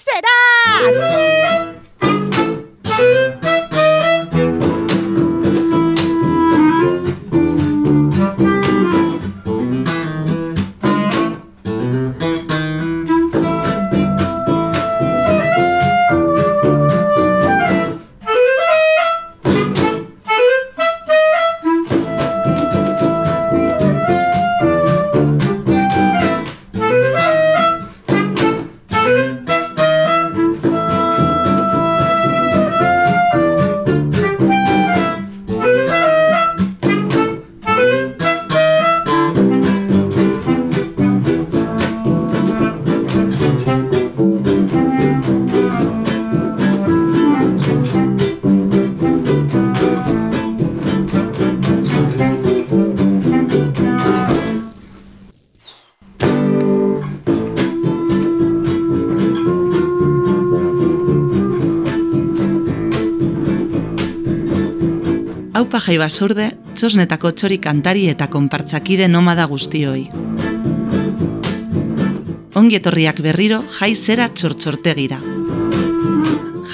said that. Jai basurde, txosnetako txori kantari eta konpartzakide nomada guztioi. Ongi etorriak berriro jai zera txortxortegira.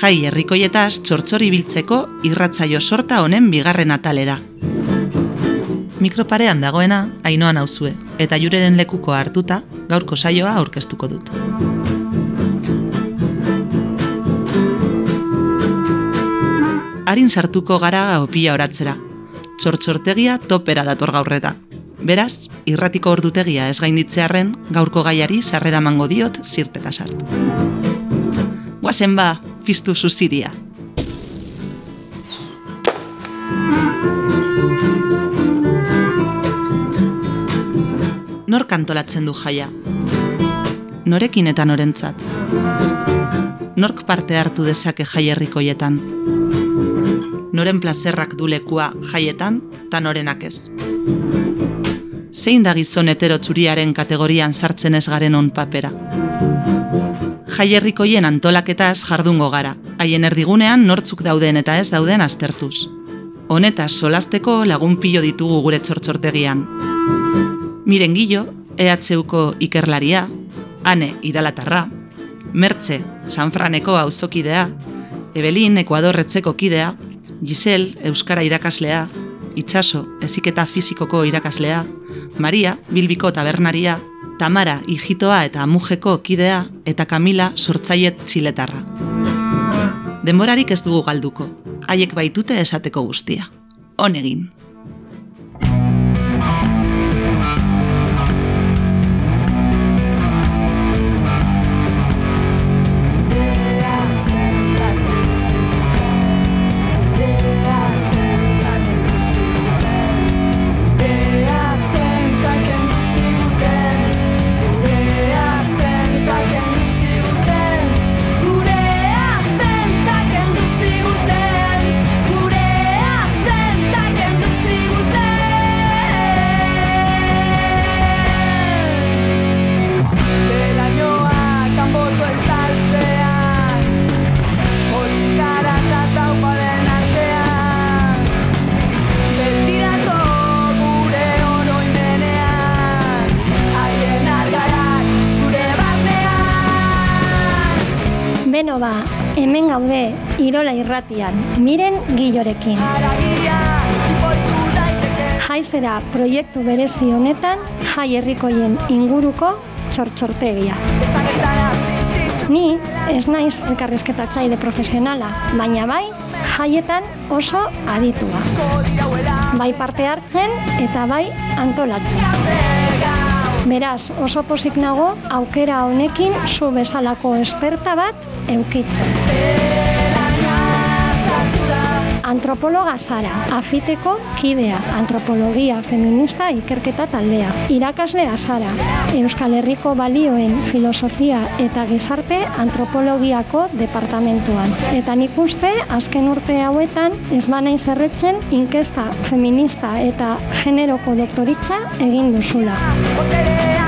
Jai herrikoietaz txortxori biltzeko irratzaio sorta honen bigarren atalera. Mikroparean dagoena, ainoan nauzue, eta jureren lekuko hartuta, gaurko saioa aurkeztuko dut. harin sartuko gara opila oratzera. Txortxortegia topera dator gaurreta. Beraz, irratiko ordutegia ez gainditzearren, gaurko gaiari sarrera mango diot zirteta sart. Guazen ba, piztu zuziria. Nor kantolatzen du jaia? Norekin eta norentzat? Nork parte hartu dezake jaierrikoietan? Noren plazerrak du lekua jaietan, ta norenak ez. Zein da gizon hetero txuriaren kategorian sartzen ez garen on papera? Jaierrikoien antolaketaz jardungo gara, haien erdigunean nortzuk dauden eta ez dauden aztertuz. Honetaz solasteko lagun pilo ditugu gure txortxortegian. Miren gillo, EHUko ikerlaria, Ane iralatarra, Mertze, Sanfraneko auzokidea, Ebelin Ekuadorretzeko kidea, Gisel, Euskara irakaslea, Itxaso, eziketa fizikoko irakaslea, Maria, Bilbiko tabernaria, Tamara, Ijitoa eta Amujeko kidea, eta Kamila, sortzaiet txiletarra. Denborarik ez dugu galduko, haiek baitute esateko guztia. Honegin. Irola irratian, miren gillorekin. Jaizera proiektu berezi honetan, jai herrikoien inguruko txortxortegia. Ni ez naiz elkarrizketatzaile profesionala, baina bai jaietan oso aditua. Bai parte hartzen eta bai antolatzen. Beraz, oso pozik nago aukera honekin zu bezalako esperta bat eukitzen antropologa zara, afiteko kidea, antropologia feminista ikerketa taldea. Irakaslea zara, Euskal Herriko balioen filosofia eta gizarte antropologiako departamentuan. Eta nik uste, azken urte hauetan, ez bana izerretzen inkesta feminista eta generoko doktoritza egin duzula.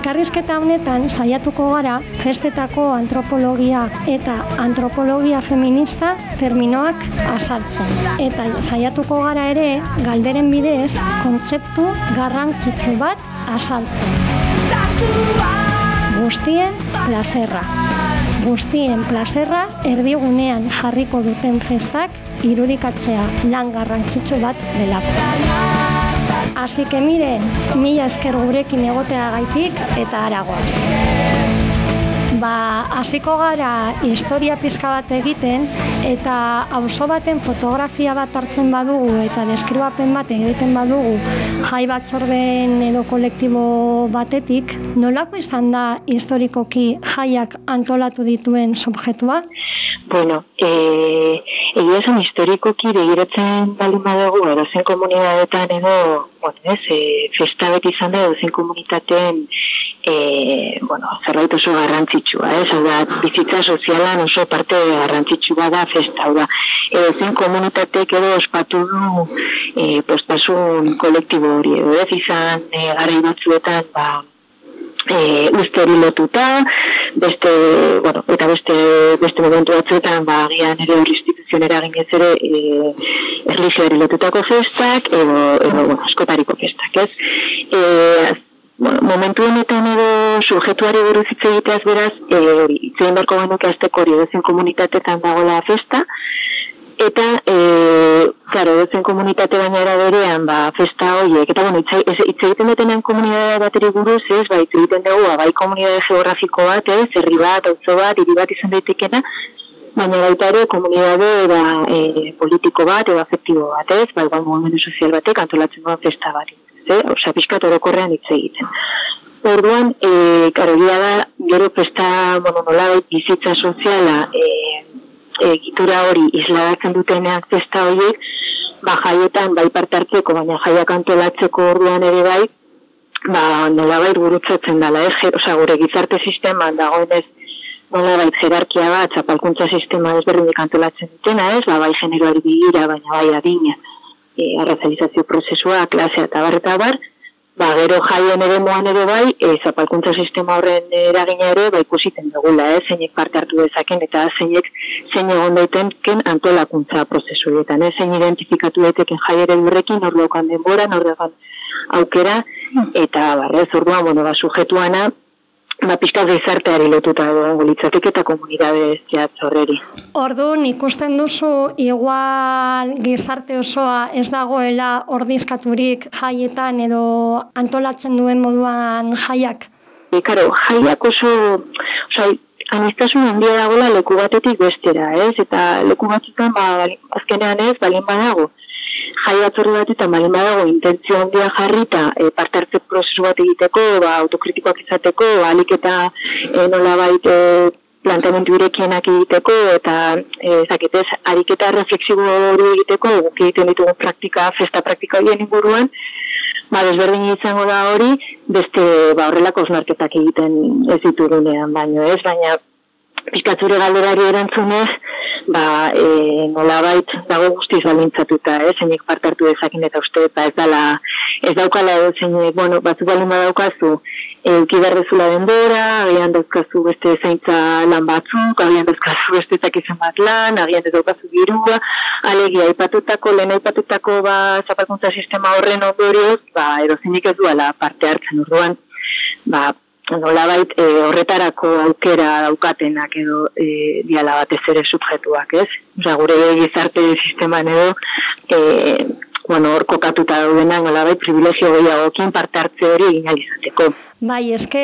Elkarrizketa honetan saiatuko gara festetako antropologia eta antropologia feminista terminoak azaltzen. Eta saiatuko gara ere galderen bidez kontzeptu garrantzitsu bat asaltzen. Guztien plazerra. Guztien plazerra erdigunean jarriko duten festak irudikatzea lan garrantzitsu bat delako. Así que miren, mila esker gurekin egotea gaitik eta aragoaz ba, hasiko gara historia pizka bat egiten eta auzo baten fotografia bat hartzen badugu eta deskribapen bat egiten badugu jai batzorden edo kolektibo batetik, nolako izan da historikoki jaiak antolatu dituen subjetua? Bueno, eh, egia esan historikoki begiratzen baldin badugu edo zen edo, bueno, ez, e, festa beti izan da edo zen komunitateen e, bueno, zerbait oso garrantzitsua, ez? Hau da, bizitza sozialan oso parte garrantzitsua da festa, hau da, e, zen komunitatek edo ospatu du e, postasun kolektibo hori, edo ez izan e, gara batzuetan, ba, e, uste lotuta, beste, bueno, eta beste, beste momentu batzuetan, ba, gian ere hori instituzionera ginez ere, e, erlijioari lotutako festak, edo, edo, bueno, askotariko festak, ez? E, momentu honetan edo sujetuari buruz hitz egiteaz beraz, eh hitz egin beharko genuke azteko hori edozen komunitatetan dagoela festa, eta, eh claro, edozen komunitate baina era berean, ba, festa horiek, eta bueno, hitz egiten detenean komunitate bateri buruz, ez, ba, hitz egiten dugu, ba, bai komunitate geografiko bat, ez, herri bat, auzo bat, hiri bat izan daitekena, baina baita ere komunitate da, e, politiko bat, edo afektibo bat, ez, bai, bai, sozial batek antolatzen duen festa bat ze, oza, pixkat orokorrean hitz egiten. Orduan, e, karo, da, gero pesta, bueno, nola, bizitza soziala, e, e, gitura hori isladatzen dutenean pesta horiek, ba, jaietan, bai partartzeko, baina jaiak antolatzeko orduan ere bai, ba, nola bai gurutzatzen dela, ez, oza, gure gizarte sisteman dagoenez, nola bai jerarkia bat, zapalkuntza sistema ezberdinik antolatzen dutena, ez, ba, bai generoari bigira, baina bai adina, e, arrazalizazio prozesua, klasea eta bar eta bar, ba, gero jaien ere moan ere bai, e, zapalkuntza sistema horren eragina ere, ba, ikusiten dugula, eh, zeinek parte hartu dezaken, eta zeinek zein egon daitenken antolakuntza prozesu etan, eh, zein identifikatu daiteken jai ere durrekin, nor denbora, nor aukera, eta barrez, orduan, bueno, ba, sujetuana, ba, pixka gizarteari lotuta egon litzatik eta komunidade zehatz horreri. Ordu, ikusten duzu, igual gizarte osoa ez dagoela ordizkaturik jaietan edo antolatzen duen moduan jaiak? E, karo, jaiak oso, oso, anistasun handia dagoela leku batetik bestera, ez? Eta leku batzutan, ba, azkenean ez, balin badago jai batzorri bat eta malin badago intentzio handia jarrita e, parte hartze prozesu bat egiteko, ba, autokritikoak izateko, alik eta e, nola baita e, planteamentu irekienak egiteko eta e, zaketez, ariketa refleksibo hori egiteko, guk egiten ditugu praktika, festa praktika horien inguruan, ba, desberdin izango da hori, beste ba, horrelako osnarketak egiten ez ditugunean, baino ez, baina pizkatzure galderari erantzunez, ba, e, nola bait dago guztiz balintzatuta, eh? zeinek parte hartu dezakin eta uste, eta ez dala, ez daukala edo zeinek, bueno, batzu balin badaukazu, euki berdezula denbora, agian dauzkazu beste zaintza lan batzuk, agian dauzkazu beste zakizan bat lan, agian ez daukazu girua, alegia, aipatutako, lehen aipatutako, ba, zapakuntza sistema horren ondorioz, ba, edo zeinek ez duela parte hartzen urduan, ba, nolabait e, horretarako aukera daukatenak edo e, diala batez ere subjetuak, ez? Osa, gure gizarte sisteman edo e, bueno, hor kokatuta daudenak nolabait privilegio gehiagokin parte hartze hori egin alizateko. Bai, eske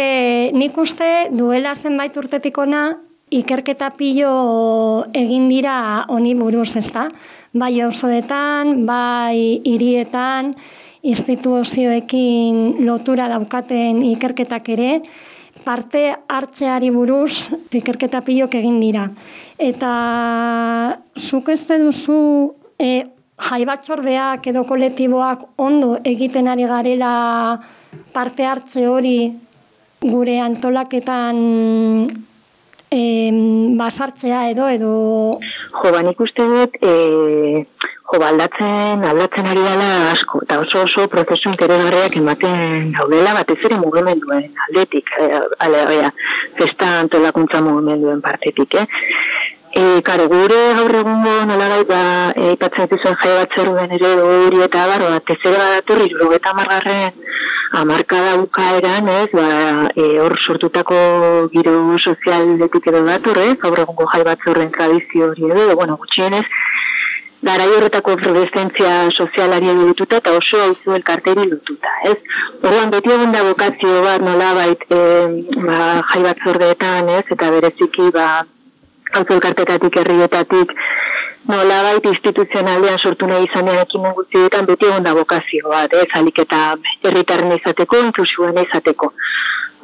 nik uste duela zenbait urtetikona ikerketa pilo egin dira honi buruz, ezta? Bai osoetan, bai hirietan, instituzioekin lotura daukaten ikerketak ere, parte hartzeari buruz ikerketa pilok egin dira. Eta zuk ez duzu e, jaibatxordeak edo kolektiboak ondo egiten ari garela parte hartze hori gure antolaketan e, basartzea edo edo... Jo, ban ikuste dut, e, jo, aldatzen, aldatzen ari dela asko, eta oso oso prozesu interesgarriak ematen daudela, batez ere mugimenduen aldetik, e, ale, festa antolakuntza mugimenduen partetik, eh? E, karo, gure gaur egungo nola bai, ba, e, ipatzen zizuen jai bat zer duen ere hori eta baro, ba, tezera bat aturri, eta margarren amarka dauka eran, ez, ba, e, hor sortutako giro sozialetik edo dator, ez, gaur egungo jai bat tradizio hori edo, bueno, gutxienez, garai horretako efervescentzia sozialari edututa eta oso hau elkarteri dututa, ez? Orduan, beti egon da bokazio bat nola bait e, ba, jai bat zordeetan, ez? Eta bereziki, ba, hau elkartetatik, herrietatik, nola bait instituzionalean sortu nahi izanean ekin guztietan beti egon da bokazio bat, ez? Alik eta herritarren izateko, inklusiuen izateko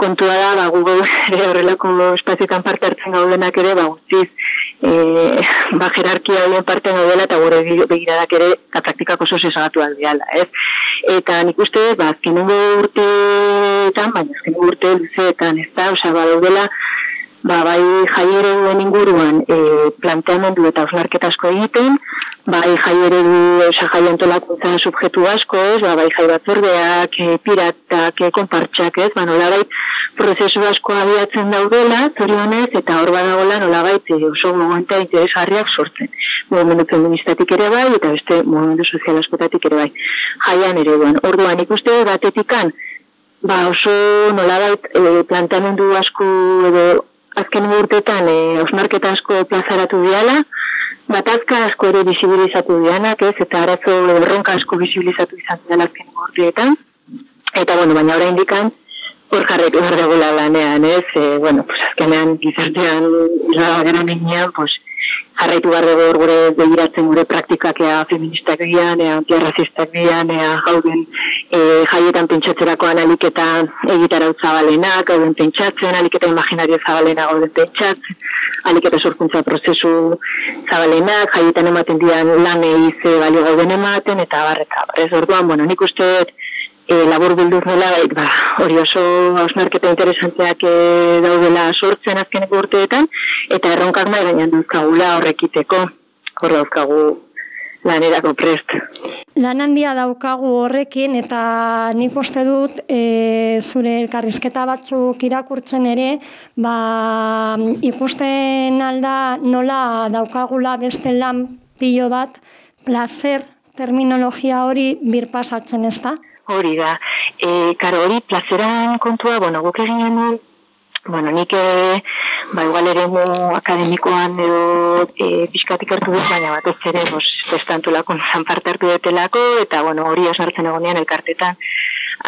kontua da, ba, Google ere horrelako espazioetan parte hartzen gaudenak ere, ba, guztiz, e, ba, jerarkia horien parte gaudela eta gure begiradak ere praktikako oso zesagatu aldeala, ez? Eta nik uste, ba, azkenengo urteetan, baina azkenengo urte luzeetan, ez da, osa, ba, daudela, ba, bai jaiere duen inguruan e, planteamendu eta osnarketa asko egiten, bai jaiere du osa jai antolakuntza subjetu asko, ez, ba, bai jai batzordeak, e, piratak, e, konpartxak, ez, ba, nola bai prozesu asko abiatzen daudela, zorionez, eta hor badagola nola bai e, oso momentua interesgarriak sortzen. Movimendu feministatik ere bai, eta beste movimendu sozial askotatik ere bai. Jaian ere duan. Orduan ikuste batetikan, ba oso nolabait e, plantamendu asko edo azken urteetan e, osnarketa asko plazaratu diala, batazka asko ere bisibilizatu dianak, ez, eta arazo erronka asko bisibilizatu izan dela azken urteetan. Eta, bueno, baina orain dikan, hor jarretu dugula lanean, ez, e, bueno, pues azkenean gizartean, gara gara pues, jarraitu behar dugu gure begiratzen gure praktikak ea feministak gian, ea antiarrazistak gian, ea jauden e, jaietan pentsatzerako analiketa egitara utzabalenak, gauden pentsatzen, aliketa imaginario zabalena gauden pentsatzen, aliketa sorkuntza prozesu zabalenak, jaietan ematen dian lan eize balio gauden ematen, eta barreta. Ez orduan, bueno, nik uste e, labur bildur dela, ba, hori oso hausnarketa interesanteak e, daudela sortzen azkeneko urteetan, eta erronkak mai baina duzkagula horrekiteko, hor dauzkagu lanerako prest. Lan handia daukagu horrekin eta nik uste dut e, zure elkarrizketa batzuk irakurtzen ere ba, ikusten alda nola daukagula beste lan pilo bat placer terminologia hori birpasatzen ez da? Hori da. E, karo hori, plazeran kontua, bueno, guk egin genuen, bueno, nik, e, ba, igual ere mu akademikoan edo e, pixkatik hartu dut, baina bat ez ere, bos, festantulako zan parte hartu detelako, eta, bueno, hori osartzen egonean elkartetan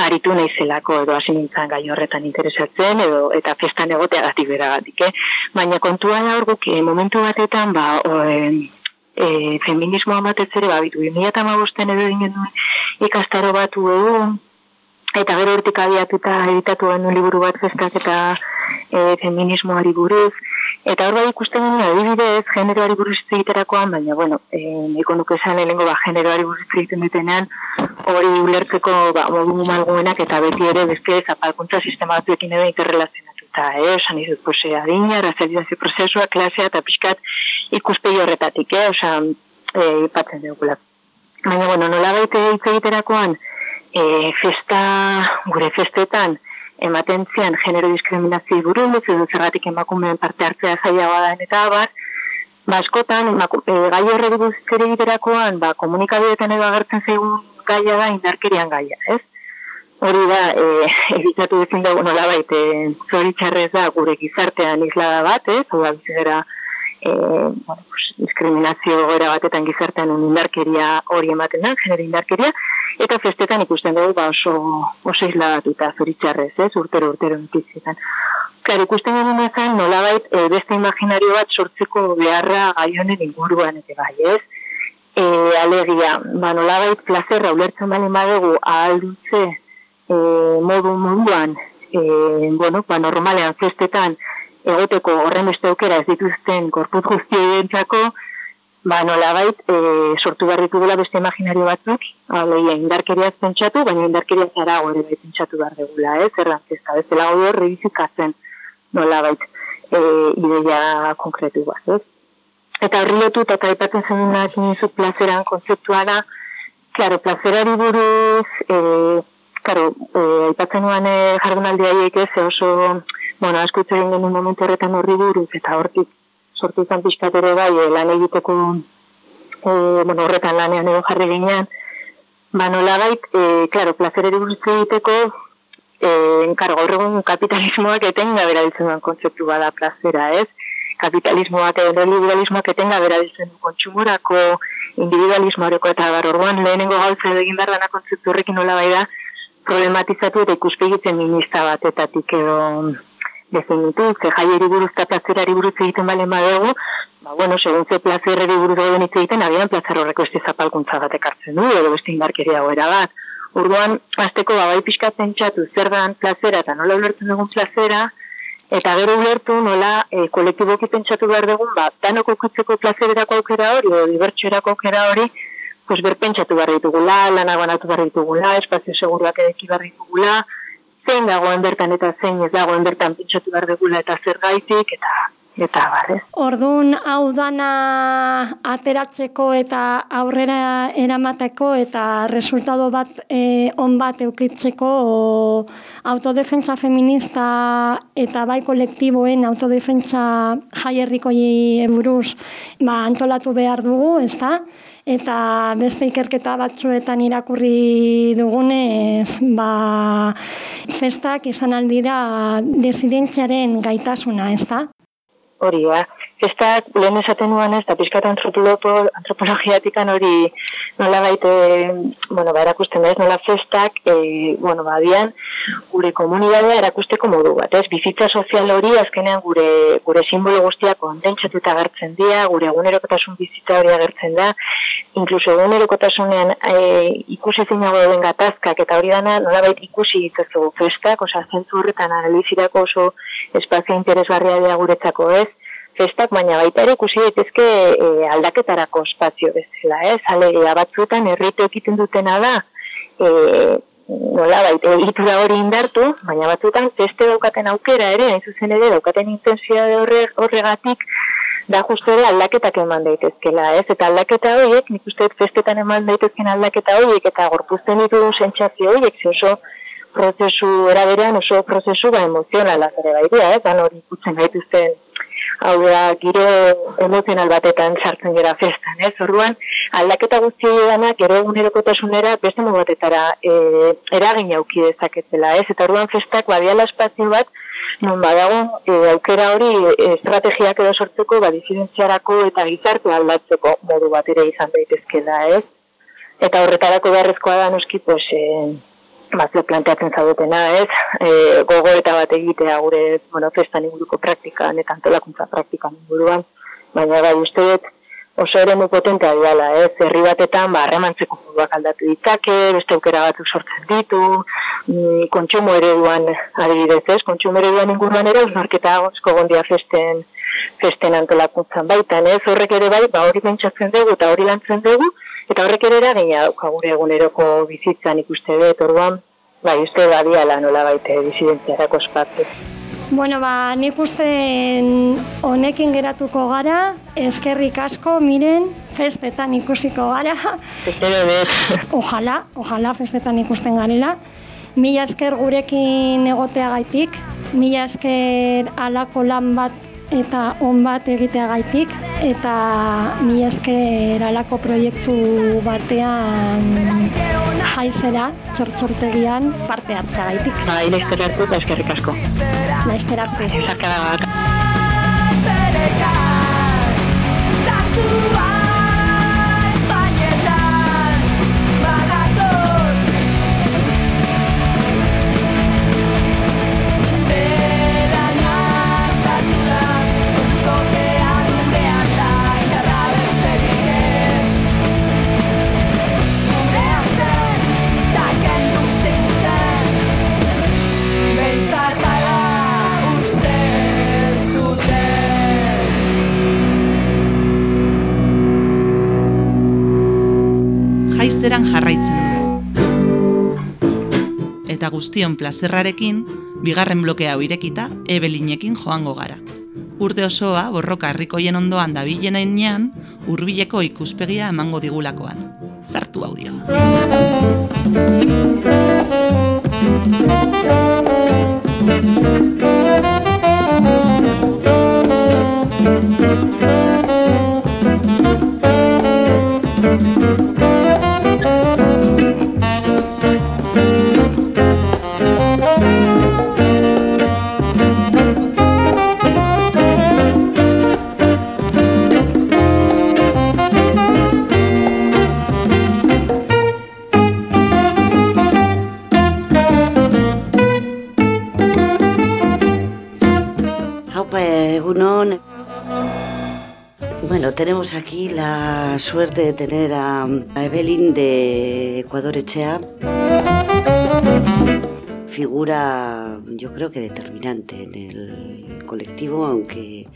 aritu naizelako edo hasi nintzen gai horretan interesatzen edo eta festan egotea gatik beragatik, eh? Baina kontua da hor guk, e, momentu batetan, ba, o, e, e, feminismoa batez ere, ba, bitu, 2008 edo ingen duen ikastaro batu edo, eta gero hortik abiatuta editatu genuen liburu bat festak eta e, feminismoari buruz, eta hor bai ikusten genuen adibidez, generoari buruz egiterakoan, baina, bueno, e, niko nuke esan lehenko, ba, generoari buruz egiten detenean, hori ulertzeko, ba, modu malguenak, eta beti ere, beste, zapalkuntza sistema batuekin edo interrelazionatuta, eh, esan izut, pues, adina, razalizazio prozesua, klasea, eta pixkat, ikuspegi horretatik, eh, osa, eh, ipatzen dugula. Baina, bueno, nola baite hitz egiterakoan, eh, festa, gure festetan, ematen zian genero diskriminazio buruz, edo zergatik emakumeen parte hartzea zaila badan eta abar, Baskotan, e, gai horre ere egiterakoan, ba, komunikabideetan edo agertzen zaigun gaia da indarkerian gaia, ez? Hori da, e, egitatu ezin dugu nola baite, zoritxarrez da, gure gizartean islada bat, ez? Hau da, bizera, e, bueno, pues, diskriminazio gora batetan gizartean un indarkeria hori ematen da, genero indarkeria, eta festetan ikusten dugu ba oso, oso izlagatuta zoritxarrez, ez, urtero, urtero notizietan. Klar, ikusten dugu nezan, nolabait, e, beste imaginario bat sortzeko beharra gaionen inguruan, eta bai, ez, e, alegia, ba, nolabait, plazerra ulertzen bali madegu ahaldutze e, modu moduan, e, bueno, ba, normalean festetan, egoteko horren beste aukera ez dituzten korput guztien ba nola bait, e, sortu behar ditugula beste imaginario batzuk, aleia, indarkeria ez pentsatu, baina indarkeria zara gore bai pentsatu behar dugula, ez, erran, ez da, ez dela gode horri bizikatzen nola bait, e, ideia konkretu bat, ez. Eta horri lotu, eta aipatzen zen duna plazeran konzeptua da, klaro, plazerari buruz, e, klaro, e, aipatzen nuan e, jardunaldi haiek ez, oso, bueno, asko egin genuen momentu horretan horri buruz, eta hortik sortu izan pixkat ere bai, e, lan egiteko, e, bueno, horretan lanean edo jarri ginean, ba nola bait, e, klaro, placer buruz egiteko, e, enkargo horregun kapitalismoak etenga berabiltzen duen kontzeptu bada plazera, ez? Kapitalismoak edo neoliberalismoak etenga berabiltzen duen kontsumorako, individualismoareko eta bar orduan lehenengo gauza egin behar dana kontzeptu horrekin nola bai da, problematizatu eta ikuspegitzen minista batetatik edo definitu, ze jaieri buruz eta plazerari buruz egiten balen badegu, ba, bueno, segun ze plazerari buruz gauden hitz egiten, agian plazer horreko beste zapalkuntza bat ekartzen du, edo beste indarkeria goera bat. Urduan, azteko, ba, bai pixkatzen txatu, zer dan plazera eta nola ulertzen dugun plazera, eta gero ulertu nola e, kolektiboki pentsatu behar dugun, ba, danok okutzeko plazererako aukera hori, edo dibertsuerako aukera hori, pues berpentsatu behar ditugula, lanagoan atu behar ditugula, espazio seguruak edeki behar ditugula, zein dagoen bertan eta zein ez dagoen bertan pentsatu behar dugula eta zer gaitik eta eta bare. Ordun hau dana ateratzeko eta aurrera eramateko eta resultado bat e, on bat eukitzeko autodefentsa feminista eta bai kolektiboen autodefentsa jaierrikoi buruz ba, antolatu behar dugu, ezta? eta beste ikerketa batzuetan irakurri dugunez, ba, festak izan aldira desidentziaren gaitasuna, ez da? Hori, ba. Festak lehen esaten nuan ez, eta pizkat antropologiatikan hori nola baite, bueno, ba, erakusten ez, nola festak, e, bueno, ba, dian, gure komunidadea erakusteko modu bat, ez? Bizitza sozial hori azkenean gure gure simbolo guztiak kondentsatuta agertzen dira, gure egunerokotasun bizitza hori agertzen da, inkluso egunerokotasunean e, ikusi zinago den gatazkak eta hori dana nolabait ikusi ditzazu festak, osea zentzu horretan analizirako oso espazio interesgarria dira guretzako, ez? Festak, baina baita ere ikusi daitezke e, aldaketarako espazio bezala, ez? Alegia batzuetan herritu ekiten dutena da, e, nola baita egitura hori indartu, baina batzuetan feste daukaten aukera ere, hain zuzen ere daukaten intensia horre, horregatik, da justu ere aldaketak eman daitezkela, ez? Eta aldaketa horiek, nik uste festetan eman daitezken aldaketa horiek, eta gorpuzten ditu sentsazio horiek, oso prozesu eraberean oso prozesu ba emozionala ere bai dira, ez? Dan hori ikutzen gaituzten hau da, giro emozional batetan sartzen gara festan, ez? Orduan, aldaketa guzti danak ere egunerokotasunera beste modu batetara e, eragin auki dezaketzela, ez? Eta orduan festak badiala espazio bat, non badago e, aukera hori e, estrategiak edo sortzeko ba eta gizarte aldatzeko modu bat ere izan daitezke da, ez? Eta horretarako beharrezkoa da noski pues eh bazio planteatzen zaudetena, ez? E, gogo eta bat egitea gure, bueno, festan inguruko praktikan eta antolakuntza praktikan inguruan, baina bai uste dut oso ere mu potentea diala, ez? Herri batetan, ba, harremantzeko moduak aldatu ditzake, beste aukera batzuk sortzen ditu, mm, kontsumo ereduan adibidez, ez? Kontsumo ereduan inguruan ere, usnarketa asko gondia festen, festen antolakuntzan baitan, ez? Horrek ere bai, ba, hori pentsatzen dugu eta hori lantzen dugu, eta horrek ere eragina dauka gure eguneroko bizitzan ikuste dut, orduan, bai, uste badiala nola baite disidentziarako espazio. Bueno, ba, nik uste honekin geratuko gara, eskerrik asko, miren, festetan ikusiko gara. Ojalá, ojalá festetan ikusten garela. Mila esker gurekin egotea gaitik, mila esker alako lan bat eta on bat egitea gaitik, eta mila esker alako proiektu batean jaizera, txortxortegian parte hartza gaitik. Ba, ileskerrik hartu eta eskerrik asko. Laizter arte. Zakarak. Jaizeran jarraitzen du. Eta guztion plazerrarekin, bigarren blokea hau irekita, ebelinekin joango gara. Urte osoa, borroka harrikoien ondoan dabilen einean, urbileko ikuspegia emango digulakoan. Zartu audio. Thank aquí la suerte de tener a, Evelyn de Ecuador Echea. Figura yo creo que determinante en el colectivo, aunque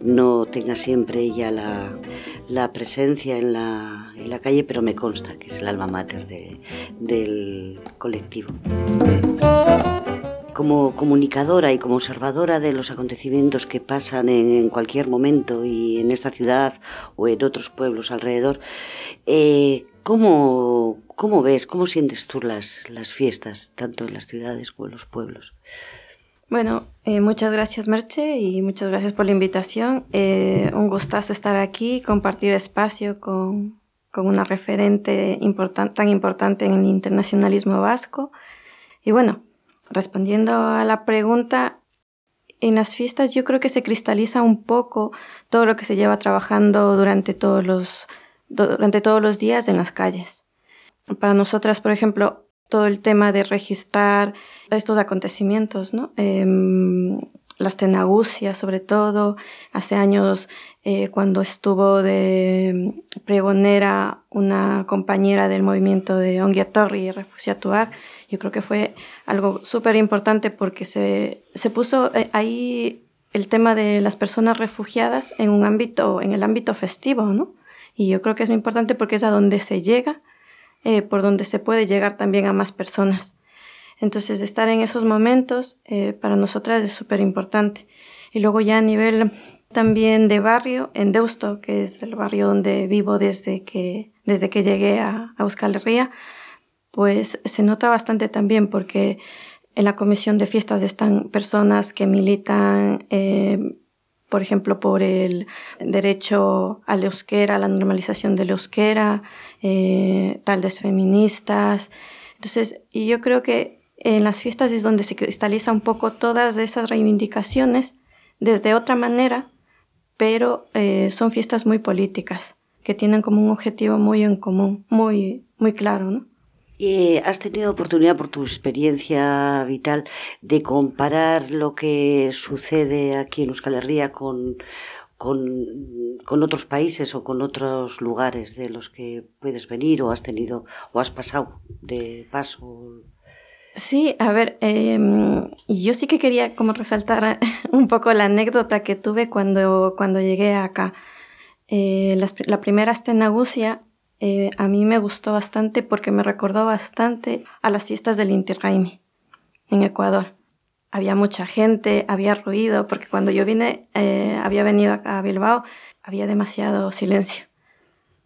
no tenga siempre ella la, presencia en la, en la, calle, pero me consta que es el alma mater del colectivo como comunicadora y como observadora de los acontecimientos que pasan en, cualquier momento y en esta ciudad o en otros pueblos alrededor, eh, ¿cómo, ¿cómo, ves, cómo sientes tú las, las fiestas, tanto en las ciudades como en los pueblos? Bueno, eh, muchas gracias Merche y muchas gracias por la invitación. Eh, un gustazo estar aquí, compartir espacio con, con una referente tan importante en el internacionalismo vasco. Y bueno, respondiendo a la pregunta, en las fiestas yo creo que se cristaliza un poco todo lo que se lleva trabajando durante todos los, durante todos los días en las calles. Para nosotras, por ejemplo, todo el tema de registrar estos acontecimientos, ¿no? Em, las tenagucias, sobre todo. Hace años, eh, cuando estuvo de pregonera una compañera del movimiento de Ongiatorri y Refugiatuar, yo creo que fue algo súper importante porque se, se puso eh, ahí el tema de las personas refugiadas en un ámbito, en el ámbito festivo, ¿no? Y yo creo que es muy importante porque es a donde se llega, eh, por donde se puede llegar también a más personas. Entonces, estar en esos momentos eh, para nosotras es súper importante. Y luego ya a nivel también de barrio, en Deusto, que es el barrio donde vivo desde que, desde que llegué a, a Euskal Herria, pues se nota bastante también porque en la comisión de fiestas están personas que militan, eh, por ejemplo, por el derecho al euskera, la normalización del euskera, eh, tal vez feministas. Entonces, y yo creo que en las fiestas es donde se cristaliza un poco todas esas reivindicaciones desde otra manera, pero eh, son fiestas muy políticas, que tienen como un objetivo muy en común, muy, muy claro, ¿no? Eh, ¿Has tenido oportunidad por tu experiencia vital de comparar lo que sucede aquí en Euskal Herria con, con, otros países o con otros lugares de los que puedes venir o has tenido o has pasado de paso? Sí, a ver, em, yo sí que quería como resaltar un poco la anécdota que tuve cuando, cuando llegué acá. Eh, la, primera Astenagusia eh, a mí me gustó bastante porque me recordó bastante a las fiestas del Inti en Ecuador. Había mucha gente, había ruido, porque cuando yo vine, eh, había venido a Bilbao, había demasiado silencio.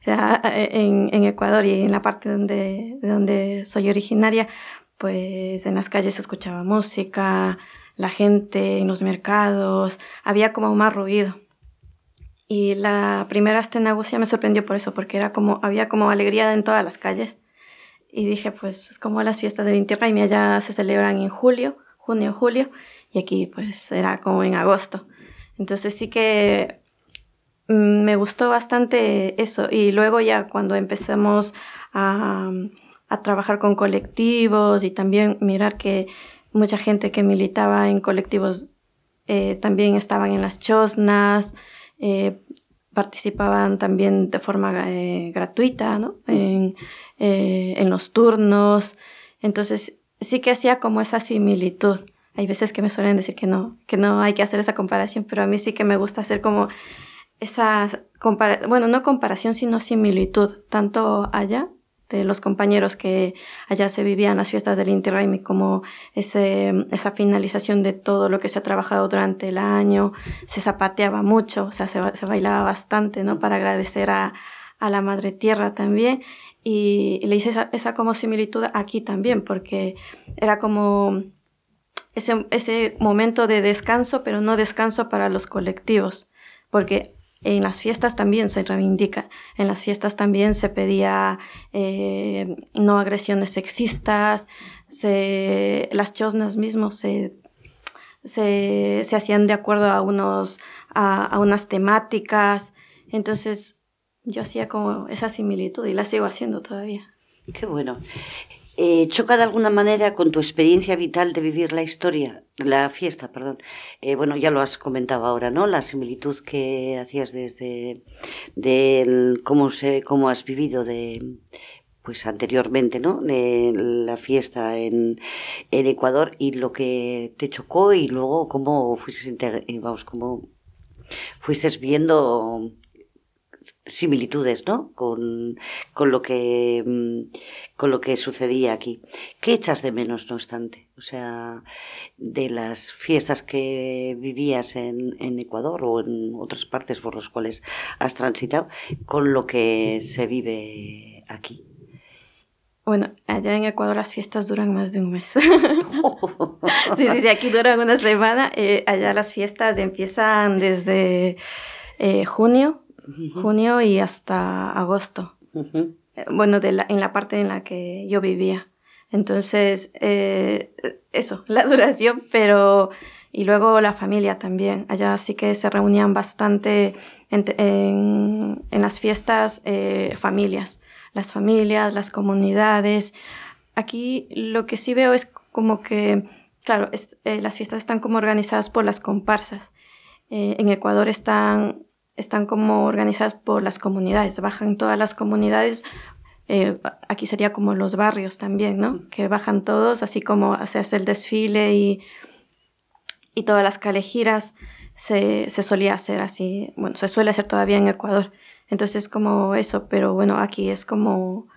O sea, en, Ecuador y en la parte donde, de donde soy originaria, pues en las calles se escuchaba música, la gente en los mercados, había como más ruido. Y la primera Astenagusia me sorprendió por eso, porque era como, había como alegría en todas las calles. Y dije, pues es como las fiestas de Inti Raymi, allá se celebran en julio, junio, julio, y aquí pues era como en agosto. Entonces sí que mm, me gustó bastante eso. Y luego ya cuando empezamos a, a trabajar con colectivos y también mirar que mucha gente que militaba en colectivos eh, también estaban en las chosnas, eh, participaban también de forma eh, gratuita, ¿no? En, eh, en, los turnos. Entonces, sí que hacía como esa similitud. Hay veces que me suelen decir que no, que no hay que hacer esa comparación, pero a mí sí que me gusta hacer como esa bueno, no comparación, sino similitud, tanto allá de los compañeros que allá se vivían las fiestas del Inti Raimi, como ese, esa finalización de todo lo que se ha trabajado durante el año, se zapateaba mucho, o sea, se, se bailaba bastante, ¿no? Para agradecer a, a, la Madre Tierra también. Y, le hice esa, esa, como similitud aquí también, porque era como ese, ese momento de descanso, pero no descanso para los colectivos, porque en las fiestas también se reivindica, en las fiestas también se pedía eh, no agresiones sexistas, se, las chosnas mismos se, se, se, hacían de acuerdo a, unos, a, a unas temáticas, entonces yo hacía como esa similitud y la sigo haciendo todavía. Qué bueno. Eh, ¿Choca de alguna manera con tu experiencia vital de vivir la historia, la fiesta, perdón? Eh, bueno, ya lo has comentado ahora, ¿no? La similitud que hacías desde de cómo, se, cómo has vivido de pues anteriormente, ¿no? De la fiesta en, en Ecuador y lo que te chocó y luego cómo fuiste, vamos, cómo fuiste viendo similitudes, ¿no? Con, con, lo que, mm, con lo que sucedía aquí. ¿Qué echas de menos, no obstante? O sea, de las fiestas que vivías en, en Ecuador o en otras partes por las cuales has transitado, con lo que se vive aquí. Bueno, allá en Ecuador las fiestas duran más de un mes. sí, sí, sí, aquí duran una semana. Eh, allá las fiestas empiezan desde eh, junio junio y hasta agosto. Eh, bueno, de la, en la parte en la que yo vivía. Entonces, eh, eso, la duración, pero... Y luego la familia también. Allá sí que se reunían bastante en, en, las fiestas eh, familias. Las familias, las comunidades. Aquí lo que sí veo es como que, claro, las fiestas están como organizadas por las comparsas. en Ecuador están están como organizadas por las comunidades, bajan todas las comunidades, eh, aquí sería como los barrios también, ¿no? Que bajan todos, así como se hace el desfile y, y todas las calejiras se, se solía hacer así, bueno, se suele hacer todavía en Ecuador. Entonces es como eso, pero bueno, aquí es como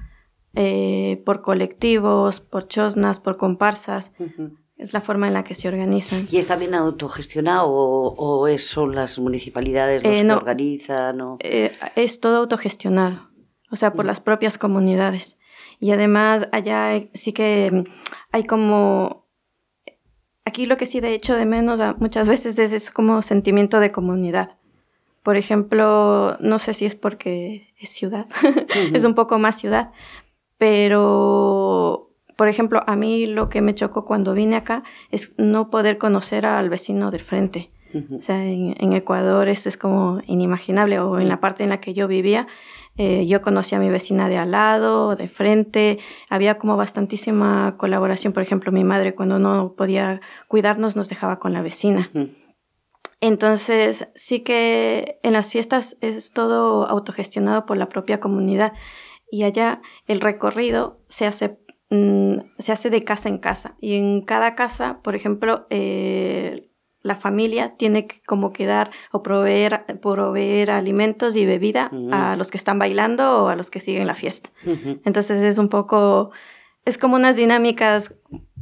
eh, por colectivos, por chosnas, por comparsas. Es la forma en la que se organizan. ¿Y está bien autogestionado o, es, son las municipalidades los eh, que organizan? Eh, es todo autogestionado, o sea, por mm. las propias comunidades. Y además allá sí que hay como... Aquí lo que sí de hecho de menos muchas veces es, como sentimiento de comunidad. Por ejemplo, no sé si es porque es ciudad, es un poco más ciudad, pero por ejemplo, a mí lo que me chocó cuando vine acá es no poder conocer al vecino del frente. O sea, en, Ecuador eso es como inimaginable, o en la parte en la que yo vivía, eh, yo conocía a mi vecina de al lado, de frente, había como bastantísima colaboración. Por ejemplo, mi madre cuando no podía cuidarnos nos dejaba con la vecina. Entonces, sí que en las fiestas es todo autogestionado por la propia comunidad y allá el recorrido se hace Mm, se hace de casa en casa. Y en cada casa, por ejemplo, eh, la familia tiene que como quedar o proveer, proveer alimentos y bebida a los que están bailando o a los que siguen la fiesta. Entonces es un poco, es como unas dinámicas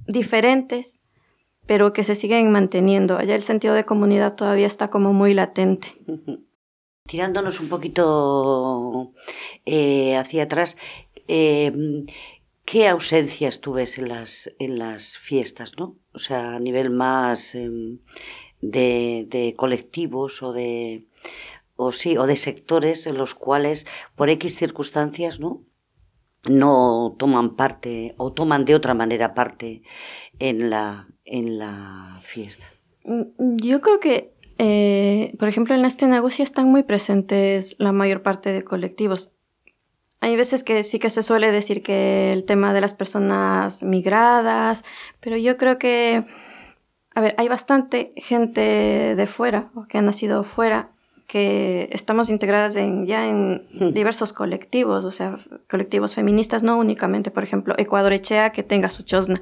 diferentes, pero que se siguen manteniendo. Allá el sentido de comunidad todavía está como muy latente. Tirándonos un poquito eh, hacia atrás, eh, ¿Qué ausencias tú ves en las, en las fiestas, no? O sea, a nivel más em, de, de, colectivos o de, o sí, o de sectores en los cuales, por X circunstancias, ¿no? no toman parte o toman de otra manera parte en la, en la fiesta. Mm, yo creo que, eh, por ejemplo, en este negocio están muy presentes la mayor parte de colectivos. Hay veces que sí que se suele decir que el tema de las personas migradas, pero yo creo que, a ver, hay bastante gente de fuera, o que ha nacido fuera, que estamos integradas en, ya en diversos colectivos, o sea, colectivos feministas, no únicamente, por ejemplo, Ecuador Echea que tenga su chosna.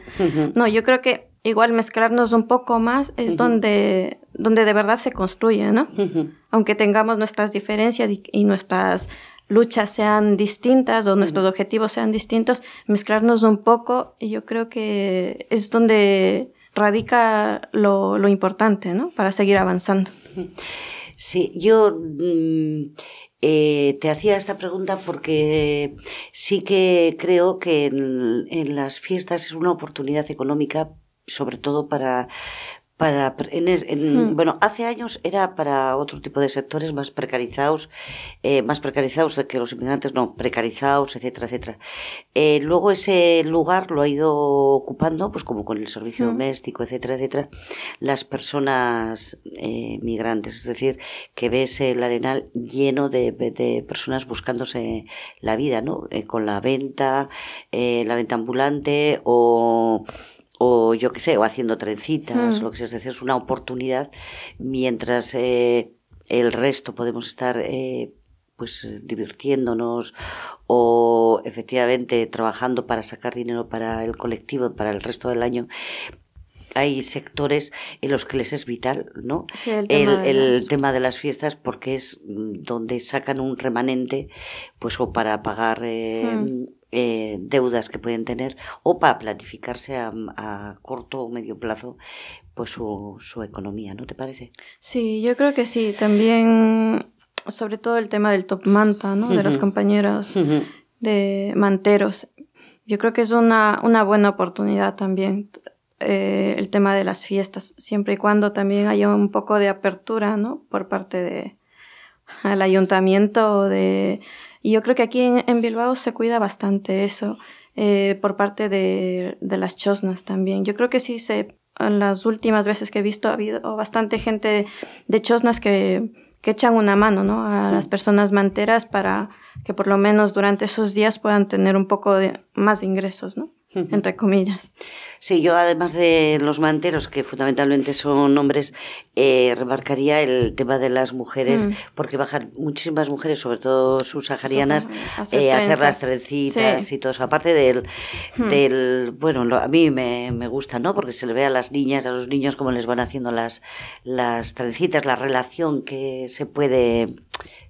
No, yo creo que igual mezclarnos un poco más es donde, donde de verdad se construye, ¿no? Aunque tengamos nuestras diferencias y nuestras luchas sean distintas o nuestros objetivos sean distintos, mezclarnos un poco y yo creo que es donde radica lo, lo importante, ¿no? Para seguir avanzando. Sí, yo mm, eh, te hacía esta pregunta porque sí que creo que en, en las fiestas es una oportunidad económica, sobre todo para para en, hmm. bueno hace años era para otro tipo de sectores más precarizados eh, más precarizados de que los inmigrantes no precarizados etcétera etcétera eh, luego ese lugar lo ha ido ocupando pues como con el servicio hmm. doméstico etcétera etcétera las personas eh, migrantes es decir que ves el arenal lleno de, de personas buscándose la vida no con la venta la venta ambulante o o yo qué sé, o haciendo trencitas, mm. lo que sea, es decir, es una oportunidad mientras eh, el resto podemos estar eh, pues divirtiéndonos o efectivamente trabajando para sacar dinero para el colectivo, para el resto del año hay sectores en los que les es vital, ¿no? el, tema, de las... fiestas porque es mm, donde sacan un remanente, pues o para pagar eh, mm. Eh, deudas que pueden tener o para planificarse a, corto o medio plazo pues su, su, economía, ¿no te parece? Sí, yo creo que sí. También, sobre todo el tema del top manta, ¿no? De los compañeros de manteros. Yo creo que es una, una buena oportunidad también eh, el tema de las fiestas, siempre y cuando también haya un poco de apertura, ¿no? Por parte de al ayuntamiento de y yo creo que aquí en, Bilbao se cuida bastante eso eh, por parte de, de, las chosnas también. Yo creo que sí se, en las últimas veces que he visto ha habido bastante gente de chosnas que, que echan una mano ¿no? a las personas manteras para que por lo menos durante esos días puedan tener un poco de más ingresos, ¿no? Entre comillas. Sí, yo además de los manteros, que fundamentalmente son hombres, eh, remarcaría el tema de las mujeres, mm. porque bajan muchísimas mujeres, sobre todo subsaharianas, eh, a hacer las trencitas y todo eso. Aparte del, mm. del bueno, a mí me, me, gusta, ¿no? Porque se le ve a las niñas, a los niños, cómo les van haciendo las, las trencitas, la relación que se puede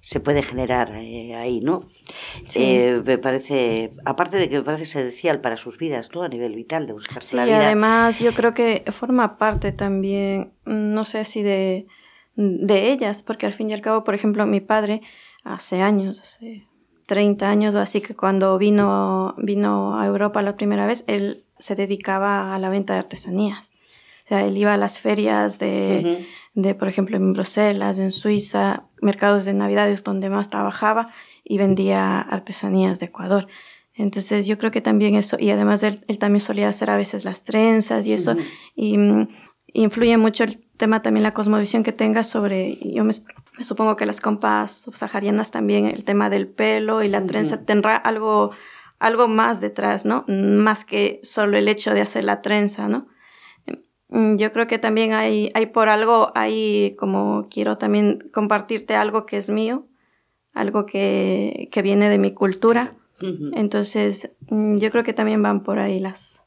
se puede generar eh, ahí, ¿no? Eh, me parece, aparte de que me parece esencial para sus vidas, ¿no? A nivel vital, de buscarse la vida. Y además yo creo que forma parte también, no sé si de, de ellas, porque al fin y al cabo, por ejemplo, mi padre hace años, hace 30 años o así que cuando vino, vino a Europa la primera vez, él se dedicaba a la venta de artesanías. O sea, él iba a las ferias de, de, por ejemplo, en Bruselas, en Suiza, mercados de Navidades donde más trabajaba y vendía artesanías de Ecuador. Entonces yo creo que también eso, y además él, también solía hacer a veces las trenzas y eso, y mm, influye mucho el tema también la cosmovisión que tenga sobre, yo me, supongo que las compas subsaharianas también, el tema del pelo y la trenza tendrá algo, algo más detrás, ¿no? Más que solo el hecho de hacer la trenza, ¿no? Mm, yo creo que también hay, hay por algo, hay como quiero también compartirte algo que es mío, algo que, que viene de mi cultura. Entonces, mm, yo creo que también van por ahí las,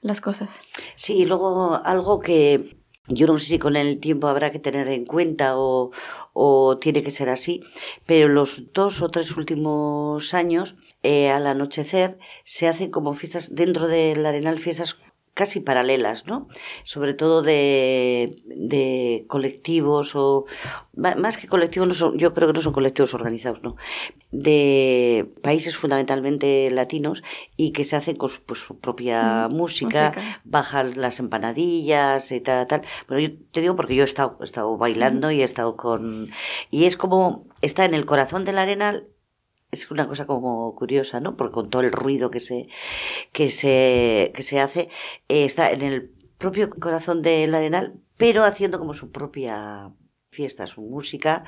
las cosas. Sí, y luego algo que yo no sé si con el tiempo habrá que tener en cuenta o, o tiene que ser así, pero los dos o tres últimos años, eh, al anochecer, se hacen como fiestas dentro del Arenal, fiestas casi paralelas, ¿no? Sobre todo de, de colectivos o más que colectivos, no son, yo creo que no son colectivos organizados, ¿no? De países fundamentalmente latinos y que se hacen con su, pues, su propia mm, música, bajan las empanadillas y tal, tal. Bueno, yo te digo porque yo he estado, he estado bailando y he estado con... Y es como, está en el corazón del arenal es una cosa como curiosa, ¿no? Porque con todo el ruido que se, que se, que se hace, eh, está en el propio corazón del arenal, pero haciendo como su propia fiesta, su música,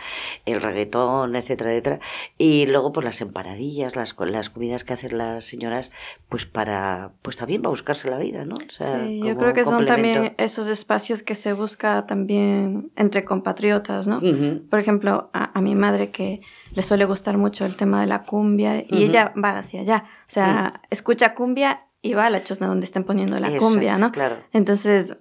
el reggaetón, etcétera, etcétera. Y luego pues las empanadillas, las, las comidas que hacen las señoras, pues para, pues también para buscarse la vida, ¿no? sí, yo creo que son también esos espacios que se busca también entre compatriotas, ¿no? Por ejemplo, a, mi madre que le suele gustar mucho el tema de la cumbia y ella va hacia allá, o sea, escucha cumbia y va a la chosna donde estén poniendo la cumbia, ¿no? Claro. Entonces,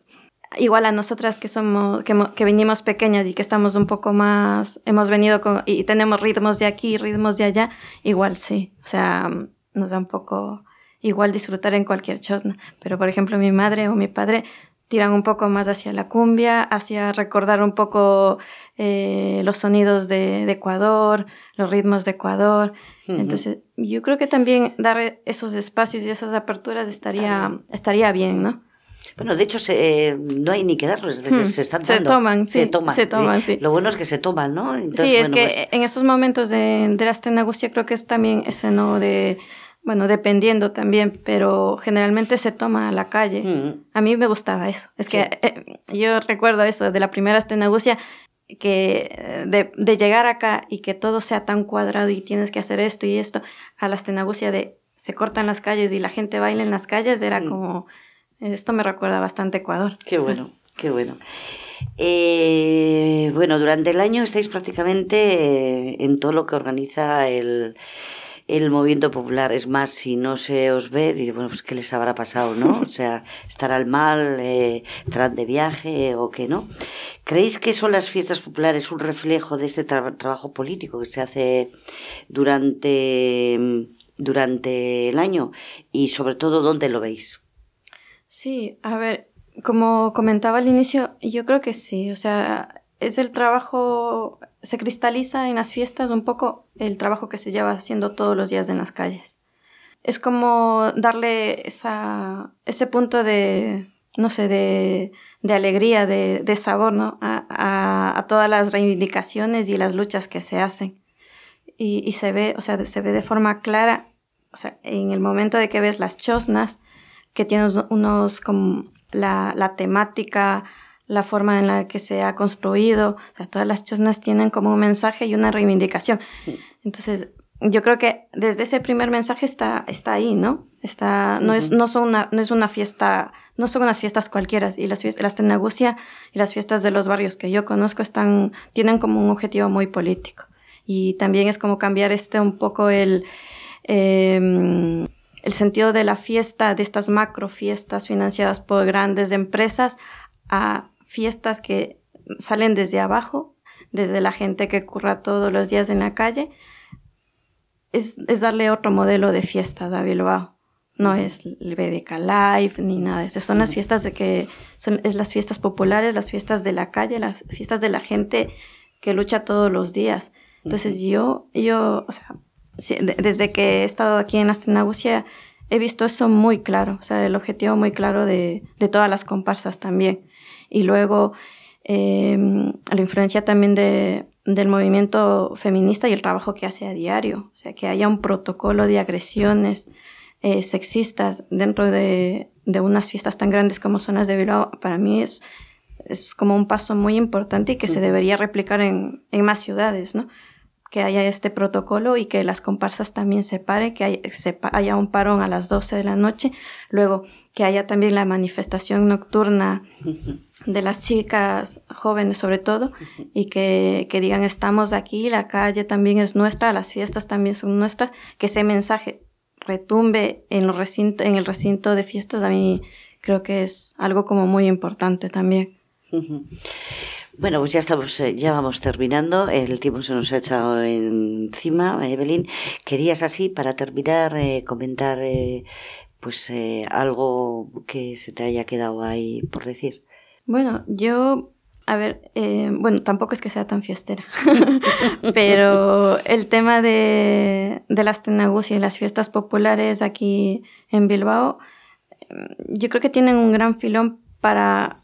igual a nosotras que somos, que, que venimos pequeñas y que estamos un poco más, hemos venido con, y tenemos ritmos de aquí, ritmos de allá, igual sí, o sea, nos da un poco igual disfrutar en cualquier chosna. Pero por ejemplo mi madre o mi padre tiran un poco más hacia la cumbia, hacia recordar un poco eh, los sonidos de, Ecuador, los ritmos de Ecuador. Entonces, yo creo que también dar esos espacios y esas aperturas estaría, estaría bien, ¿no? Bueno, de hecho, se, no hay ni que darlos, hmm. se están dando. Se toman, sí. Se toman, se toman sí. Lo bueno es que se toman, ¿no? sí, es que pues en esos momentos de, de la astenia creo que es también ese no de bueno, dependiendo también, pero generalmente se toma a la calle. Mm. A mí me gustaba eso. Es que eh, yo recuerdo eso de la primera estenagustia, que eh, de, de, llegar acá y que todo sea tan cuadrado y tienes que hacer esto y esto, a la estenagustia de se cortan las calles y la gente baila en las calles, era mm. como, esto me recuerda bastante a Ecuador. Qué bueno, qué bueno. Eh, bueno, durante el año estáis prácticamente en todo lo que organiza el, el movimiento popular. Es más, si no se os ve, dice, bueno, pues qué les habrá pasado, ¿no? O sea, estarán mal, eh, estarán de viaje o qué, ¿no? ¿Creéis que son las fiestas populares un reflejo de este trabajo político que se hace durante, durante el año? Y sobre todo, ¿dónde lo veis? Sí, a ver, como comentaba al inicio, yo creo que sí, o sea, es el trabajo, se cristaliza en las fiestas un poco el trabajo que se lleva haciendo todos los días en las calles. Es como darle esa, ese punto de, no sé, de, de alegría, de, de sabor, ¿no? A, a, todas las reivindicaciones y las luchas que se hacen. Y, y, se ve, o sea, se ve de forma clara, o sea, en el momento de que ves las chosnas, que tienen unos, como la, la temática, la forma en la que se ha construido. O sea, todas las chosnas tienen como un mensaje y una reivindicación. Entonces, yo creo que desde ese primer mensaje está, está ahí, ¿no? Está, no es, no son una, no es una fiesta, no son unas fiestas cualquiera. Y las fiestas, las Tenagusia y las fiestas de los barrios que yo conozco están, tienen como un objetivo muy político. Y también es como cambiar este un poco el, eh, el sentido de la fiesta, de estas macro fiestas financiadas por grandes empresas, a fiestas que salen desde abajo, desde la gente que curra todos los días en la calle, es, darle otro modelo de fiesta a Bilbao. No es el BBK Live ni nada de eso. Son las fiestas de que son es las fiestas populares, las fiestas de la calle, las fiestas de la gente que lucha todos los días. Entonces yo, yo, o sea, desde que he estado aquí en Astenagusia, he visto eso muy claro, o sea, el objetivo muy claro de, de todas las comparsas también y luego eh, la influencia también de, del movimiento feminista y el trabajo que hace a diario, o sea, que haya un protocolo de agresiones eh, sexistas dentro de, de, unas fiestas tan grandes como Zonas de Bilbao, para mí es, es como un paso muy importante y que se debería replicar en, en más ciudades, ¿no? Que haya este protocolo y que las comparsas también se pare, que haya, haya, un parón a las 12 de la noche, luego que haya también la manifestación nocturna de las chicas jóvenes sobre todo y que, que, digan estamos aquí, la calle también es nuestra, las fiestas también son nuestras, que ese mensaje retumbe en, los recinto, en el recinto de fiestas a mí creo que es algo como muy importante también. Bueno, pues ya estamos, eh, ya vamos terminando. El tiempo se nos ha echado encima, Evelyn. Querías así, para terminar, eh, comentar eh, pues algo que se te haya quedado ahí por decir. Bueno, yo, a ver, bueno, tampoco es que sea tan fiestera, pero el tema de, de las tenagus y las fiestas populares aquí en Bilbao, yo creo que tienen un gran filón para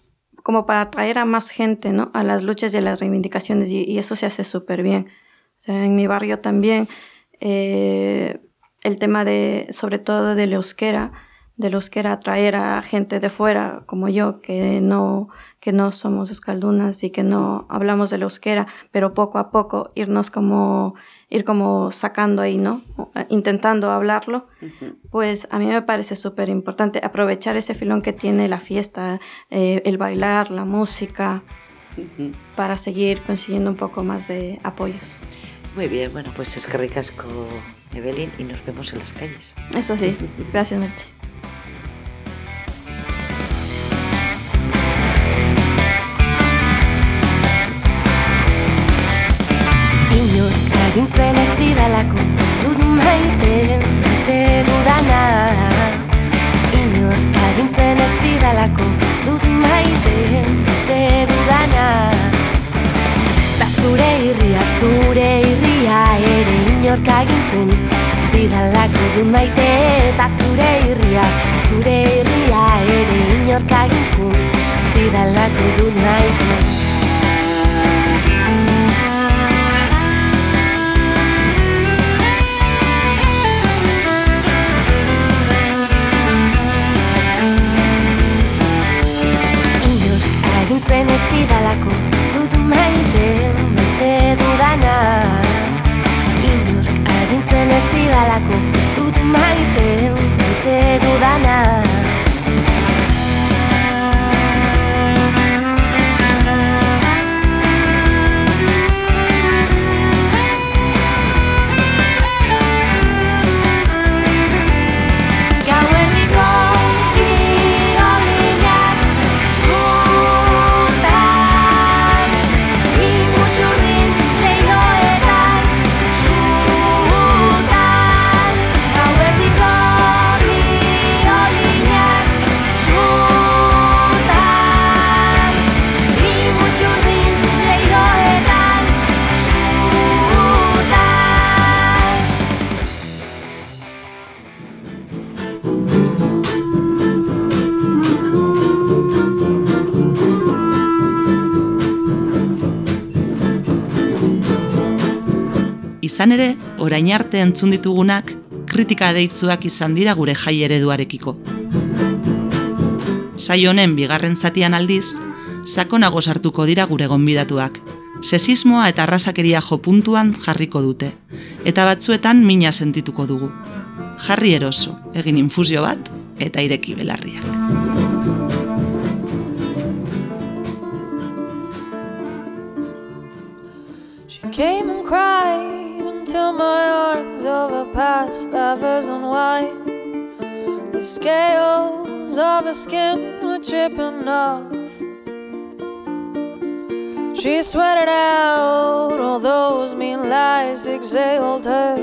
como para atraer a más gente, ¿no? A las luchas y a las reivindicaciones y, eso se hace súper bien. O sea, en mi barrio también eh, el tema de, sobre todo del euskera, de los que era atraer a gente de fuera como yo que no que no somos escaldunas y que no hablamos del euskera pero poco a poco irnos como ir como sacando ahí no intentando hablarlo. Pues a mí me parece súper importante aprovechar ese filón que tiene la fiesta eh, el bailar la música para seguir consiguiendo un poco más de apoyos. Muy bien bueno pues es que ricasco Evelyn y nos vemos en las calles. Eso sí. Gracias Merche Agintzen ez didalako dut maite Te dudana. Inor agintzen ez didalako dut maite Te dudana. Da zure irria, zure irria ere inork agintzen ez didalako Zidalako du maite. Eta zure irria Zure irria ere inorka gintzen Zidalako du maite agintzen ez didalako. Dut maite, maite dudana. Inor agintzen ez didalako. Dut maite, maite dudana Izan ere, orain arte entzun ditugunak kritika deitzuak izan dira gure jai ereduarekiko. Sai honen bigarren zatian aldiz, sakonago sartuko dira gure gonbidatuak. Sesismoa eta arrasakeria jo puntuan jarriko dute, eta batzuetan mina sentituko dugu. Jarri eroso, egin infusio bat, eta ireki belarriak. Into my arms over past lovers unwind. The scales of her skin were tripping off. She sweated out all those mean lies, exhaled her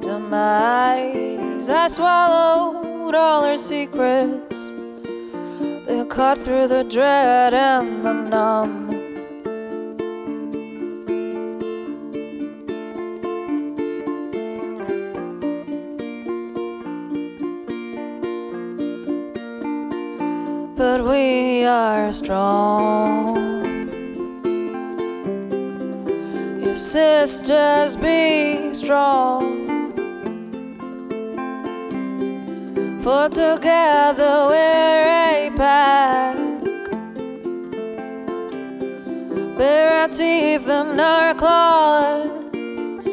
demise. I swallowed all her secrets. They cut through the dread and the numb. Are strong. Your sisters be strong. For together we're a pack. Bare our teeth and our claws.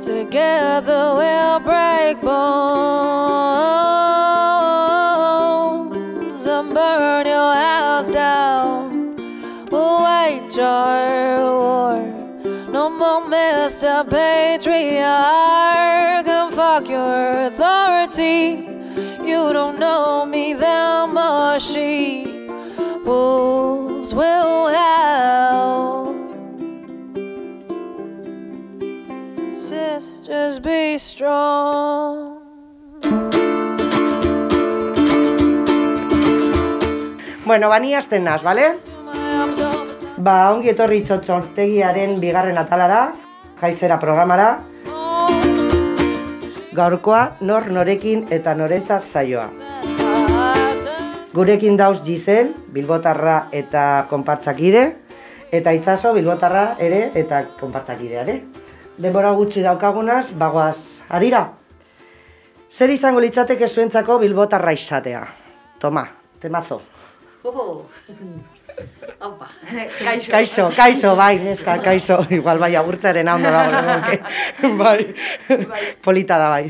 Together we'll break bones more Mr. Patriarch and fuck your authority. You don't know me, them or she. Wolves will howl. Sisters, be strong. Bueno, bani hasten naz, bale? Ba, ongi etorri txotxortegiaren bigarren atalara, jaizera programara, gaurkoa nor norekin eta noretzat saioa. Gurekin dauz Gisel, Bilbotarra eta konpartzakide, eta itzazo Bilbotarra ere eta konpartzakidea ere. Denbora gutxi daukagunaz, bagoaz, harira. Zer izango litzateke zuentzako Bilbotarra izatea? Toma, temazo. Oh. Opa, kaixo. Kaixo, kaixo, bai, neska, kaixo. Igual bai, agurtzaren hau dago, legoke. bai, polita da bai.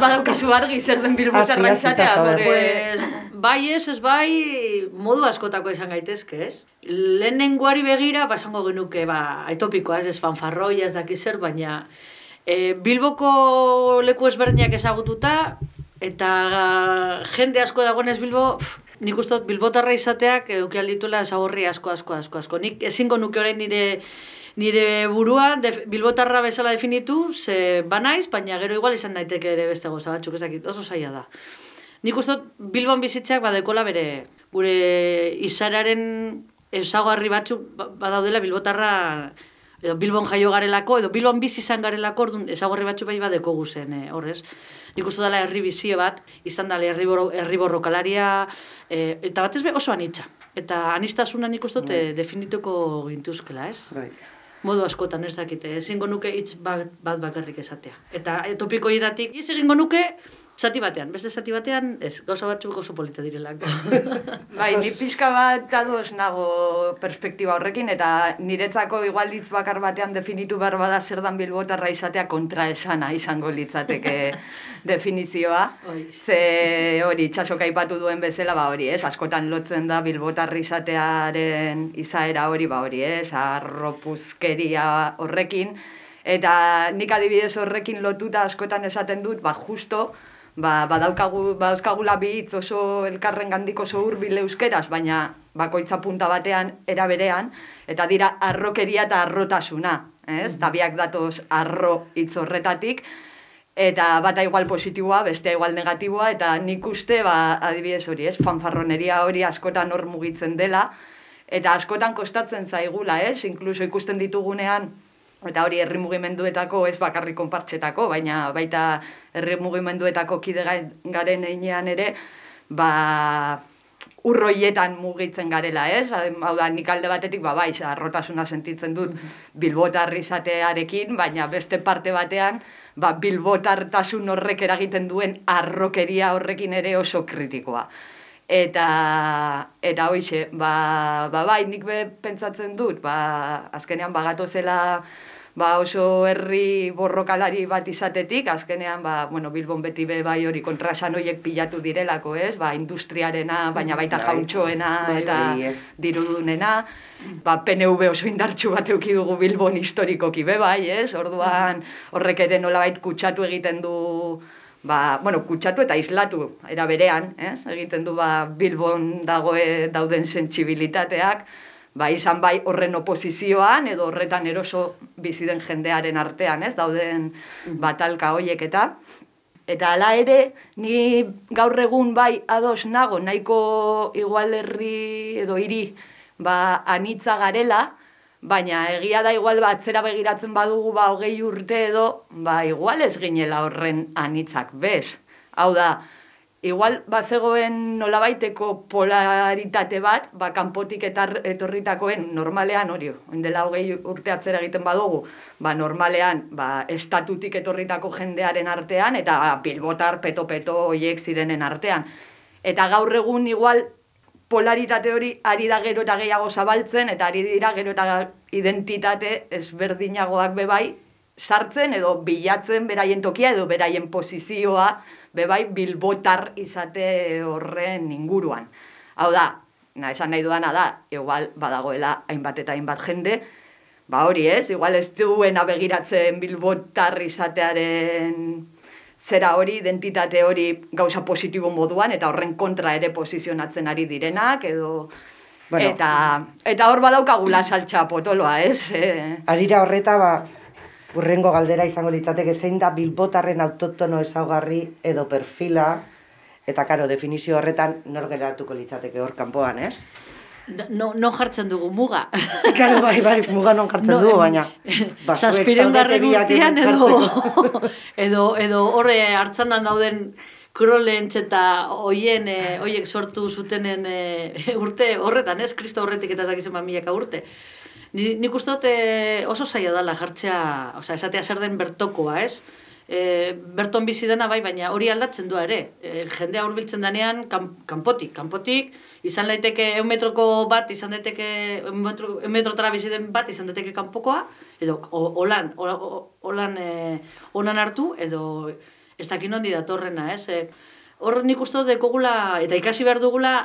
Badaukazu argi zer den bilbotarra izatea. Pues, bai ez, ez bai, modu askotako izan gaitezke, ez? Lehenengoari begira, ba, esango genuke, ba, aitopikoa, ez, ez fanfarroia, ez daki zer, baina e, Bilboko leku ezberdinak ezagututa, eta jende asko dagoenez Bilbo, pff, nik uste dut Bilbotarra izateak eduki aldituela ezagorri asko, asko, asko, asko. Nik ezingo nuke orain nire nire burua de, bilbotarra bezala definitu, ze banaiz, baina gero igual izan daiteke ere beste goza batzuk, ez dakit, oso zaila da. Nik uste dut Bilbon bizitzeak badekola bere gure izararen esagarri batzuk ba- badaudela bilbotarra edo Bilbon jaio garelako, edo Bilbon bizi izan garelako, orduan ezagorri batzu bai badeko guzen, e, horrez. Nik uste dela herri bizio bat, izan dela herri, borro, herri borrokalaria, e, eta batez be oso anitza. Eta anistasuna nik uste dute definituko gintuzkela, ez? Bai. modu askotan ez dakite, ezingo nuke hitz bat, bat bakarrik esatea. Eta e, topiko hidatik, ez egingo nuke, zati batean, beste zati batean, ez, gauza batzuk oso polita direlako. Bai, ni pixka bat ados nago perspektiba horrekin, eta niretzako igual hitz bakar batean definitu behar bada zer dan bilbotarra izatea kontraesana izango litzateke definizioa. Oi. Ze hori, txasok aipatu duen bezala, ba hori, ez, askotan lotzen da bilbotarri izatearen izaera hori, ba hori, ez, arropuzkeria horrekin, eta nik adibidez horrekin lotuta askotan esaten dut, ba justo, ba, badaukagu, badauzkagula bi hitz oso elkarren gandiko oso hurbil euskeraz, baina bakoitza punta batean era berean, eta dira arrokeria eta arrotasuna, ez? Mm biak datoz arro hitz horretatik, eta bata igual positiboa, bestea igual negatiboa, eta nik uste, ba, adibidez hori, ez? Fanfarroneria hori askotan hor mugitzen dela, eta askotan kostatzen zaigula, ez? Inkluso ikusten ditugunean, Eta hori herri mugimenduetako ez bakarrik konpartxetako, baina baita herri mugimenduetako kide ga- garen einean ere, ba, urroietan mugitzen garela, ez? Hau da, nik alde batetik, ba, bai, arrotasuna sentitzen dut bilbotar izatearekin, baina beste parte batean, ba, bilbotartasun horrek eragiten duen arrokeria horrekin ere oso kritikoa. Eta, eta hoixe, ba, ba, bai, nik be pentsatzen dut, ba, azkenean bagatu zela ba, oso herri borrokalari bat izatetik, azkenean, ba, bueno, Bilbon beti be bai hori kontrasan horiek pilatu direlako, ez? Ba, industriarena, baina baita Bai. jauntxoena Bai, eta eh. dirudunena, ba, PNV oso indartsu bat euki dugu Bilbon historikoki be bai, ez? Orduan, horrek ere nolabait kutsatu egiten du ba, bueno, kutsatu eta islatu era berean, ez? Egiten du ba, Bilbon dagoe dauden sentsibilitateak, ba, izan bai horren oposizioan edo horretan eroso bizi den jendearen artean, ez? Dauden batalka hoiek eta Eta hala ere, ni gaur egun bai ados nago, nahiko igual herri edo hiri ba, anitza garela, baina egia da igual ba, atzera begiratzen badugu ba, hogei urte edo, ba, igual ez ginela horren anitzak bez. Hau da, igual bazegoen nolabaiteko polaritate bat, ba, kanpotik eta etorritakoen normalean hori, dela hogei urte atzera egiten badugu, ba, normalean ba, estatutik etorritako jendearen artean, eta ba, bilbotar peto-peto hoiek zirenen artean. Eta gaur egun igual polaritate hori ari da gero eta gehiago zabaltzen, eta ari dira gero eta identitate ezberdinagoak bebai, sartzen edo bilatzen beraien tokia edo beraien posizioa bebai bilbotar izate horren inguruan. Hau da, na, esan nahi dudana da, igual badagoela hainbat eta hainbat jende, ba hori ez, igual ez duena begiratzen bilbotar izatearen zera hori, identitate hori gauza positibo moduan, eta horren kontra ere posizionatzen ari direnak, edo... Bueno. eta, eta hor badaukagula saltxa potoloa, ez? Eh, Arira horreta, ba, urrengo galdera izango litzateke zein da bilbotarren autotono ezaugarri edo perfila, eta karo, definizio horretan nor geratuko litzateke hor kanpoan, ez? No, no jartzen dugu muga. Karo, bai, bai, muga non jartzen No, dugu, baina... ba, zaudete garren urtean edo, edo, edo horre hartzanan dauden krolentz eta hoien, e, hoiek sortu zutenen e, urte horretan, ez? Kristo horretik eta ba milaka urte. Ni, nik uste dut e, oso zaila dela jartzea, osea, esatea zer den bertokoa, ez? E, berton bizi dena bai, baina hori aldatzen du ere. E, jendea hurbiltzen denean kan, kanpotik, kanpotik, izan daiteke eun metroko bat, izan daiteke eun metro, eun metrotara bizi den bat, izan daiteke kanpokoa, edo holan, holan, honan hartu, edo ez dakin ondi datorrena, ez? E, hor nik uste dut dekogula, eta ikasi behar dugula,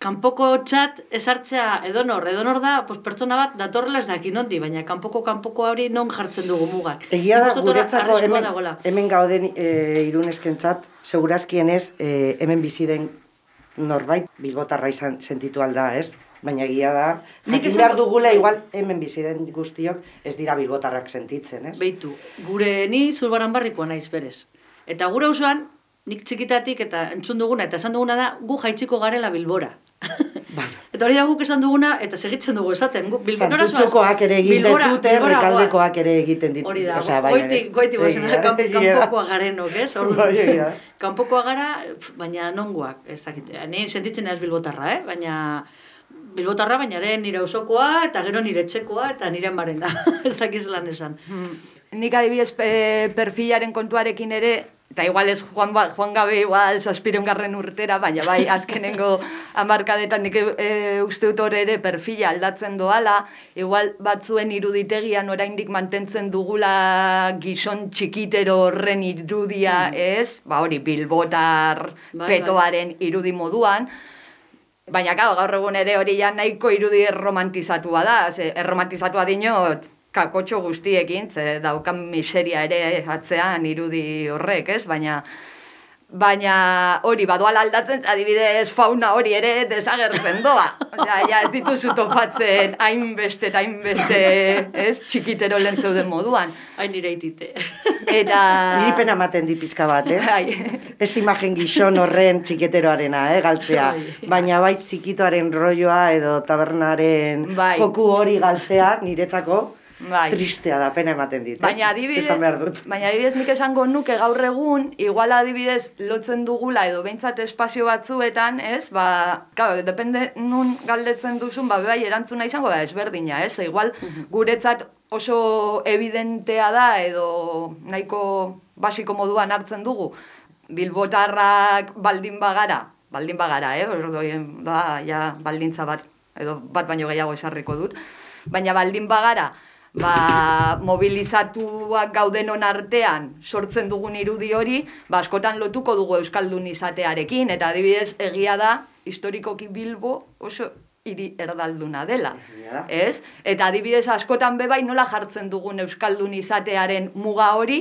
kanpoko txat ezartzea edonor, edonor da, pues, pertsona bat datorrela ez dakin ondi, baina kanpoko kanpoko hori non jartzen dugu mugak. Egia da, guretzako hemen, hemen gauden e, iruneskentzat, segurazkienez, e, hemen bizi den norbait bilbotarra izan sentitu alda, ez? Baina egia da, jakin behar dugula, igual hemen bizi den guztiok ez dira bilbotarrak sentitzen, ez? Beitu, gure ni zurbaran barrikoa naiz berez. Eta gure auzoan nik txikitatik eta entzun duguna eta esan duguna da gu jaitziko garela bilbora. Eta hori da guk esan duguna, eta segitzen dugu esaten. Gu- Bilbonora zoaz- Santutxokoak ere Bilbora goaz. rekaldekoak ere egiten ditut. Hori da, Osea, bai, goiti, bai. goiti guazen, Egia, kan, egia da. kanpokoa garenok, ez? Orduan, Bai, kanpokoa gara, baina nongoak, ez dakit. Ni sentitzen ez bilbotarra, eh? Baina bilbotarra, baina ere nire auzokoa eta gero nire etxekoa, eta nire marena. ez dakiz lan esan. Nik adibidez pe- perfilaren kontuarekin ere, eta igual ez joan, ba, joan gabe igual zazpireun garren urtera, baina bai azkenengo amarkadetan nik e, uste dut ere perfila aldatzen doala, igual batzuen iruditegian oraindik mantentzen dugula gizon txikitero horren irudia, ez? Ba hori, bilbotar Bai, bai. petoaren irudi moduan, Baina, gaur egun ere hori ja nahiko irudi erromantizatua da, ze erromantizatua dinot kakotxo guztiekin, ze daukan miseria ere atzean irudi horrek, ez? Baina, baina hori badoala aldatzen, adibidez fauna hori ere desagertzen doa. Ja, ja, ez dituzu topatzen hainbeste eta hainbeste, ez? Txikitero lehen zeuden moduan. Hain nire itite. Eta... Niri pena ematen di pizka bat, eh? Bai. Ez imagen gizon horren txiketeroarena, eh, galtzea. Bai. Baina bai txikitoaren rolloa edo tabernaren Bai. joku hori galtzea niretzako Bai. tristea da, pena ematen dit. eh? Baina adibidez, Esan behar dut. baina adibidez nik esango nuke gaur egun, igual adibidez lotzen dugula edo behintzat espazio batzuetan, ez? Ba, claro, depende nun galdetzen duzun, ba, bai erantzuna izango da ezberdina, ez? Igual guretzat oso evidentea da edo nahiko basiko moduan hartzen dugu. Bilbotarrak baldin bagara, baldin bagara, eh? Orduan, Da, ja, baldintza bat, edo bat baino gehiago esarriko dut. Baina baldin bagara, ba, mobilizatuak gaudenon artean sortzen dugun irudi hori, ba, askotan lotuko dugu Euskaldun izatearekin, eta adibidez egia da, historikoki Bilbo oso hiri erdalduna dela. Ez? Eta adibidez askotan bebai nola jartzen dugun Euskaldun izatearen muga hori,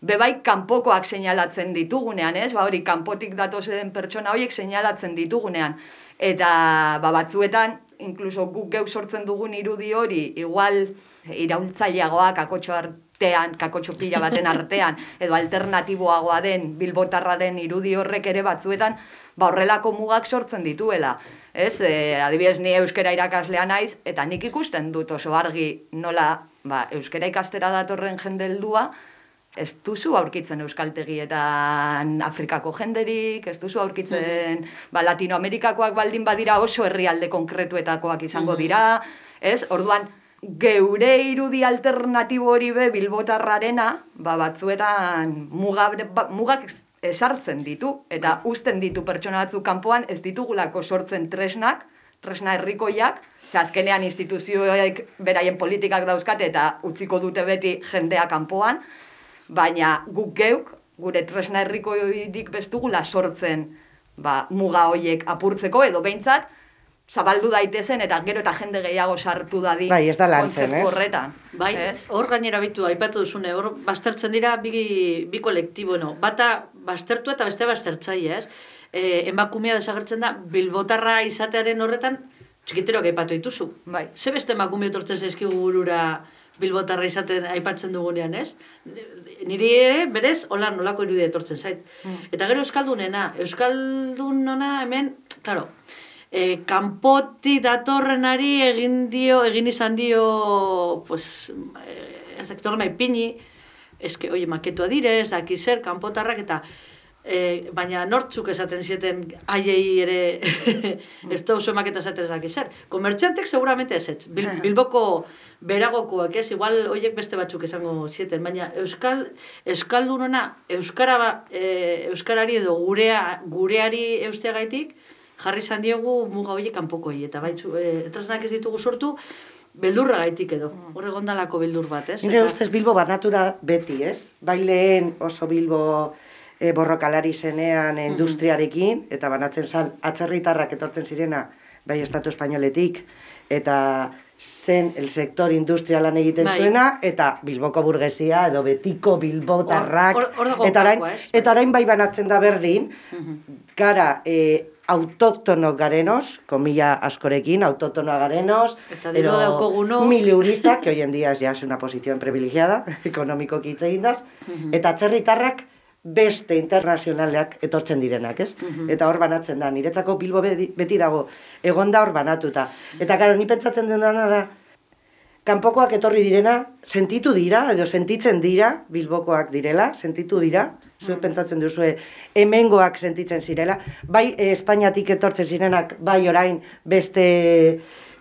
bebai kanpokoak seinalatzen ditugunean, ez? Ba hori, kanpotik datozen pertsona horiek seinalatzen ditugunean. Eta ba, batzuetan, inkluso guk geuk sortzen dugun irudi hori, igual iraultzaileagoa kakotxo artean, kakotxo pila baten artean, edo alternatiboagoa den bilbotarraren irudi horrek ere batzuetan, ba horrelako mugak sortzen dituela. Ez, e, adibidez ni euskera irakaslea naiz, eta nik ikusten dut oso argi nola ba, euskera ikastera datorren jendeldua, ez duzu aurkitzen euskaltegietan Afrikako jenderik, ez duzu aurkitzen ba, Latinoamerikakoak baldin badira oso herrialde konkretuetakoak izango dira, ez? Orduan, geure irudi alternatibo hori be bilbotarrarena, ba, batzuetan muga, ba, mugak esartzen ditu, eta uzten ditu pertsona batzuk kanpoan ez ditugulako sortzen tresnak, tresna herrikoiak, ze azkenean instituzioek beraien politikak dauzkate eta utziko dute beti jendea kanpoan, baina guk geuk, gure tresna herrikoirik bestugula sortzen ba, muga hoiek apurtzeko edo behintzat, zabaldu daitezen eta gero eta jende gehiago sartu dadi Bai, ez da lantzen, ez? horretan. Bai, hor gainera bitu, aipatu duzune, hor baztertzen dira bi, bi kolektibo, no? Bata baztertu eta beste baztertzaile, ez? E, emakumea desagertzen da, bilbotarra izatearen horretan, txikiteroak aipatu dituzu. Bai. Ze beste emakume etortzen zaizkigu burura bilbotarra izaten aipatzen dugunean, ez? Niri ere, berez, hola nolako irudia etortzen zait. Eta gero Euskaldunena, Euskaldunona hemen, claro, e, kanpoti datorrenari egin dio, egin izan dio, pues, e, ez dakit horrema ipini, eske, oie, maketua dire, ez daki zer, kanpotarrak, eta E, baina nortzuk esaten zieten haiei ere ez da oso maketa esaten ez daki zer. Komertxantek seguramente ez ez. Bil, bilboko beragokoak ez, igual hoiek beste batzuk esango zieten, baina euskal, euskaldunona, euskara, e, euskarari edo gurea, gureari eusteagaitik, jarri izan diegu muga horiek kanpokoi, eta baitzu, e, tresnak ez ditugu sortu, beldurra gaitik edo, hor egondalako beldur bat, ez? Nire ustez Bilbo banatura beti, ez? Bai lehen oso Bilbo e, borrokalari zenean e, industriarekin, eta banatzen zan atzerritarrak etortzen zirena, bai Estatu Espainoletik, eta zen el sektor industrialan egiten Bai. zuena, eta Bilboko burgesia, edo betiko Bilbotarrak, hor- hor dago eta, orain, eta orain bai banatzen da berdin, gara, e, autóctono garenos, komila askorekin, autóctono garenos, daukaguno. miliuristas, que hoy en día ya es una posición privilegiada, ekonomiko hitz egindaz, eta atzerritarrak beste internazionaleak etortzen direnak, ez? Eta hor banatzen da, niretzako Bilbo beti, dago, egon da hor banatuta. Eta karo, ni pentsatzen dena da, kanpokoak etorri direna, sentitu dira, edo sentitzen dira, Bilbokoak direla, sentitu dira, zuek pentsatzen duzue, hemengoak sentitzen zirela, bai eh, Espainiatik etortzen zirenak, bai orain beste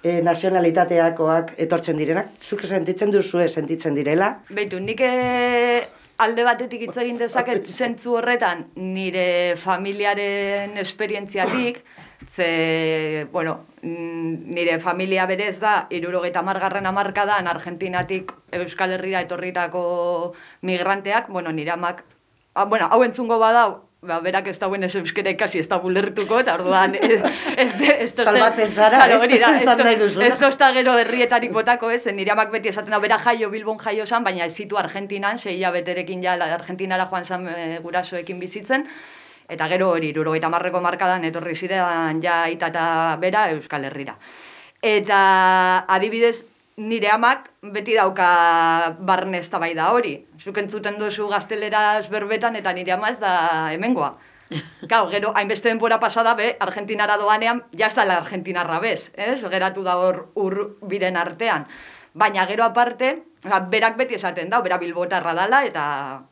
eh, nazionalitateakoak etortzen direnak, zuk sentitzen duzue sentitzen direla, Beitu, nik eh, alde batetik hitz egin dezaket zentzu horretan nire familiaren esperientziatik, ze, bueno, mm, nire familia berez da, irurogeita margarren amarkadan Argentinatik Euskal Herria etorritako migranteak, bueno, nire amak, ah, bueno, hau entzungo badau, ba, berak ez dauen ez euskera ikasi ez da bulertuko, eta orduan ez, ez, ez, ez, Salbatzen zara, Claro, ez- da, esto- nahi esto ez da gero herrietarik botako, ez, nire amak beti esaten da, bera jaio Bilbon jaio zan, baina ez zitu Argentinan, sei hilabeterekin ja Argentinara joan zan e, gurasoekin bizitzen, eta gero hori, irurogeita marreko markadan etorri ziren ja aita eta bera Euskal Herrira. Eta adibidez, nire amak beti dauka barne da hori. Zuk entzuten duzu gazteleraz berbetan eta nire ama ez da hemengoa. Gau, gero, hainbeste denbora pasada be, Argentinara doanean, ja ez da la Argentinarra bez, ez? Geratu da hor ur biren artean. Baina gero aparte, oza, berak beti esaten da, bera bilbotarra dala, eta,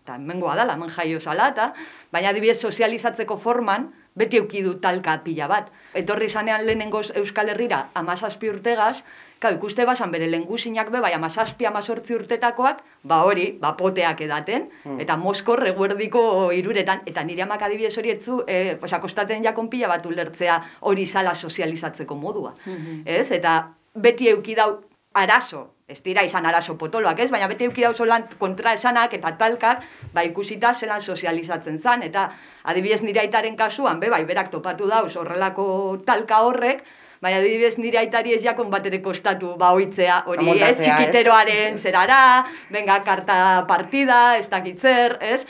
eta hemengoa dala, hemen jaio zala, eta, baina adibidez sozializatzeko forman, beti euki du talka pila bat. Etorri zanean lehenengoz Euskal Herrira amazazpi urtegaz, Kau, ikuste basan bere lengusinak be, bai, amazazpi, amazortzi urtetakoak, ba hori, ba poteak edaten, eta Moskor reguerdiko iruretan, eta nire amak adibidez hori etzu, e, oza, kostaten jakon pila bat ulertzea hori zala sozializatzeko modua. Ez? Eta beti euki dau arazo, ez dira izan arazo potoloak, ez? Baina beti euki dau zolan kontra esanak eta talkak, ba ikusita zelan sozializatzen zan, eta adibidez nire aitaren kasuan, be, bai, berak topatu dauz horrelako talka horrek, Baina adibidez nire aitari ez jakon bat ere kostatu ba oitzea, hori ez, Amoldatzea, ez? txikiteroaren zerara, venga, karta partida, ez dakitzer, ez?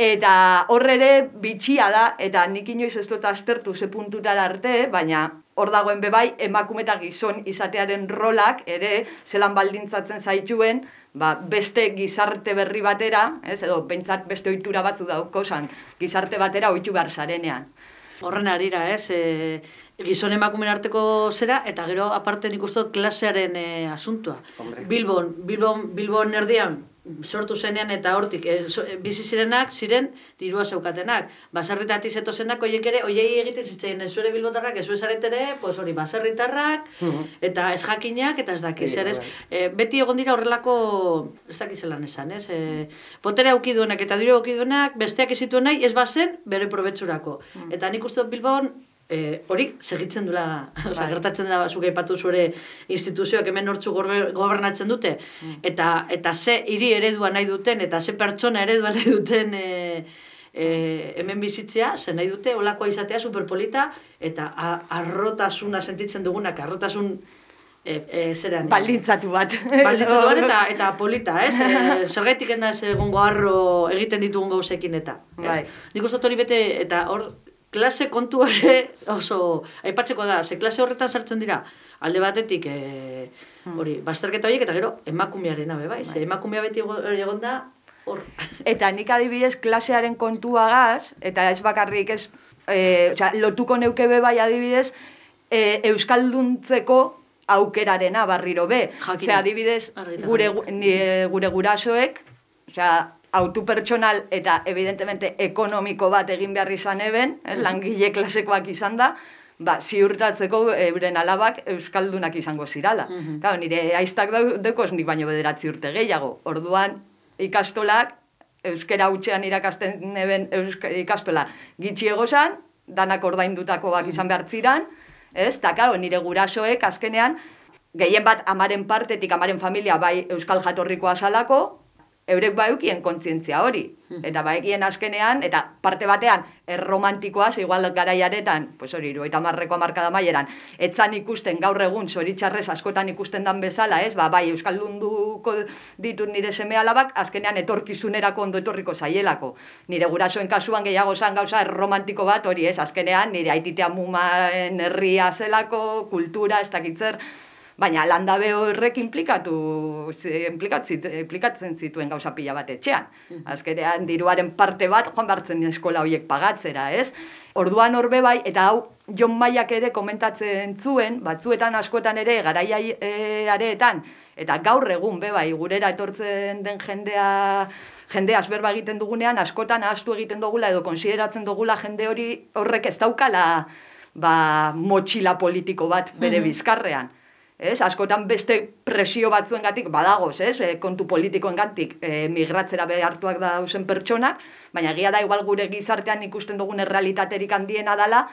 Eta horre ere bitxia da, eta nik inoiz ez dut aztertu ze puntutara arte, baina hor dagoen bebai emakume eta gizon izatearen rolak ere zelan baldintzatzen zaituen, ba, beste gizarte berri batera, ez, edo pentsat beste ohitura batzu daukozan, gizarte batera ohitu behar zarenean. Horren arira, ez? E, gizon emakumen arteko zera, eta gero aparte nik uste klasearen e, asuntua. Bilbon, Bilbon, Bilbon erdian sortu zenean eta hortik e, so- e, bizi zirenak ziren dirua zeukatenak. Baserritatik zetozenak hoiek ere, hoiei egiten zitzaien ez zuere bilbotarrak, ez ere, pues hori baserritarrak, eta ez jakinak, eta ez dakiz, ez? E, beti egon dira horrelako, ez dakiz zelan esan, ez? E, botere aukiduenak eta diru aukiduenak, besteak ezituen nahi, ez bazen, bere probetxurako. Eta nik uste dut Bilbon, e, hori segitzen dula, osea, gertatzen da zuk aipatu zure instituzioak hemen hortzu gobernatzen dute, eta, eta ze hiri eredua nahi duten, eta ze pertsona eredua nahi duten e, e, hemen bizitzea, ze nahi dute, olakoa izatea superpolita, eta a, arrotasuna sentitzen dugunak, arrotasun e, e, zeran, Baldintzatu bat. Balditzatu bat eta, eta polita, ez? E, zergaitik ez egongo harro egiten ditugun gauzekin eta. ez? Bai. Nik uste hori bete, eta hor, klase kontu ere oso aipatzeko da, ze klase horretan sartzen dira, alde batetik, e, hori, bazterketa horiek eta gero emakumearen abe, bai? Ze emakumea beti ego- egon da, hor. Eta nik adibidez klasearen kontuagaz, eta ez bakarrik ez, e, osea, lotuko neuke be bai adibidez, e, euskalduntzeko aukerarena barriro be. Ze adibidez, Argi eta gure, gure gurasoek, osea, autu pertsonal eta evidentemente ekonomiko bat egin behar izan eben, eh, langile klasekoak izan da, ba, ziurtatzeko euren alabak euskaldunak izango zirala. Mhm. Claro, nire aiztak daukoz nik baino bederatzi urte gehiago. Orduan, ikastolak, euskera hutsean irakasten neben euska, ikastola gitxi egozan, danak ordaindutakoak izan behar ziran, ez? Ta, claro, nire gurasoek azkenean, gehien bat amaren partetik, amaren familia bai euskal jatorrikoa salako, eurek baukien kontzientzia hori. Eta baekien azkenean, eta parte batean, erromantikoa, ze igual garaiaretan, pues hori, irueta marreko amarkada maieran, etzan ikusten gaur egun, zoritxarrez askotan ikusten dan bezala, ez, ba, bai, euskaldunduko ditut nire seme alabak, azkenean etorkizunerako ondo etorriko zaielako. Nire gurasoen kasuan gehiago zan gauza erromantiko bat, hori ez, azkenean, nire aititea mumaen herria zelako, kultura, ez dakitzer, Baina landabe horrek implikatu, implikatzen zituen gauza pila bat etxean. Azkenean diruaren parte bat joan bartzen eskola horiek pagatzera, ez? Orduan horbe bai, eta hau Jon Maiak ere komentatzen zuen, batzuetan askotan ere garaiareetan, eta gaur egun be bai, gurera etortzen den jendea jende asberba egiten dugunean, askotan ahastu egiten dugula edo konsideratzen dugula jende hori horrek ez daukala ba, motxila politiko bat bere bizkarrean ez? Askotan beste presio batzuengatik badagoz, ez? E, kontu politikoengatik e, migratzera behartuak dauzen pertsonak, baina egia da igual gure gizartean ikusten dugun errealitaterik handiena dala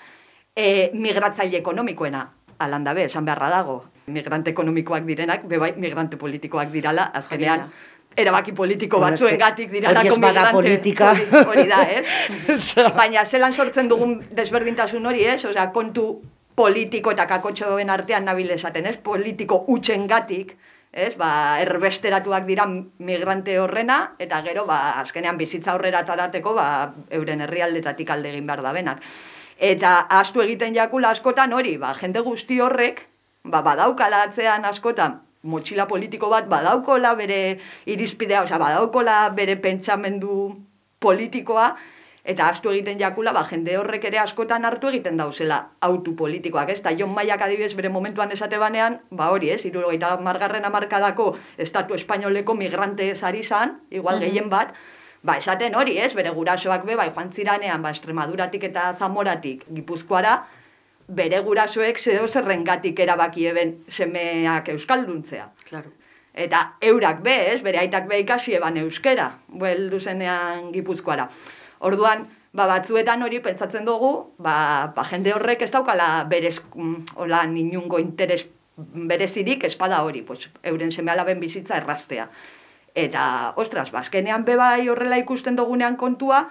e, migratzaile ekonomikoena. Alanda be, esan beharra dago. Migrante ekonomikoak direnak, bebai migrante politikoak dirala, azkenean, erabaki politiko batzuengatik dirala migrante politika. hori da, ez? Baina zelan sortzen dugun desberdintasun hori, ez? Osea, kontu politiko eta kakotxoen artean nabil esaten, ez? Politiko utxengatik, ez? Ba, erbesteratuak dira migrante horrena, eta gero, ba, azkenean bizitza horrera tarateko, ba, euren herrialdetatik alde egin behar da benak. Eta astu egiten jakula askotan hori, ba, jende guzti horrek, ba, badaukala atzean askotan, motxila politiko bat badaukola bere irizpidea, osea, badaukola bere pentsamendu politikoa, eta astu egiten jakula, ba, jende horrek ere askotan hartu egiten dauzela autu politikoak, ez? Ta Jon Maiak adibidez bere momentuan esate banean, ba hori, ez? Irurogeita margarren amarkadako estatu espainoleko migrante ari zan, igual gehien bat, ba, esaten hori, ez? Bere gurasoak be, bai, joan ziranean, ba, Estremaduratik eta Zamoratik gipuzkoara, bere gurasoek zeo zerrengatik erabaki eben semeak euskalduntzea. Claro. Eta eurak be, ez? Bere aitak be ikasi eban euskera, bueldu zenean gipuzkoara. Orduan, ba, batzuetan hori pentsatzen dugu, ba, ba jende horrek ez daukala berez, mm, hola, ninungo interes berezirik espada hori, pues, euren seme alaben bizitza errastea. Eta, ostras, bazkenean ba, bebai horrela ikusten dugunean kontua,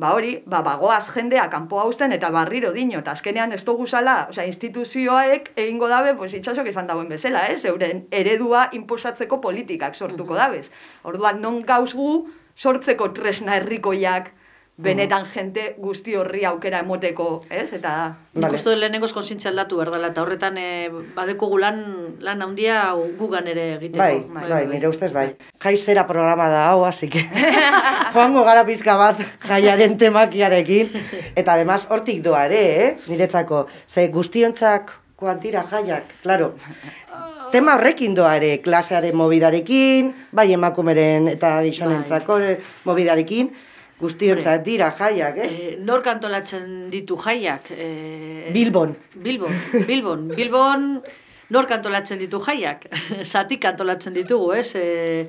ba hori, ba, bagoaz jendea kanpo hausten eta barriro dino, eta azkenean ez dugu zala, oza, instituzioaek egingo dabe, pues, itxasok esan dagoen bezala, ez? Euren eredua imposatzeko politikak sortuko dabez. Orduan, non gauz gu sortzeko tresna herrikoiak, benetan jente guzti horri aukera emoteko, ez? Eta nik vale. uste lehenengoz konsientzia aldatu berdala, eta horretan e, badeko gulan lan handia gugan ere egiteko. Bai, bai, bai, bai, nire ustez bai. Jaizera programa da hau, así que joango gara pizka bat jaiaren temakiarekin, eta además hortik doa ere, eh? niretzako, ze guztiontzak kuantira jaiak, claro, tema horrekin doa ere, klasearen mobidarekin, bai emakumeren eta gizonentzako bai. mobidarekin, guztiontzat dira jaiak, ez? E, nor kantolatzen ditu jaiak? E, Bilbon. Bilbon, Bilbon. Bilbon nor kantolatzen ditu jaiak? Zatik kantolatzen ditugu, ez? E,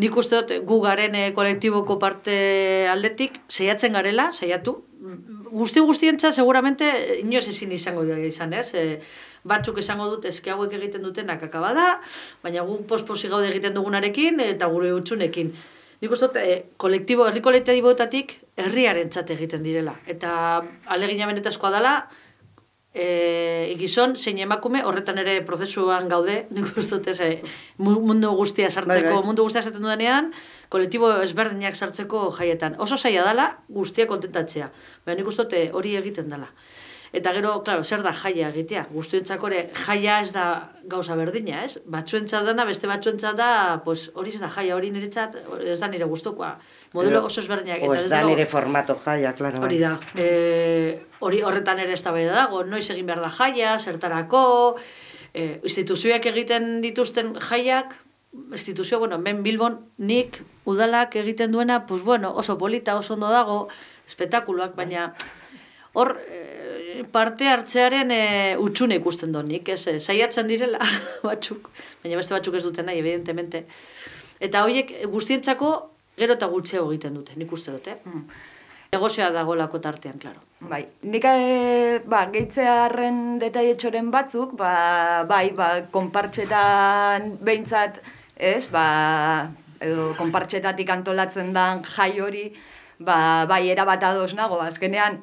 nik uste dut gu garen kolektiboko parte aldetik, saiatzen garela, saiatu. Guzti guztientza seguramente inoz ezin izango dira izan, ez? E, batzuk esango dut eske hauek egiten dutenak akabada, baina gu posposi gaude egiten dugunarekin eta gure utxunekin. Nik uste e, kolektibo, herri kolektiboetatik herriaren txate egiten direla. Eta alegina benetazkoa dela, e, gizon, zein emakume, horretan ere prozesuan gaude, nik uste e, mundu guztia sartzeko, bai, bai. mundu guztia sartzen dudanean, kolektibo ezberdinak sartzeko jaietan. Oso zaila dela, guztia kontentatzea. Baina nik uste hori egiten dela. Eta gero, claro, zer da jaia egitea? Guztuentzako ere jaia ez da gauza berdina, ez? Batzuentzat dana, beste batzuentzat da, pues, hori ez da jaia, hori niretzat, ez da nire gustukoa. Modelo oso ezberdinak. O ez da nire formato jaia, claro. Hori bai. da. E, hori horretan ere ez da dago, noiz egin behar da jaia, zertarako, e, instituzioak egiten dituzten jaiak, instituzio, bueno, ben Bilbon, nik udalak egiten duena, pues bueno, oso polita, oso ondo dago, espetakuloak, baina hor, parte hartzearen e, utxune ikusten dut nik, ez, saiatzen direla batzuk, baina beste batzuk ez duten nahi, evidentemente. Eta horiek guztientzako gero eta gutxeo egiten dute, nik uste dute. Mm. Negozioa dago lako tartean, klaro. Bai, nik e, ba, geitzearen detaietxoren batzuk, ba, bai, ba, konpartxetan behintzat, ez, ba, edo konpartxetatik antolatzen dan jai hori, ba, bai, erabat ados nago, azkenean,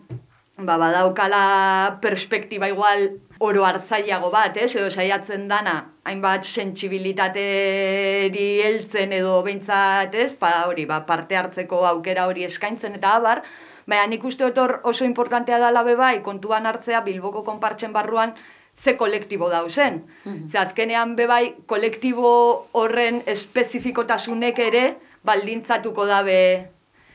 ba, badaukala perspektiba igual oro hartzaileago bat, ez? Edo saiatzen dana, hainbat sentsibilitateri heltzen edo behintzat, ez? Ba, hori, ba, parte hartzeko aukera hori eskaintzen eta abar, baina nik uste oso importantea dela bai kontuan hartzea Bilboko konpartzen barruan, ze kolektibo dauzen. Ze azkenean bebai kolektibo horren espezifikotasunek ere baldintzatuko dabe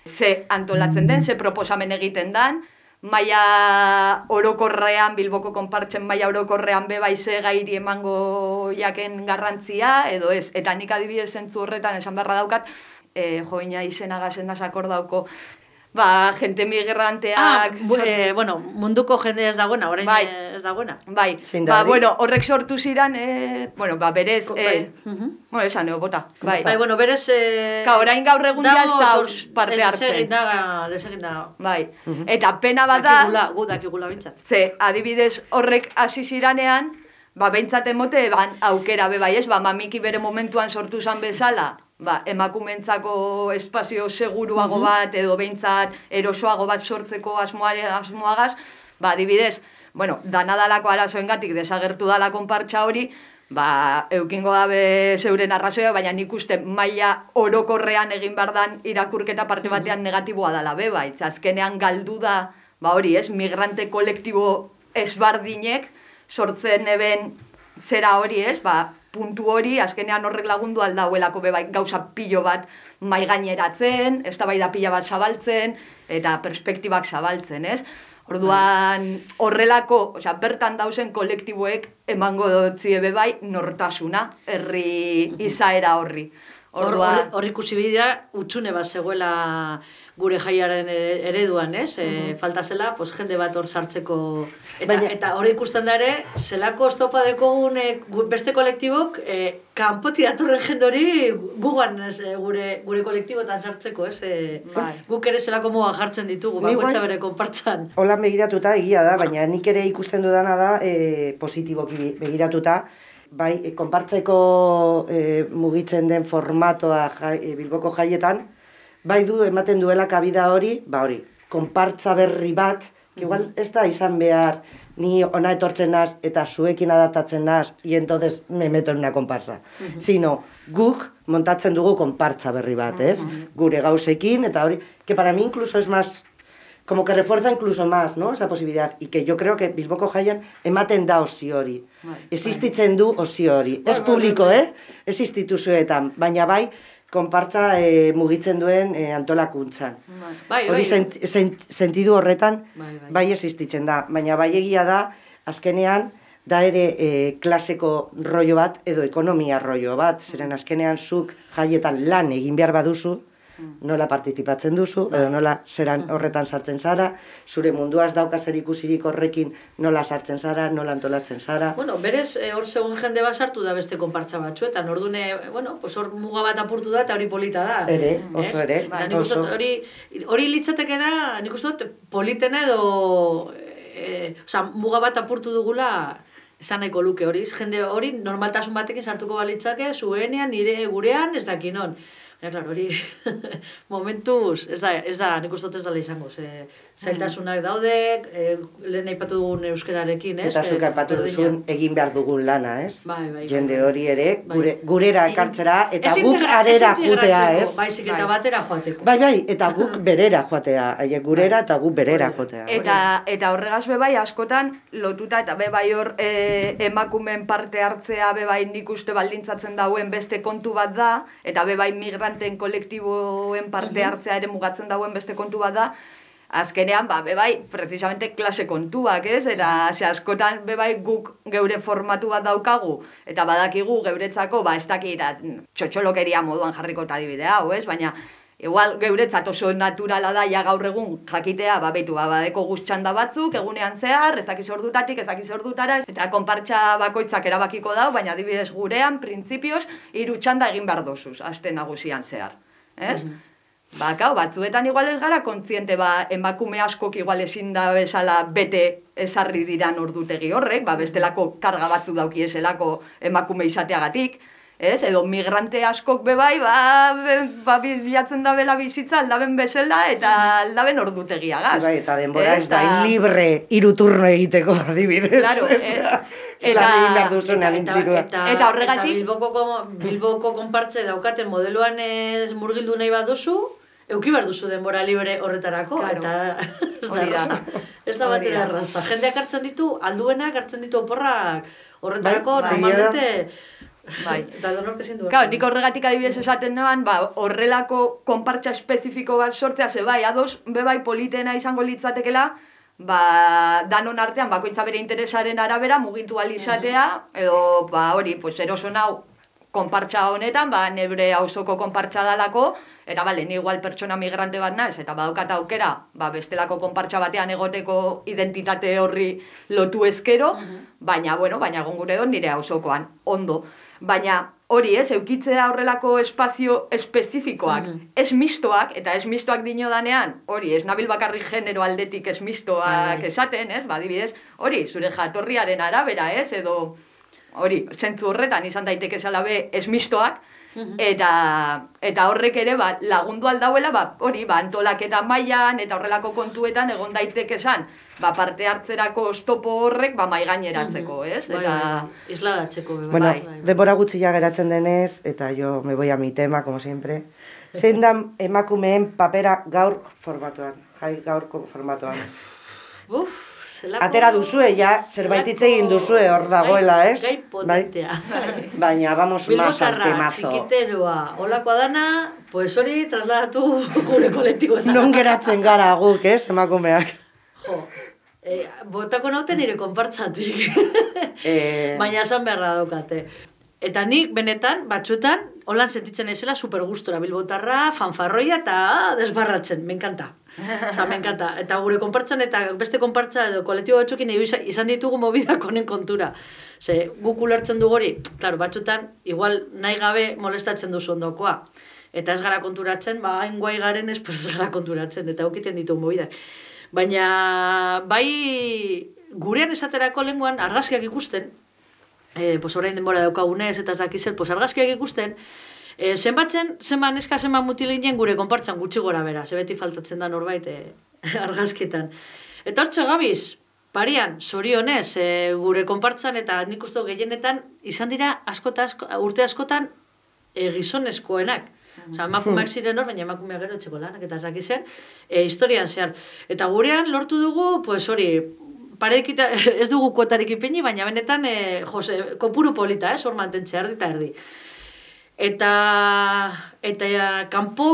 ze antolatzen den, ze proposamen egiten dan, maia orokorrean, Bilboko konpartzen maia orokorrean bebai ze gairi emango jaken garrantzia, edo ez. Eta nik adibidez zentzu horretan esan beharra daukat, e, joina izena gazen da sakor dauko, ba, gente migranteak... Ah, bu, eh, bueno, munduko jende ez dagoena, orain Bai. ez dagoena. Bai, Zein da ba, bueno, horrek sortu ziran, eh, bueno, ba, berez, Ko- eh, bai. Bueno, esan, eo, bota, bai. Bai, bueno, berez... Eh, Ka, orain gaur egun ja ez da haus parte ez hartzen. desegin da, desegin da. Bai, eta pena bada, Dakigula, gu dakigula bintzat. ze, adibidez, horrek hasi ziranean, ba, behintzat emote, ban, aukera be bai, ez, ba, mamiki bere momentuan sortu zan bezala, ba, emakumentzako espazio seguruago bat, edo behintzat erosoago bat sortzeko asmoare, asmoagaz, ba, adibidez, bueno, danadalako arazoengatik desagertu dala konpartxa hori, ba, eukingo dabe zeuren arrazoia, baina nik uste maila orokorrean egin bardan irakurketa parte batean negatiboa dala be, bai, Ze azkenean galdu da, ba hori, ez, migrante kolektibo ezbardinek sortzen eben zera hori, ez, ba, puntu hori, azkenean horrek lagundu aldauelako be bai, gauza pilo bat mai gaineratzen, eztabaida pila bat zabaltzen, eta perspektibak zabaltzen, ez? Orduan, horrelako, osea, bertan dauzen kolektiboek emango dotzie be bai nortasuna, herri izaera horri. Hor, Orduan, hor, hor ikusi bidea, utxune bat zegoela gure jaiaren ere- ereduan, ez? E, falta zela, pues, jende bat hor sartzeko... Eta, Baina- eta hori ikusten da ere, zelako oztopa dekogun e, beste kolektibok, e, kanpoti datorren jende hori gugan ez, e, gure, gure kolektibotan sartzeko, ez? E, Bai. Guk ere zelako muga jartzen ditugu, bakoitza bere konpartzan. Hola begiratuta egia da, baina nik ere ikusten dudana da e, positiboki begiratuta, bai, e, konpartzeko e, mugitzen den formatoa jai, e, Bilboko jaietan, bai du ematen duela kabida hori, ba hori, konpartza berri bat, que igual ez da izan behar ni ona etortzen naz eta zuekin adaptatzen naz, y entonces me meto en una comparsa. Sino, guk montatzen dugu konpartza berri bat, ez? Gure gauzekin, eta hori, que para mí incluso es más como que refuerza incluso más, ¿no? Esa posibilidad. Y que yo creo que Bilboko jaian ematen da osi hori. Existitzen du osi hori. Ez publiko, eh? Ez instituzioetan, baina bai, konpartza eh, mugitzen duen eh, antolakuntzan. Bai, Hori bai. sent, sent, sentidu horretan Bai, bai. bai existitzen da, baina bai egia da azkenean da ere e, klaseko rollo bat edo ekonomia rollo bat, zeren azkenean zuk jaietan lan egin behar baduzu, nola partizipatzen duzu, edo nola zeran horretan sartzen zara, zure munduaz dauka zer ikusirik horrekin nola sartzen zara, nola antolatzen zara. Bueno, berez, eh, hor segun jende bat sartu da beste konpartza batzuetan, ordune, bueno, pues hor muga bat apurtu da eta hori polita da. Ere, Ez? oso ere, Eta nik uste oso. hori, hori litzatekena, nik uste politena edo, e, oza, muga bat apurtu dugula, esan nahiko luke hori, jende hori normaltasun batekin sartuko balitzake, zuenean, nire gurean, ez dakinon. Baina, klaro, hori momentuz, ez da, ez da, nik uste dut ez dela izango, ze, zailtasunak daude, e, lehen aipatu dugun euskerarekin, ez? Eta zuk Eh, aipatu duzun egin behar dugun lana, ez? Bai, bai, Jende bai. hori ere, Bai. gure, gurera ekartzera, eta Ez guk arera ez jutea, ez? Baizik eta Bai. batera joateko. Bai, bai, eta guk berera joatea, haiek gurera eta guk berera joatea. Eta, eta horregaz bebai askotan lotuta eta bebai hor e, emakumen parte hartzea bebai nik uste baldintzatzen dauen beste kontu bat da, eta bebai migranten kolektiboen parte hartzea ere mugatzen dauen beste kontu bat da, azkenean, ba, bebai, precisamente klase kontuak, ez? Eta, ze askotan, bebai, guk geure formatu bat daukagu, eta badakigu geuretzako, ba, ez dakit, txotxolokeria moduan jarriko eta adibide hau, ez? Baina, Igual, geuretzat oso naturala da, ja gaur egun jakitea, ba, betu, ba, badeko guztxanda batzuk, egunean zehar, ez dakiz ordutatik, ez dakiz ordutara, eta konpartxa bakoitzak erabakiko dau, baina adibidez gurean, printzipioz, hiru txanda egin behar dozuz, aste nagusian zehar. Ez? Ba, kau, batzuetan igual ez gara kontziente, ba, emakume askok igual ezin da bezala bete ezarri diran ordutegi horrek, ba, bestelako karga batzu dauki eselako emakume izateagatik, ez? Edo migrante askok bebai, ba, ba bi- bilatzen da bela bizitza aldaben bezala eta aldaben ordutegiagaz. Bai, eta denbora ez da libre hiru turno egiteko adibidez. Claro, ez Eta- eta, eta, Eta horregatik- eta Bilboko, Bilboko konpartze daukaten modeloan ez murgildu nahi baduzu, Euki behar duzu denbora libre horretarako, Claro. eta ez da. Ez da da. erraza. Jendeak hartzen ditu, alduenak hartzen ditu oporrak horretarako, bai. normalmente... Bai. Eta donork ezin du. Claro, nik horregatik adibidez esaten neban, ba, horrelako konpartxa espezifiko bat sortzea, ze bai, ados, be bai politena izango litzatekela, ba, danon artean, bakoitza bere interesaren arabera mugitu izatea, edo, ba, hori, pues, eroso nau, konpartxa honetan, ba, nebre auzoko konpartxa dalako, eta bale, ni igual pertsona migrante bat naiz, eta badaukat aukera, ba, bestelako konpartxa batean egoteko identitate horri lotu eskero, baina, bueno, baina egon gure hon nire auzokoan, ondo. Baina, hori ez, eukitzea horrelako espazio espezifikoak, ez mistoak, eta ez mistoak dino danean, hori, ez nabil bakarrik genero aldetik ez mistoak Bai, esaten, ez, badibidez, hori, zure jatorriaren arabera, ez, edo, hori, zentzu horretan izan daiteke salabe ez mistoak, eta, eta horrek ere ba, lagundu aldauela, ba, hori, ba, antolaketa mailan eta horrelako kontuetan egon daiteke esan, ba, parte hartzerako oztopo horrek ba, mai gaineratzeko, ez? Bai, Eta, bai, bai. Isla datzeko. Bai, Bueno, bai, bai. denbora gutxi geratzen denez, eta yo me voy a mi tema, como siempre. Zein da emakumeen papera gaur formatuan, jai gaurko formatuan. Uf, zelako... Atera duzue, ja, zerbait hitz egin duzue hor dagoela, ez? Gai potentea. Baina, vamos más al temazo. txikiteroa, olakoa dana, pues hori trasladatu gure kolektiboetan. Non geratzen gara guk, ez, emakumeak. Jo, eh, botako naute nire konpartzatik. Eh, Baina esan beharra daukate. Eta nik benetan, batzuetan, holan sentitzen ezela super gustora bilbotarra, fanfarroia eta ah, desbarratzen, me encanta. Osa, me encanta. Eta gure konpartzan eta beste konpartza edo kolektibo batzukin izan, ditugu mobidak honen kontura. Ze, guk ulertzen du hori, claro, batzuetan, igual nahi gabe molestatzen duzu ondokoa. Eta ez gara konturatzen, ba, hain garen ez, pues ez gara konturatzen, eta aukiten ditugu mobidak. Baina, bai, gurean esaterako lenguan argazkiak ikusten, e, pues orain denbora daukagunez eta ez dakizel, pues argazkiak ikusten, e, zenbatzen, zenbat neska zenbat mutil ginen gure konpartzan gutxi gora bera, ze beti faltatzen da norbait e, argazkietan. Eta hortxe gabiz, parian, sorionez, e, gure konpartzan eta nik uste dut gehienetan, izan dira askota asko, urte askotan e, gizonezkoenak. Osa, emakumeak ziren hor, baina emakumeak gero etxeko lanak eta zaki zen, e, historian zehar. Eta gurean lortu dugu, pues hori, parekita, ez dugu kuotarik ipini, baina benetan, e, jose, kopuru polita, ez, hor mantentzea, erdi eta erdi. Eta, eta ja, kanpo,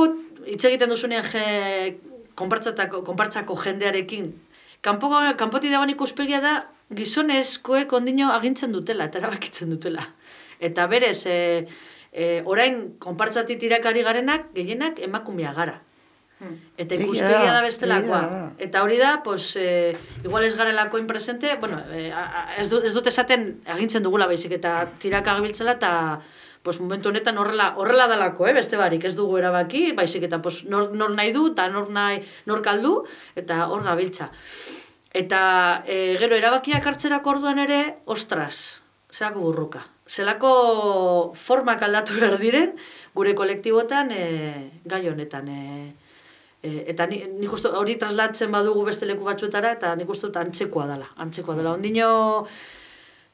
hitz egiten duzunean je, konpartzatako, konpartzako jendearekin, kanpo, kanpoti dagoen ikuspegia da, gizonezkoek ondino agintzen dutela, eta erabakitzen dutela. Eta berez, e, e, orain konpartzatit irakari garenak, gehienak emakumea gara. Eta Egia ikuspegia da, da bestelakoa. da. Eta hori da, pues, e, igual ez garelako inpresente, bueno, e, a, a, ez, du, ez dut esaten agintzen dugula baizik, eta tiraka gabiltzela, eta pues, momentu honetan horrela, horrela dalako, eh, beste barik, ez dugu erabaki, baizik, eta pues, nor, nor nahi du, eta nor, nahi, nor kaldu, eta hor gabiltza. Eta e, gero erabakiak hartzerako orduan ere, ostras, zelako burruka. Zelako formak aldatu behar diren, gure kolektibotan e, gai honetan. E, e, eta ni, nik uste hori traslatzen badugu beste leku batzuetara, eta nik uste antzekoa dela. Antzekoa dela. Ondino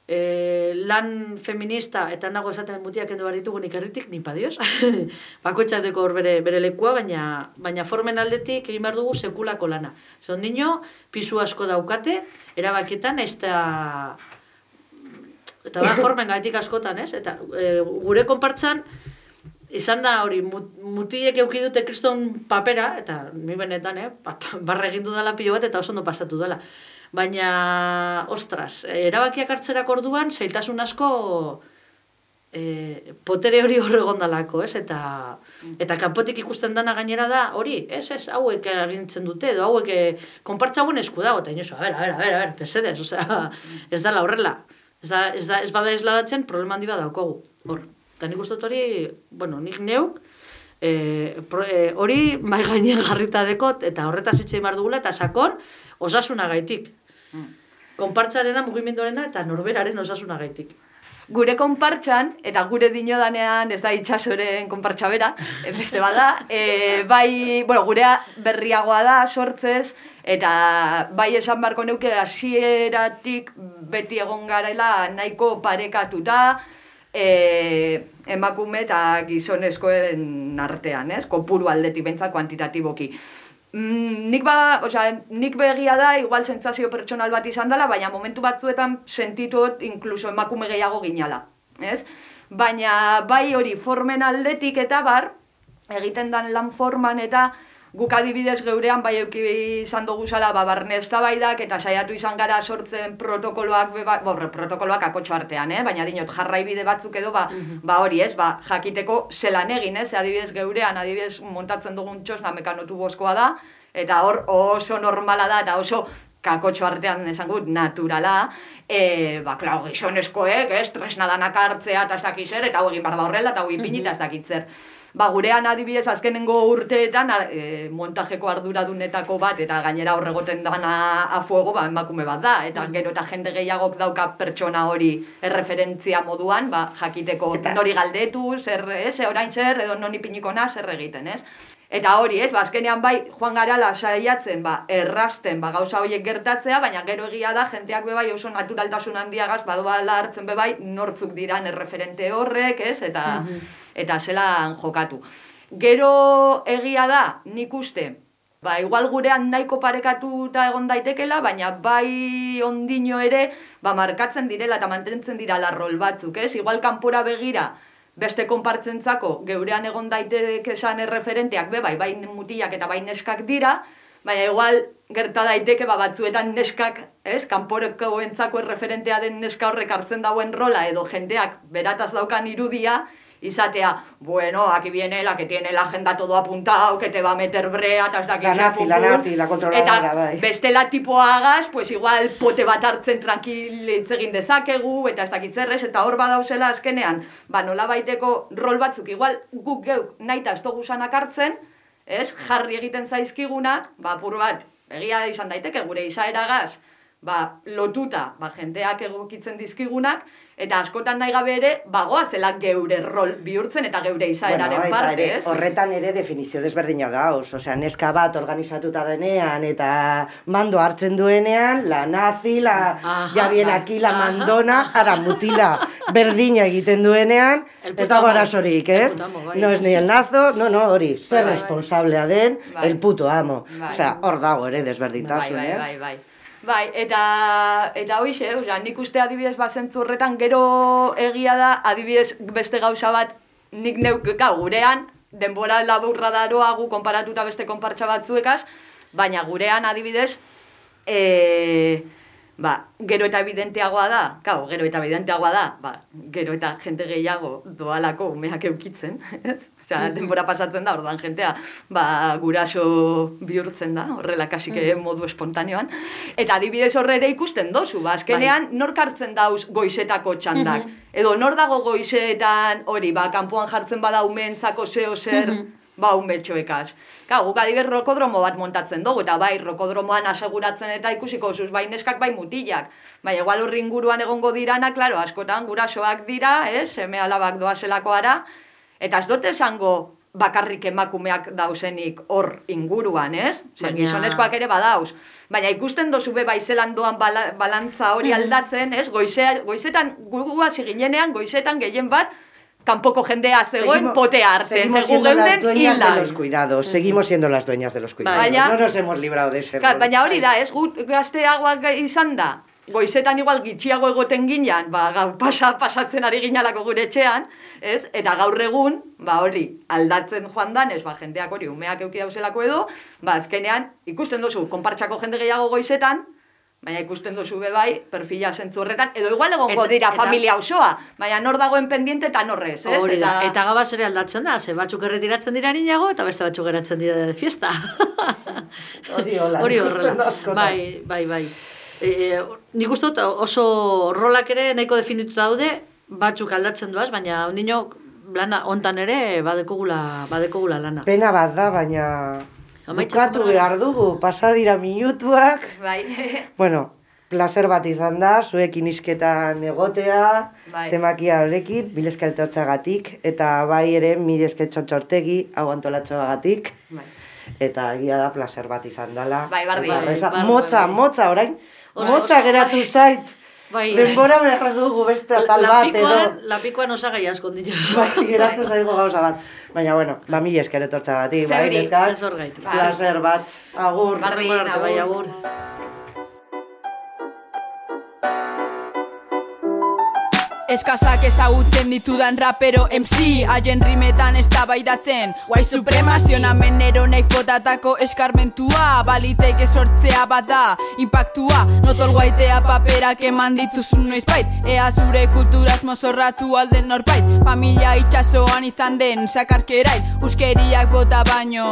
e, lan feminista, eta nago esaten mutiak kendu behar ditugu nik erditik, ni padioz. Bakoitzak deko hor bere, bere lekua, baina, baina formen aldetik egin behar dugu sekulako lana. Ze ondino, pisu asko daukate, erabakietan, ez da eta da formen gaitik askotan, ez? Eta e, gure konpartzan, izan da hori, mut, mutiek euki dute kriston papera, eta mi benetan, eh, ba- barra egin dudala pilo bat, eta oso ondo pasatu dela. Baina, ostras, erabakiak hartzerak orduan, zailtasun asko e, potere hori hor egon dalako, ez? Eta, eta kanpotik ikusten dana gainera da, hori, ez, ez, hauek agintzen dute, edo hauek e, konpartza hauen esku dago, eta inozu, a ber, a ber, a ber, a ber, pesedez, osea, ez dala horrela. Ez, da, ez, da, ez bada esladatzen, problema handi bat daukagu, hor. Eta nik uste hori, bueno, nik neuk, e, pro, e, hori mai gainean jarrita dekot, eta horretaz hitz egin behar dugula, eta sakon, osasunagaitik. Konpartzarena, mugimenduarena, eta norberaren osasunagaitik. gure konpartxan, eta gure dinodanean ez da itxasoren konpartxa bera, e, beste bada, e, bai, bueno, gurea berriagoa da, sortzez, eta bai esan beharko neuke hasieratik beti egon garela nahiko parekatuta, e, emakume eta gizonezkoen artean, ez? Kopuru aldetik bentsa kuantitatiboki. Mm, nik bada, osea, nik begia da, igual sentsazio pertsonal bat izan dela, baina momentu batzuetan sentitut inkluso emakume gehiago ginala, ez? Baina bai hori formen aldetik eta bar, egiten dan lan forman eta guk adibidez geurean bai euki izan dugu zala, ba, barne eztabaidak eta saiatu izan gara sortzen protokoloak, be, ba, bo, protokoloak akotxo artean, eh? baina dinot jarraibide batzuk edo, ba, ba hori ez, ba, jakiteko zelan egin, ez, adibidez geurean, adibidez montatzen dugun txosna mekanotu boskoa da, eta hor oso normala da, eta oso kakotxo artean esan gut, naturala, e, ba, klau, gizonezkoek, ez, tresna danak hartzea, eta ez dakit zer, eta hau egin behar da horrela, eta hau ipini, eta ez dakit zer. Ba, gurean adibidez azkenengo urteetan e, montajeko arduradunetako bat eta gainera horregoten dana a fuego ba, emakume bat da. Eta gero eta jende gehiagok dauka pertsona hori erreferentzia moduan ba, jakiteko Eta- nori galdetu, zer, ez, orain zer, edo noni piniko na, zer egiten, ez? Eta hori, ez, ba, azkenean bai, joan garala saiatzen, ba, errasten, ba, gauza horiek gertatzea, baina gero egia da, jenteak bebai oso naturaltasun handiagaz, badoala hartzen bebai, nortzuk diran erreferente horrek, ez, eta, eta zelan jokatu. Gero egia da, nik uste, ba, igual gurean nahiko parekatuta egon daitekela, baina bai ondino ere, ba, markatzen direla eta mantentzen dira rol batzuk, ez? Igual kanpora begira, beste konpartzentzako geurean egon daiteke esan erreferenteak be, bai, bai mutilak eta bai neskak dira, baina igual gerta daiteke ba, batzuetan neskak, ez, kanporeko entzako erreferentea den neska horrek hartzen dauen rola edo jendeak berataz daukan irudia, izatea, bueno, aquí viene la que tiene la agenda todo apuntado, que te va a meter brea, eta ez dakit La nazi, la nazi, la controladora, Eta bai. bestela tipoa agaz, pues igual pote bat hartzen tranquil hitz egin dezakegu, eta ez dakit zer, ez, eta hor badauzela azkenean, ba nola baiteko rol batzuk, igual guk geuk ez dugu sanak hartzen, ez, jarri egiten zaizkigunak, ba apur bat, egia izan daiteke gure izaeragaz, ba, lotuta, ba, jendeak egokitzen dizkigunak, eta askotan nahi gabe ere, bagoazela geure rol bihurtzen eta geure izaeraren eta parte, ez? horretan ere definizio desberdina dauz. Osea, neska bat organizatuta denean eta mando hartzen duenean, la nazi, la Aha, ja viene bai. aquí la Aha, mandona, ara mutila berdina egiten duenean, ez dago arazorik, ez? bai. No es ni el nazo, no, no, hori, zer bai. responsablea den, Bai. el puto amo. Bai. Osea, hor dago ere Bai, desberdintasun, bai, ez? bai, bai. Bai, eta, eta hoxe, osea, nik uste adibidez bat zentzu horretan gero egia da, adibidez beste gauza bat nik neuk, gurean, denbora laburra daroa gu konparatuta beste konpartsa batzuekaz, baina gurean adibidez, e, ba, gero eta evidenteagoa da, gau, gero eta evidenteagoa da, ba, gero eta jente gehiago doalako umeak eukitzen, ez? Osea, denbora pasatzen da, orduan jentea, ba, guraso bihurtzen da, horrela kasik modu espontaneoan. Eta adibidez horre ere ikusten dozu, ba, azkenean nork hartzen dauz goizetako txandak. Edo nor dago goizetan, hori, ba, kanpoan jartzen bada umeentzako zeo zer, ba, umetxoekaz. Ka, guk adibidez rokodromo bat montatzen dugu, eta bai, rokodromoan aseguratzen eta ikusiko zuz, bai neskak, bai mutilak. Bai, igual horri inguruan egongo dirana, klaro, askotan gurasoak dira, ez, seme alabak doazelakoara, eta ez dute esango bakarrik emakumeak dausenik hor inguruan, ez? Zer, Baina- gizonezkoak ere badauz. Baina ikusten dozu be bai zelan doan bala, balantza hori aldatzen, ez? Goizea, goizetan, gu hasi ginenean, goizetan gehien bat, kanpoko jendea zegoen Seguimos- potea hartzen, Seguimos siendo las geunden dueñas de los cuidados. Seguimos siendo las dueñas de los cuidados. Baina- no nos hemos librado de ese rol. baina hori da, ez, gut gazteagoak izan da, goizetan igual gitxiago egoten ginean, ba, gau pasa, pasatzen ari ginalako gure etxean, ez? Eta gaur egun, ba hori, aldatzen joan dan, ez, ba, jendeak hori, umeak euki dauzelako edo, ba, azkenean, ikusten duzu, konpartxako jende gehiago goizetan, baina ikusten duzu be bai, perfila zentzu horretan, edo igual egongo Eta- dira eta- familia osoa, baina nor dagoen pendiente eta norrez, ez? Hori da, eta gabaz ere aldatzen da, ze batzuk erretiratzen dira ninago, eta beste batzuk geratzen dira de fiesta. Hori hola, Hori horrela. Bai, bai, bai. E, nik uste dut oso rolak ere nahiko definituta daude, batzuk aldatzen duaz, baina ondino lana hontan ere badekogula, badekogula lana. Pena bat da, baina bukatu behar dugu, pasa dira minutuak. Bai, Bueno, placer bat izan da, zuekin isketan egotea, Bai. temakia horrekin, mileskel gatik, eta bai ere mileskel txotxortegi, hau antolatxoagatik, bai. eta egia da placer bat izan dela. Bai, bardin. Eta Bai, bai, motza, bai. motza orain, motza geratu bai. zait. Bai, denbora behar dugu beste atal bat edo. lapikoan, osagai asko ditu. Bai, geratu zaigu gauza bat. Baina, bueno, ba, mila esker etortza bati, bai, gaitu. placer bat, agur. Denbora arte, bai, agur. Eskazak ezagutzen ditudan rapero MC Haien rimetan ez tabaidatzen White supremazionamen eronek botatako eskarmentua. Baliteke sortzea bat da Impactua Notol guaitea paperak eman dituzun noizbait. Ea zure kulturaz mozorratu alden norbait. Familia itxasoan izan den sakarkerail Uskeriak bota baino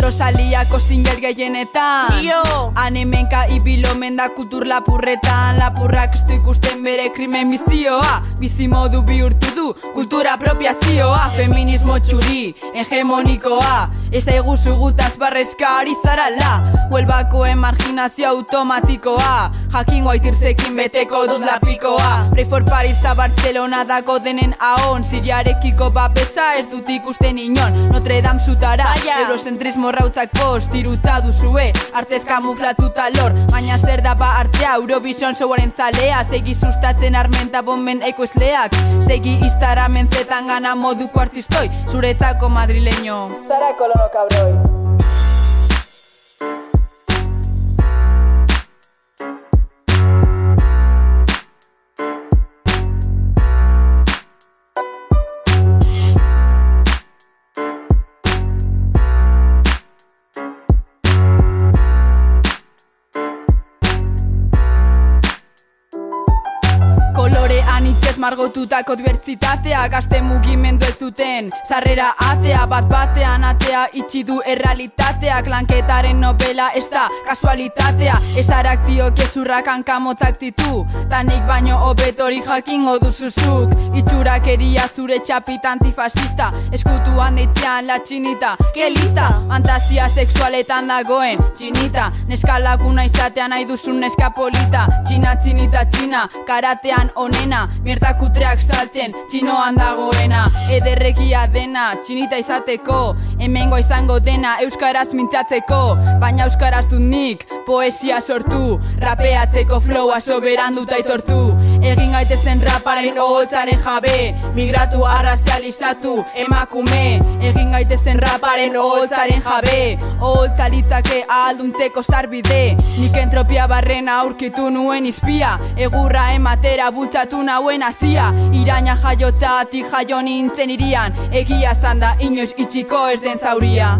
Rosaliako single gehienetan. Anemenka ibilo menda kultur lapurretan. Lapurrak ez ikusten bere krimen bizioa Bizimodu bihurtu du kultura apropiazioa. Feminismo txuri, hegemonikoa. Ez daigu zugutaz barrezka ari zarala. Huelbakoen marginazio automatikoa. Jakin guaitirzekin beteko dut lapikoa. Pray for Paris eta Barcelona dako denen ahon. Siriarekiko papesa ez dut ikusten inon. Notre Dame zutara, eurocentrismo rautzak post Tirutza duzue, artez kamuflatuta lor. Baina zer da ba artea, Eurovision showaren zalea Segi sustatzen armenta bomben ekoizleak. Segi instaramen zetan gana moduko artistoi Zuretako madrileño. Zara kolono kabroi margotutako dibertsitatea Gazte mugimendu ez duten Sarrera atea bat batean atea Itxi du errealitateak Lanketaren novela ez da kasualitatea. Ezarak dio gezurrak hankamotzak ditu Tanik baino hobetori jakingo duzuzuk Itxurakeria zure txapita antifasista Eskutuan deitzean la txinita. Que lista, fantasia sexualetan dagoen Txinita, neska laguna izatea nahi duzun neska polita. Txina, txinita, txina, karatean onena Mierda kutreak salten, txinoan dagoena Ederregia dena, txinita izateko Hemengo izango dena, euskaraz mintzatzeko Baina euskaraz dut nik, poesia sortu Rapeatzeko flowa soberan dut aitortu Egin gaitezen raparen oholtzaren jabe. Migratu arrazializatu emakume. Egin gaitezen raparen oholtzaren jabe. Oholtzalitzake ahalduntzeko sarbide. Nik entropia barrena aurkitu nuen izpia. Egurra ematera bultzatu nauen azia Iraina jaiotzatik jaio nintzen irian. Egia zanda inoiz itxiko ez den zauria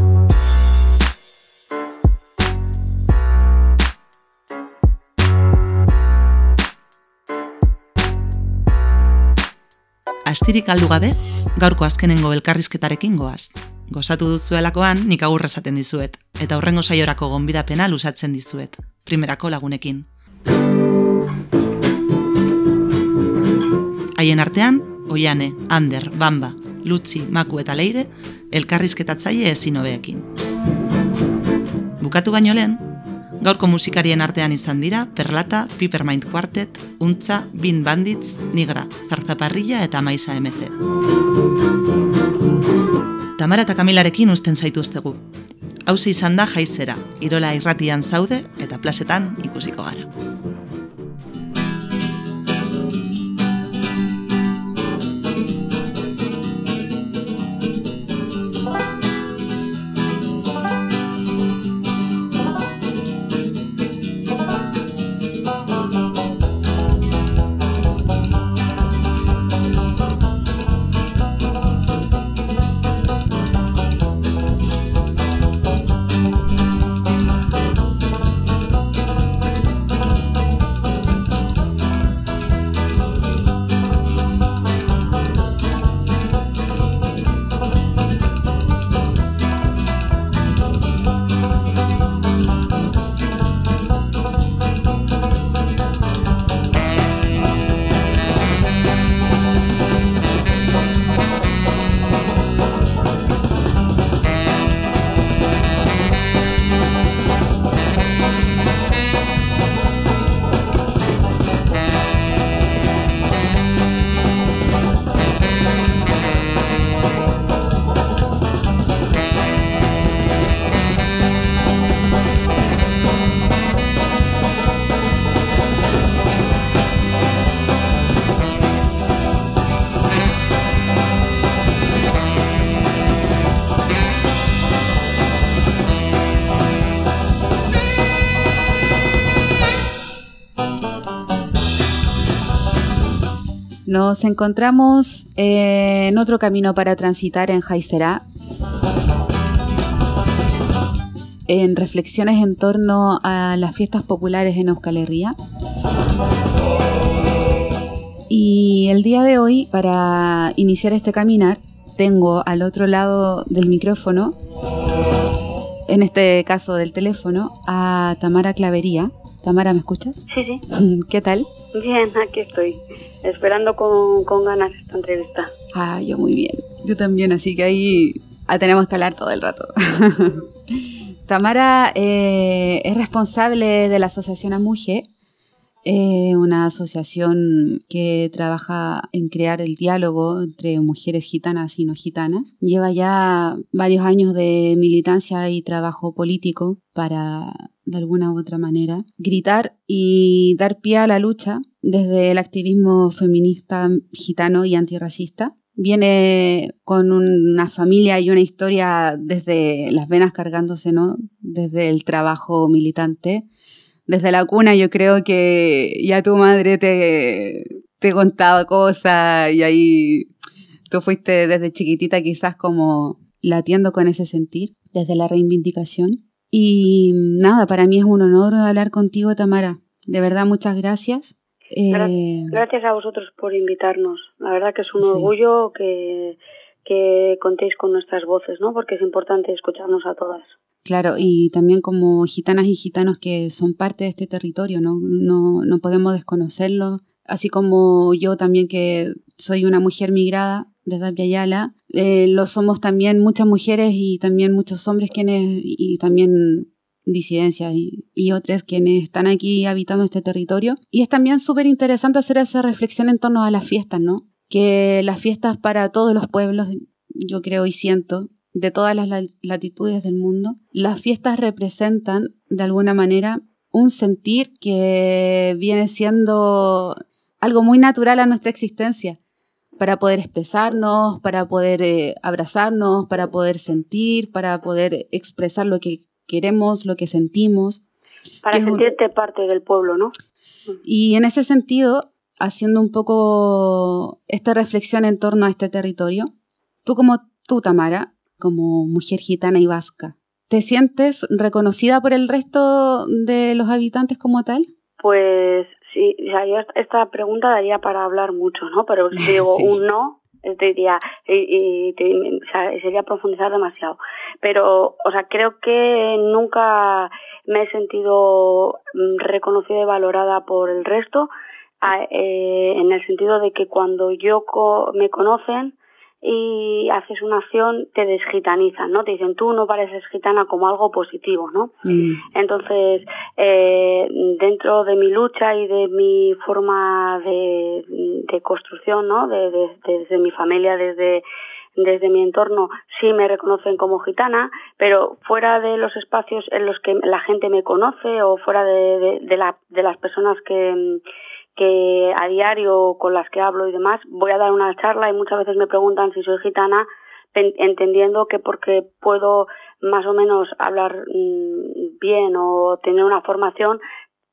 Astirik aldu gabe, gaurko azkenengo elkarrizketarekin goaz. Gozatu duzuelakoan nik agurra esaten dizuet, eta horrengo saiorako gonbidapena lusatzen dizuet, primerako lagunekin. Haien artean, Oiane, Ander, Bamba, Lutzi, Maku eta Leire, elkarrizketatzaile ezin hobeekin. Bukatu baino lehen, gaurko musikarien artean izan dira Perlata, Pipermind Quartet, Untza, Bin Bandits, Nigra, Zarzaparrilla eta Maisa MC. Tamara eta Kamilarekin usten zaituztegu. Hauze izan da jaizera, irola irratian zaude eta plazetan ikusiko gara. Nos encontramos eh, en otro camino para transitar en Jaiserá, en reflexiones en torno a las fiestas populares en Euskal Herria. Y el día de hoy, para iniciar este caminar, tengo al otro lado del micrófono, en este caso del teléfono, a Tamara Clavería. Tamara, ¿me escuchas? Sí, sí. ¿Qué tal? Bien, aquí estoy, esperando con, con ganas esta entrevista. Ah, yo muy bien. Yo también, así que ahí ah, tenemos que hablar todo el rato. Tamara eh, es responsable de la Asociación Amuje, eh, una asociación que trabaja en crear el diálogo entre mujeres gitanas y no gitanas. Lleva ya varios años de militancia y trabajo político para, de alguna u otra manera, gritar y dar pie a la lucha desde el activismo feminista gitano y antirracista viene con una familia y una historia desde las venas cargándose, ¿no? Desde el trabajo militante. Desde la cuna yo creo que ya tu madre te, te contaba cosas y ahí tú fuiste desde chiquitita quizás como latiendo con ese sentir, desde la reivindicación. Y nada, para mí es un honor hablar contigo, Tamara. De verdad, muchas gracias. Eh, Gracias a vosotros por invitarnos. La verdad que es un orgullo que, que contéis con nuestras voces, ¿no? Porque es importante escucharnos a todas. Claro, y también como gitanas y gitanos que son parte de este territorio, ¿no? No, no podemos desconocerlo. Así como yo también que soy una mujer migrada desde Abiyala, eh, lo somos también muchas mujeres y también muchos hombres quienes, y también disidencias y, y, otras quienes están aquí habitando este territorio. Y es también súper interesante hacer esa reflexión en torno a las fiestas, ¿no? Que las fiestas para todos los pueblos, yo creo y siento, de todas las latitudes del mundo, las fiestas representan de alguna manera un sentir que viene siendo algo muy natural a nuestra existencia para poder expresarnos, para poder eh, abrazarnos, para poder sentir, para poder expresar lo que queremos, lo que sentimos. Para sentirte parte del pueblo, ¿no? Y en ese sentido, haciendo un poco esta reflexión en torno a este territorio, tú como tú, Tamara, como mujer gitana y vasca, ¿te sientes reconocida por el resto de los habitantes como tal? Pues sí, esta pregunta daría para hablar mucho, ¿no? Pero si digo un no, diría, y, y sería profundizar demasiado. Pero, o sea, creo que nunca me he sentido mm, reconocida y valorada por el resto, eh, en el sentido de que cuando yo me conocen, y haces una acción, te desgitanizan, ¿no? Te dicen, tú no pareces gitana como algo positivo, ¿no? Mm. Entonces, eh, dentro de mi lucha y de mi forma de, de construcción, ¿no? De, de, desde mi familia, desde desde mi entorno sí me reconocen como gitana, pero fuera de los espacios en los que la gente me conoce o fuera de, de, la, de las personas que, que a diario con las que hablo y demás, voy a dar una charla y muchas veces me preguntan si soy gitana, entendiendo que porque puedo más o menos hablar mm, bien o tener una formación,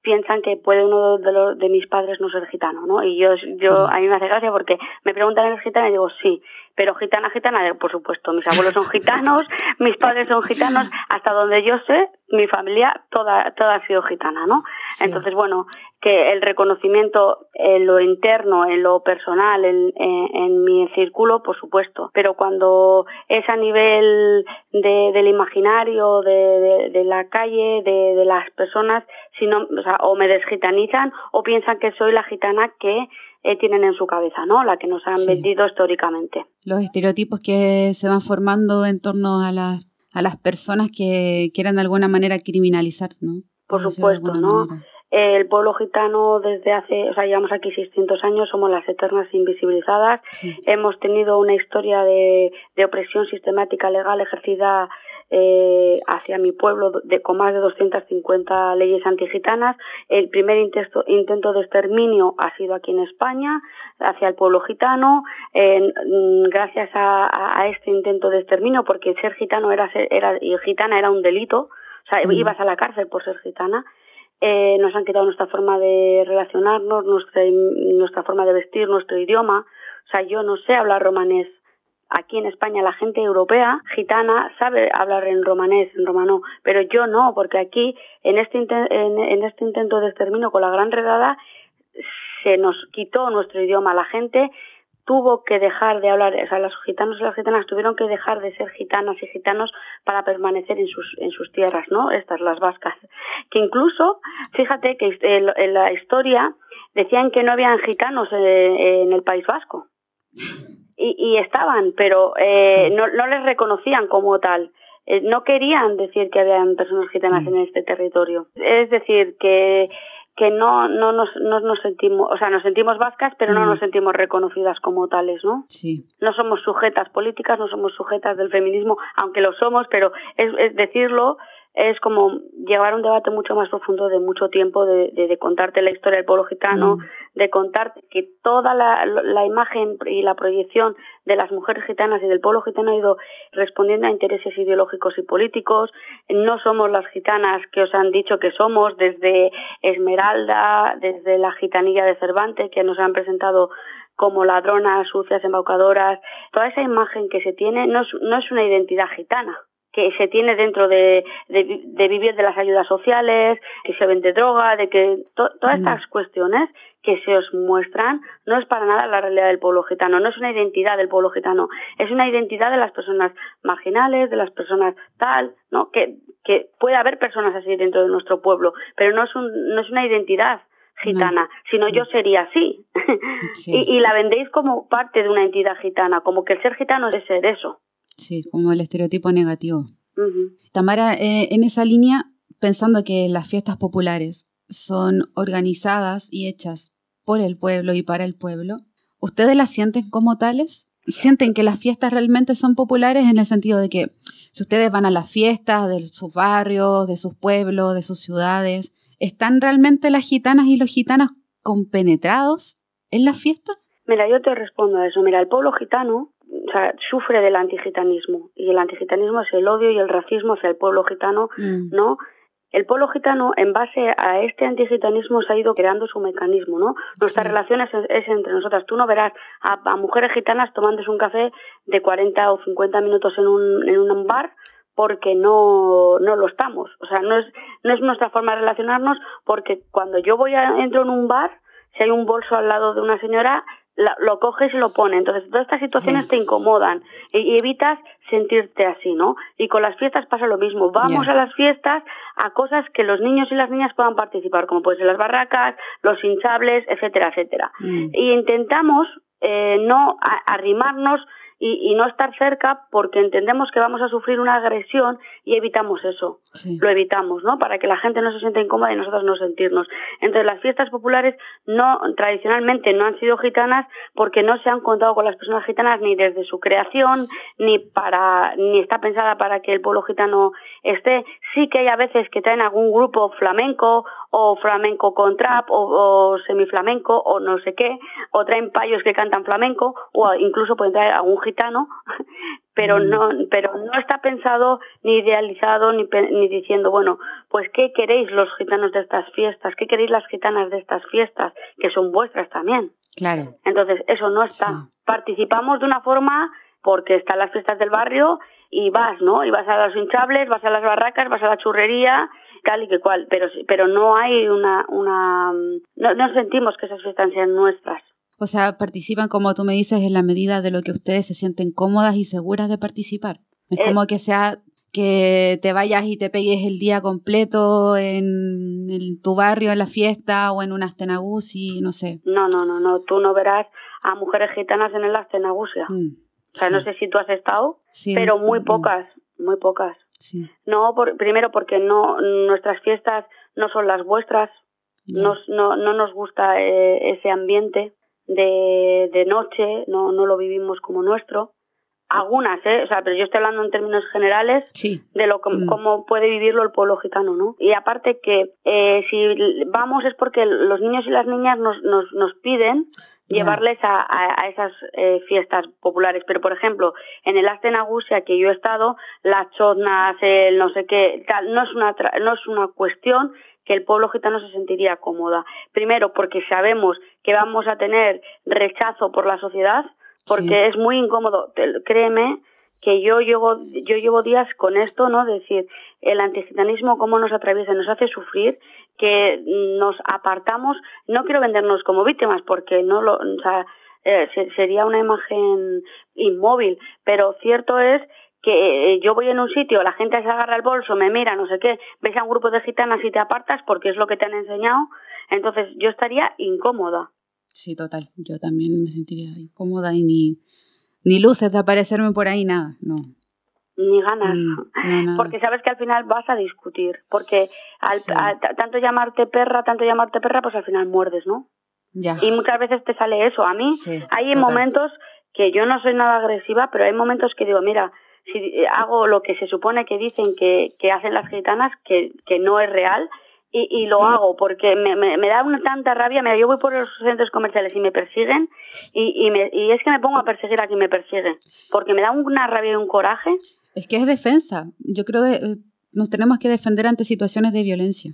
piensan que puede uno de, los, de mis padres no ser gitano, ¿no? Y yo, yo, a mí me hace gracia porque me preguntan, ¿eres gitana? Y digo, sí. Pero gitana, gitana, por supuesto. Mis abuelos son gitanos, mis padres son gitanos. Hasta donde yo sé, mi familia toda, toda ha sido gitana, ¿no? Entonces, bueno, que el reconocimiento en lo interno, en lo personal, en, en, mi círculo, por supuesto. Pero cuando es a nivel de, del imaginario, de, de, la calle, de, de las personas, si no, o, sea, o me desgitanizan o piensan que soy la gitana que eh, tienen en su cabeza, ¿no? La que nos han vendido históricamente. Los estereotipos que se van formando en torno a las, a las personas que quieran de alguna manera criminalizar, ¿no? Por supuesto, ¿no? El pueblo gitano desde hace, o sea, llevamos aquí 600 años, somos las eternas invisibilizadas. Hemos tenido una historia de, de opresión sistemática legal ejercida eh, hacia mi pueblo de, con más de 250 leyes antigitanas. El primer intento, intento de exterminio ha sido aquí en España, hacia el pueblo gitano. Mm, gracias a, a, este intento de exterminio, porque ser gitano era, era y gitana era un delito, o sea, ibas a la cárcel por ser gitana. Eh, nos han quitado nuestra forma de relacionarnos, nuestra, nuestra forma de vestir, nuestro idioma. O sea, yo no sé hablar romanés. Aquí en España la gente europea, gitana, sabe hablar en romanés, en romano, pero yo no, porque aquí en este, en, en este intento de exterminio con la gran redada se nos quitó nuestro idioma. La gente tuvo que dejar de hablar, o sea, los gitanos y las gitanas tuvieron que dejar de ser gitanas y gitanos para permanecer en sus, en sus tierras, ¿no? Estas, las vascas. Que incluso, fíjate que en la historia decían que no habían gitanos en el País Vasco. Y, y estaban, pero eh, no, no les reconocían como tal. Eh, no querían decir que habían personas gitanas en este territorio. Es decir, que que no, no, nos, no nos sentimos, o sea, nos sentimos vascas, pero no nos sentimos reconocidas como tales, ¿no? Sí. No somos sujetas políticas, no somos sujetas del feminismo, aunque lo somos, pero es, es decirlo es como llevar un debate mucho más profundo de mucho tiempo, de, de, contarte la historia del pueblo gitano, mm. De contarte que toda la, la, imagen y la proyección de las mujeres gitanas y del pueblo gitano ha ido respondiendo a intereses ideológicos y políticos. No somos las gitanas que os han dicho que somos, desde Esmeralda, desde la gitanilla de Cervantes, que nos han presentado como ladronas, sucias, embaucadoras. Toda esa imagen que se tiene no es, no es una identidad gitana que se tiene dentro de, de, vivir de las ayudas sociales, que se vende droga, de que todas mm. estas cuestiones que se os muestran no es para nada la realidad del pueblo gitano, no es una identidad del pueblo gitano, es una identidad de las personas marginales, de las personas tal, ¿no? Que, que puede haber personas así dentro de nuestro pueblo, pero no es, un, no es una identidad gitana, sino yo sería así. y, y la vendéis como parte de una entidad gitana, como que el ser gitano es ser eso. Sí, como el estereotipo negativo. Tamara, eh, en esa línea, pensando que las fiestas populares son organizadas y hechas por el pueblo y para el pueblo, ¿ustedes las sienten como tales? ¿Sienten que las fiestas realmente son populares en el sentido de que si ustedes van a las fiestas de sus barrios, de sus pueblos, de sus ciudades, ¿están realmente las gitanas y los gitanos compenetrados en las fiestas? Mira, yo te respondo a eso. Mira, el pueblo gitano o sea, sufre del antigitanismo y el antigitanismo es el odio y el racismo hacia el pueblo gitano, mm. ¿no? El pueblo gitano, en base a este antigitanismo, se ha ido creando su mecanismo, ¿no? Nuestra relación es, entre nosotras. Tú no verás a, mujeres gitanas tomándose un café de 40 o 50 minutos en un, en un bar porque no, no lo estamos. O sea, no es, no es nuestra forma de relacionarnos porque cuando yo voy a, entro en un bar, si hay un bolso al lado de una señora, lo coges y lo pones. Entonces, todas estas situaciones te incomodan y, evitas sentirte así, ¿no? Y con las fiestas pasa lo mismo. Vamos a las fiestas a cosas que los niños y las niñas puedan participar, como pueden ser las barracas, los hinchables, etcétera, etcétera. Mm. Y intentamos eh, no arrimarnos y, no estar cerca porque entendemos que vamos a sufrir una agresión y evitamos eso. Lo evitamos, ¿no? Para que la gente no se sienta incómoda y nosotros no sentirnos. Entonces, las fiestas populares no, tradicionalmente no han sido gitanas porque no se han contado con las personas gitanas ni desde su creación, ni para, ni está pensada para que el pueblo gitano esté. Sí que hay a veces que traen algún grupo flamenco o flamenco con trap o, o semiflamenco o no sé qué, o traen payos que cantan flamenco o incluso pueden traer algún gitano, pero no pero no está pensado ni idealizado ni, ni diciendo, bueno, pues qué queréis los gitanos de estas fiestas, qué queréis las gitanas de estas fiestas, que son vuestras también. Claro. Entonces, eso no está. Participamos de una forma porque están las fiestas del barrio y vas, ¿no? Y vas a los hinchables, vas a las barracas, vas a la churrería tal y que cual, pero, pero no hay una, una no, no sentimos que esas fiestas sean nuestras. O sea, participan, como tú me dices, en la medida de lo que ustedes se sienten cómodas y seguras de participar. Es eh, como que sea que te vayas y te pegues el día completo en, tu barrio, en la fiesta o en un astenagusi, no sé. No, no, no, no. Tú no verás a mujeres gitanas en el astenagusia. Mm, o sea, no sé si tú has estado, pero muy mm. pocas, muy pocas. No, por, primero porque no nuestras fiestas no son las vuestras, no, no, no nos gusta eh, ese ambiente de, de noche, no, no lo vivimos como nuestro. Algunas, ¿eh? O sea, pero yo estoy hablando en términos generales de lo mm. cómo puede vivirlo el pueblo gitano, ¿no? Y aparte que eh, si vamos es porque los niños y las niñas nos, nos, nos piden llevarles a, a, esas eh, fiestas populares. Pero, por ejemplo, en el Astenagusia que yo he estado, las chotnas, el no sé qué, tal, no es una, no es una cuestión que el pueblo gitano se sentiría cómoda. Primero, porque sabemos que vamos a tener rechazo por la sociedad, porque es muy incómodo, créeme, que yo llevo, yo llevo días con esto, ¿no? decir, el antigitanismo cómo nos atraviesa, nos hace sufrir, que nos apartamos, no quiero vendernos como víctimas, porque no lo, o sea, eh, sería una imagen inmóvil, pero cierto es que eh, yo voy en un sitio, la gente se agarra el bolso, me mira, no sé qué, ves a un grupo de gitanas y te apartas porque es lo que te han enseñado, entonces yo estaría incómoda. Sí, total, yo también me sentiría incómoda y ni, ni luces de aparecerme por ahí, nada, no. Ni ganas, porque sabes que al final vas a discutir, porque al, tanto llamarte perra, tanto llamarte perra, pues al final muerdes, ¿no? Ya. Y muchas veces te sale eso. A mí hay momentos que yo no soy nada agresiva, pero hay momentos que digo, mira, si hago lo que se supone que dicen que, que hacen las gitanas, que, que no es real, y, y lo hago porque me, me, me, da una tanta rabia. Mira, yo voy por los centros comerciales y me persiguen y, y, me, y es que me pongo a perseguir a quien me persigue porque me da una rabia y un coraje. Es que es defensa. Yo creo que eh, nos tenemos que defender ante situaciones de violencia.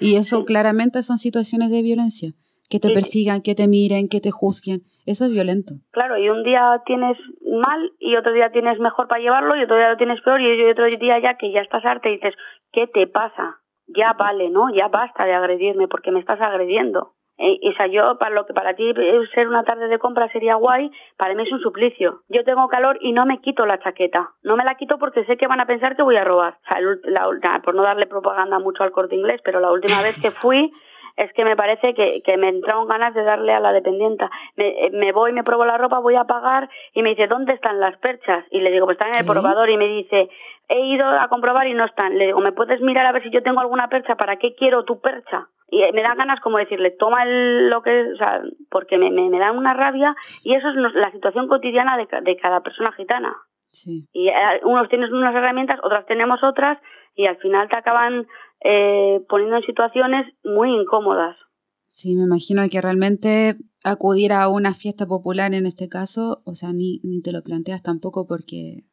Y eso claramente son situaciones de violencia que te persigan, que te miren, que te juzguen. Eso es violento. Claro, y un día tienes mal y otro día tienes mejor para llevarlo y otro día lo tienes peor y otro día ya que ya estás arte y dices, ¿qué te pasa? Ya vale, ¿no? Ya basta de agredirme porque me estás agrediendo. Eh, o sea, yo, para lo que para ti ser una tarde de compra sería guay, para mí es un suplicio. Yo tengo calor y no me quito la chaqueta. No me la quito porque sé que van a pensar que voy a robar. O sea, la, por no darle propaganda mucho al corte inglés, pero la última vez que fui es que me parece que, que me entraron ganas de darle a la dependienta. Me, me voy, me pruebo la ropa, voy a pagar y me dice, ¿dónde están las perchas? Y le digo, pues están en el probador y me dice, he ido a comprobar y no están. Le digo, ¿me puedes mirar a ver si yo tengo alguna percha? ¿Para qué quiero tu percha? Y me dan ganas como decirle, toma lo que, o sea, porque me, me, me dan una rabia y eso es la situación cotidiana de, de cada persona gitana. Sí. Y eh, unos tienes unas herramientas, otras tenemos otras y al final te acaban eh, poniendo en situaciones muy incómodas. Sí, me imagino que realmente acudir a una fiesta popular en este caso, o sea, ni, ni te lo planteas tampoco porque,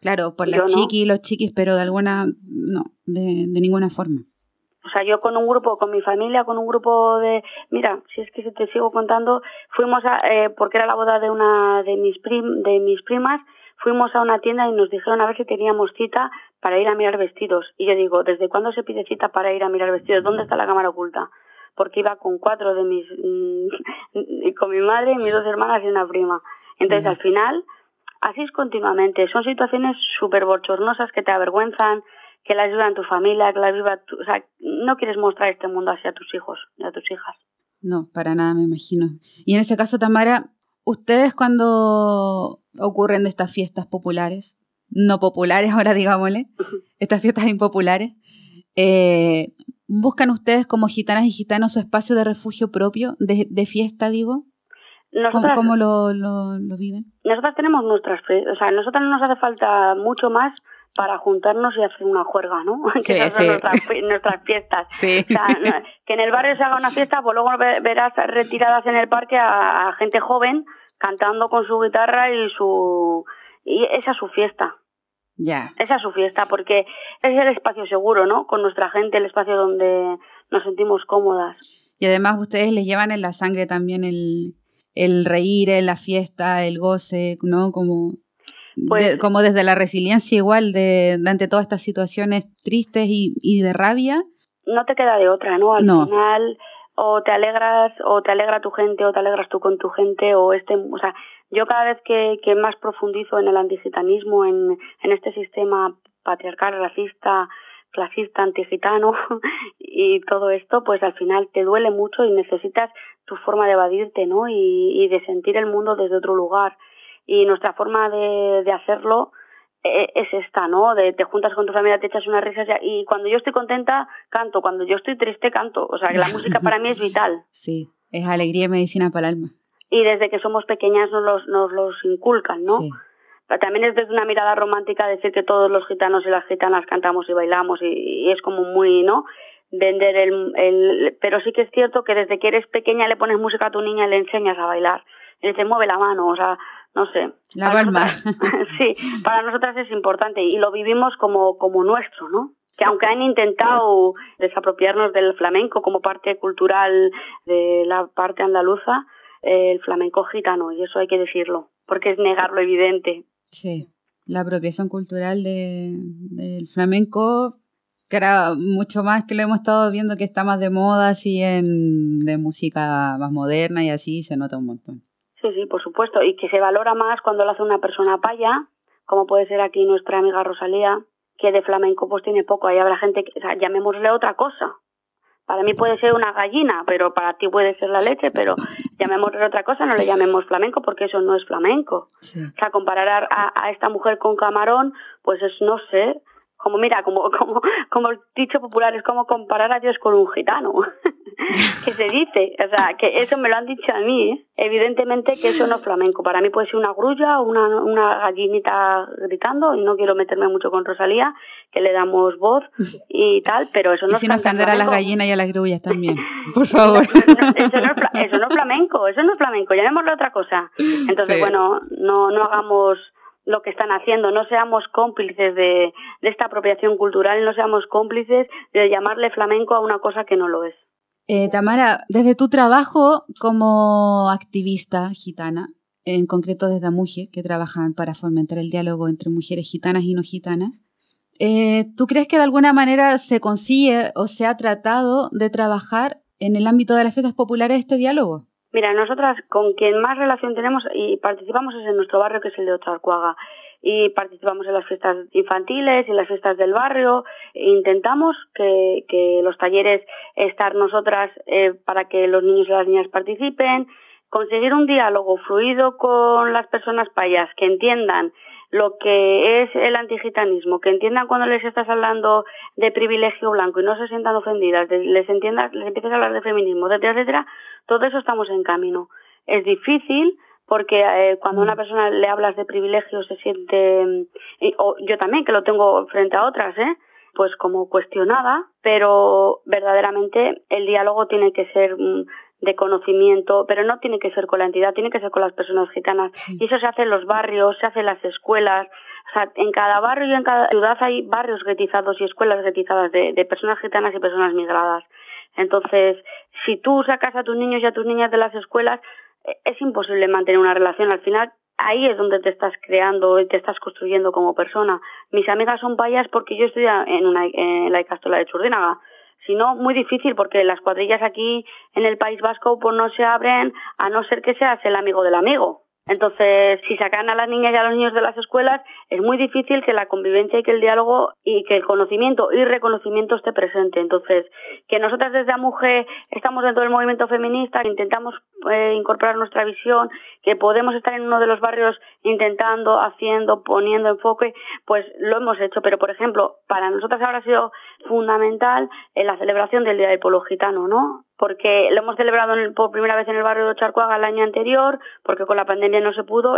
claro, por la chiqui y los chiquis, pero de alguna, no, de, de ninguna forma. O sea, yo con un grupo, con mi familia, con un grupo de, mira, si es que te sigo contando, fuimos a, eh, porque era la boda de una de mis prim, de mis primas, fuimos a una tienda y nos dijeron a ver si teníamos cita para ir a mirar vestidos. Y yo digo, ¿desde cuándo se pide cita para ir a mirar vestidos? ¿Dónde está la cámara oculta? Porque iba con cuatro de mis, mm, con mi madre, mis dos hermanas y una prima. Entonces, al final, así es continuamente. Son situaciones súper bochornosas que te avergüenzan, que la ayudan tu familia, que la ayuda tu, o sea, no quieres mostrar este mundo hacia tus hijos y a tus hijas. No, para nada, me imagino. Y en ese caso, Tamara, ustedes cuando ocurren de estas fiestas populares, no populares ahora digámosle, estas fiestas impopulares, eh, ¿buscan ustedes como gitanas y gitanos su espacio de refugio propio, de, de fiesta, digo? ¿Cómo, cómo lo, lo, lo, viven? Nosotras tenemos nuestras, o sea, a nosotras no nos hace falta mucho más para juntarnos y hacer una juerga, ¿no? Sí, que son nuestras, fiestas. Sí. O sea, que en el barrio se haga una fiesta, pues luego verás retiradas en el parque a gente joven cantando con su guitarra y su y esa es su fiesta. Ya. Esa es su fiesta porque es el espacio seguro, ¿no? Con nuestra gente, el espacio donde nos sentimos cómodas. Y además ustedes les llevan en la sangre también el, el reír, la fiesta, el goce, ¿no? Como pues como desde la resiliencia igual de, ante todas estas situaciones tristes y, y, de rabia. No te queda de otra, ¿no? Al final o te alegras o te alegra tu gente o te alegras tú con tu gente o este o sea yo cada vez que, que más profundizo en el antigitanismo en, en este sistema patriarcal racista clasista antigitano y todo esto pues al final te duele mucho y necesitas tu forma de evadirte no y, y de sentir el mundo desde otro lugar y nuestra forma de, de hacerlo e, es esta, ¿no? De te juntas con tu familia, te echas unas risas y cuando yo estoy contenta, canto. Cuando yo estoy triste, canto. O sea, que la música para mí es vital. Sí, es alegría y medicina para el alma. Y desde que somos pequeñas nos los, nos los inculcan, ¿no? Pero también es desde una mirada romántica decir que todos los gitanos y las gitanas cantamos y bailamos y, es como muy, ¿no? Vender el, el... Pero sí que es cierto que desde que eres pequeña le pones música a tu niña y le enseñas a bailar. Y le mueve la mano, o sea, no sé. La palma. sí, para nosotras es importante y lo vivimos como, como nuestro, ¿no? que aunque han intentado desapropiarnos del flamenco como parte cultural de la parte andaluza, el flamenco gitano, y eso hay que decirlo, porque es negar lo evidente. Sí, la apropiación cultural de, del flamenco, que era mucho más que lo hemos estado viendo que está más de moda, así en de música más moderna y así, se nota un montón. Sí, sí, por supuesto, y que se valora más cuando lo hace una persona paya, como puede ser aquí nuestra amiga Rosalía, que de flamenco pues tiene poco, ahí habrá gente, que, o sea, llamémosle otra cosa, para mí puede ser una gallina, pero para ti puede ser la leche, pero llamémosle otra cosa, no le llamemos flamenco porque eso no es flamenco. O sea, comparar a, a, esta mujer con camarón, pues es, no sé, como mira, como, como, como el dicho popular, es como comparar a Dios con un gitano. que se dice, o sea, que eso me lo han dicho a mí, ¿eh? evidentemente que eso no es flamenco, para mí puede ser una grulla o una, una gallinita gritando, y no quiero meterme mucho con Rosalía, que le damos voz y tal, pero eso no y sin es ofender flamenco. a las gallinas y a las grullas también, por favor. eso, no es, eso no es flamenco, eso no es flamenco, llamémoslo otra cosa. Entonces, Sí. bueno, no, no hagamos lo que están haciendo, no seamos cómplices de, esta apropiación cultural, no seamos cómplices de llamarle flamenco a una cosa que no lo es. Eh, Tamara, desde tu trabajo como activista gitana, en concreto desde Amuje, que trabajan para fomentar el diálogo entre mujeres gitanas y no gitanas, eh, ¿tú crees que de alguna manera se consigue o se ha tratado de trabajar en el ámbito de las fiestas populares este diálogo? Mira, nosotras con quien más relación tenemos y participamos es en nuestro barrio, que es el de Ocharcuaga. Y participamos en las fiestas infantiles y las fiestas del barrio. E intentamos que, que los talleres estar nosotras eh, para que los niños y las niñas participen. Conseguir un diálogo fluido con las personas payas que entiendan lo que es el antigitanismo, que entiendan cuando les estás hablando de privilegio blanco y no se sientan ofendidas, les entiendas, les empieces a hablar de feminismo, etcétera, etcétera, todo eso estamos en camino. Es difícil porque eh, cuando a una persona le hablas de privilegio se siente, mm, y- o yo también que lo tengo frente a otras, ¿eh? pues como cuestionada, pero verdaderamente el diálogo tiene que ser mm, de conocimiento, pero no tiene que ser con la entidad, tiene que ser con las personas gitanas. Y eso se hace en los barrios, se hace en las escuelas. O sea, en cada barrio y en cada ciudad hay barrios guetizados y escuelas guetizadas de, de personas gitanas y personas migradas. Entonces, si tú sacas a tus niños y a tus niñas de las escuelas, eh, es imposible mantener una relación. Al final, ahí es donde te estás creando y te estás construyendo como persona. Mis amigas son payas porque yo estudié en, una, en la Icastola de Churdínaga. Si no, muy difícil porque las cuadrillas aquí en el País Vasco pues no se abren a no ser que seas el amigo del amigo. Entonces, si sacan a las niñas y a los niños de las escuelas, es muy difícil que la convivencia y que el diálogo y que el conocimiento y reconocimiento esté presente. Entonces, que nosotras desde AMUGE estamos dentro del movimiento feminista, intentamos eh, incorporar nuestra visión, que podemos estar en uno de los barrios intentando, haciendo, poniendo enfoque, pues lo hemos hecho. Pero, por ejemplo, para nosotras ahora ha sido fundamental en la celebración del Día del Pueblo Gitano, ¿no? porque lo hemos celebrado el- por primera vez en el barrio de Charcuaga el año anterior, porque con la pandemia no se pudo.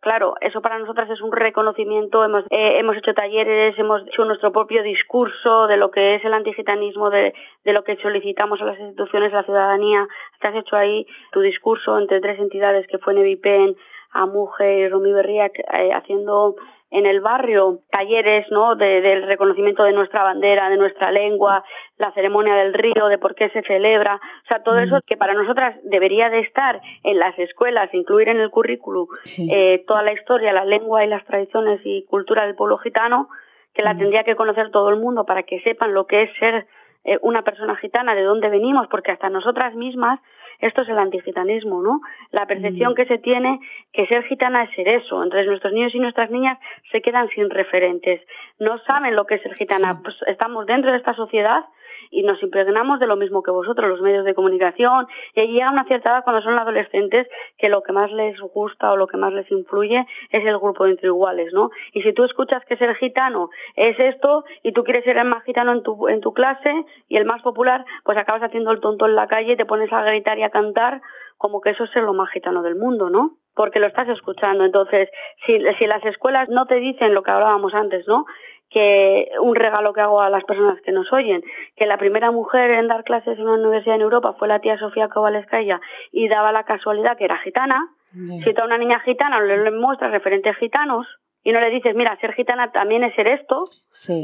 Claro, eso para nosotras es un reconocimiento. Hemos, eh, hemos hecho talleres, hemos hecho nuestro propio discurso de lo que es el antigitanismo, de, de lo que solicitamos a las instituciones, a la ciudadanía. Te has hecho ahí tu discurso entre tres entidades que fue Nevipen, Amuge y Romy Berriac, eh, haciendo en el barrio talleres ¿no? de- del reconocimiento de nuestra bandera, de nuestra lengua, la ceremonia del río, de por qué se celebra, o sea, todo eso que para nosotras debería de estar en las escuelas, incluir en el currículum eh, toda la historia, la lengua y las tradiciones y cultura del pueblo gitano, que la tendría que conocer todo el mundo para que sepan lo que es ser eh, una persona gitana, de dónde venimos, porque hasta nosotras mismas esto es el antigitanismo, ¿no? La percepción que se tiene que ser gitana es ser eso. Entonces nuestros niños y nuestras niñas se quedan sin referentes. No saben lo que es ser gitana. Pues estamos dentro de esta sociedad y nos impregnamos de lo mismo que vosotros, los medios de comunicación, y ahí llega una cierta edad cuando son adolescentes que lo que más les gusta o lo que más les influye es el grupo de entre iguales, ¿no? Y si tú escuchas que ser gitano es esto y tú quieres ser el más gitano en tu, en tu clase y el más popular, pues acabas haciendo el tonto en la calle te pones a gritar y a cantar como que eso es ser lo más gitano del mundo, ¿no? Porque lo estás escuchando. Entonces, si las escuelas no te dicen lo que hablábamos antes, ¿no? Que un regalo que hago a las personas que nos oyen, que la primera mujer en dar clases en una universidad en Europa fue la tía Sofía Kovaleskaya y daba la casualidad que era gitana, si tú a una niña gitana le, le muestras referentes gitanos, y no le dices, mira, ser gitana también es ser esto,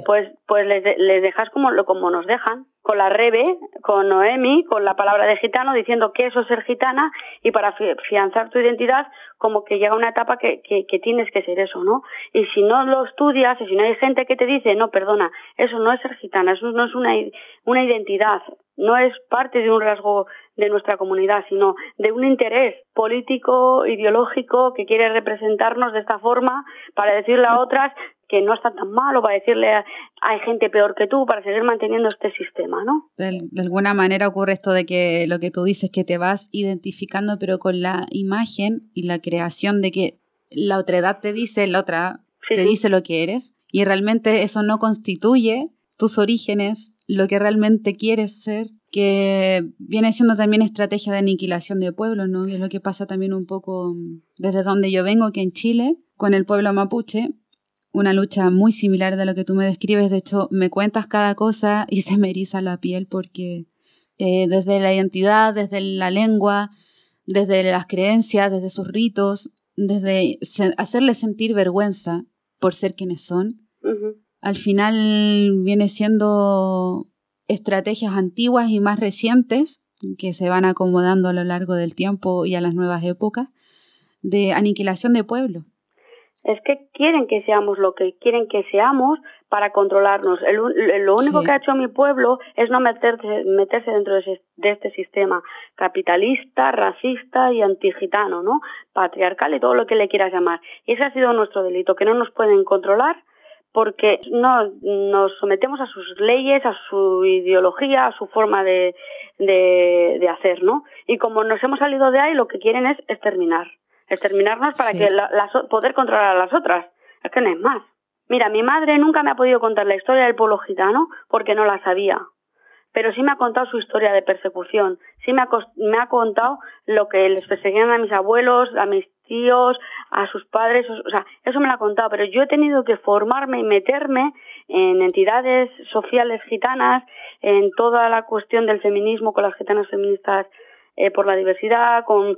pues, pues les, les dejas como, como nos dejan, con la Rebe, con Noemi, con la palabra de gitano, diciendo que eso es ser gitana y para fianzar tu identidad, como que llega una etapa que, que, que, tienes que ser eso, ¿no? Y si no lo estudias, y si no hay gente que te dice, no, perdona, eso no es ser gitana, eso no es una, una identidad, no es parte de un rasgo de nuestra comunidad, sino de un interés político, ideológico, que quiere representarnos de esta forma para decirle a otras que no está tan mal o para decirle a, hay gente peor que tú para seguir manteniendo este sistema, ¿no? De, alguna manera ocurre esto de que lo que tú dices, que te vas identificando, pero con la imagen y la creación de que la otra edad te dice, la otra te dice lo que eres, y realmente eso no constituye tus orígenes, lo que realmente quieres ser, que viene siendo también estrategia de aniquilación de pueblos, ¿no? Y es lo que pasa también un poco desde donde yo vengo, que en Chile, con el pueblo mapuche, una lucha muy similar de lo que tú me describes. De hecho, me cuentas cada cosa y se me eriza la piel porque eh, desde la identidad, desde la lengua, desde las creencias, desde sus ritos, desde hacerles sentir vergüenza por ser quienes son, al final viene siendo estrategias antiguas y más recientes que se van acomodando a lo largo del tiempo y a las nuevas épocas de aniquilación de pueblos es que quieren que seamos lo que quieren que seamos para controlarnos. lo único que ha hecho mi pueblo es no meterse, meterse dentro de, este sistema capitalista, racista y antigitano, ¿no? Patriarcal y todo lo que le quieras llamar. Y ese ha sido nuestro delito, que no nos pueden controlar porque no nos sometemos a sus leyes, a su ideología, a su forma de, de, de hacer, ¿no? Y como nos hemos salido de ahí, lo que quieren es exterminar exterminarnos para que poder controlar a las otras. Es que no es más. Mira, mi madre nunca me ha podido contar la historia del pueblo gitano porque no la sabía. Pero sí me ha contado su historia de persecución. Sí me ha, me ha contado lo que les perseguían a mis abuelos, a mis tíos, a sus padres. O sea, eso me lo ha contado. Pero yo he tenido que formarme y meterme en entidades sociales gitanas, en toda la cuestión del feminismo con las gitanas feministas eh, por la diversidad, con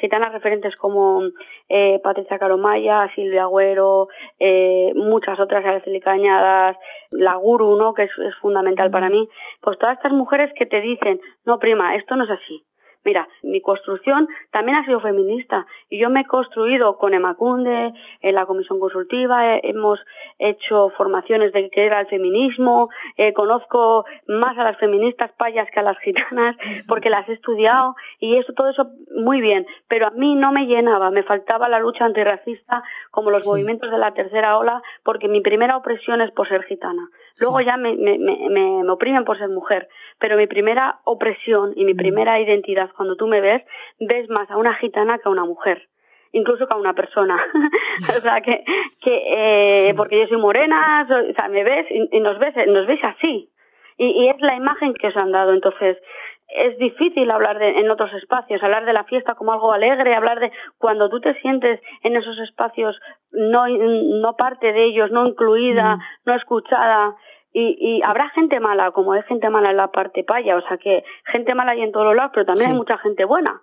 gitanas referentes como eh, Patricia Caromaya, Silvia Agüero, eh, muchas otras, Araceli Cañadas, la Guru, ¿no? que es, es fundamental para mí. Pues todas estas mujeres que te dicen, no, prima, esto no es así. Mira, mi construcción también ha sido feminista y yo me he construido con Emacunde, en la comisión consultiva, hemos hecho formaciones de qué era el feminismo, eh, conozco más a las feministas payas que a las gitanas porque las he estudiado y eso todo eso muy bien, pero a mí no me llenaba, me faltaba la lucha antirracista como los movimientos de la tercera ola porque mi primera opresión es por ser gitana. Luego ya me, me, me, me, oprimen por ser mujer, pero mi primera opresión y mi mm. primera identidad, cuando tú me ves, ves más a una gitana que a una mujer incluso que a una persona. o sea, que, que eh, porque yo soy morena, o sea, me ves y, nos ves, nos ves así. Y, y, es la imagen que os han dado. Entonces, es difícil hablar de, en otros espacios, hablar de la fiesta como algo alegre, hablar de cuando tú te sientes en esos espacios no, no parte de ellos, no incluida, mm. no escuchada. Y, y habrá gente mala, como hay gente mala en la parte paya, o sea que gente mala hay en todos los lados, pero también hay mucha gente buena.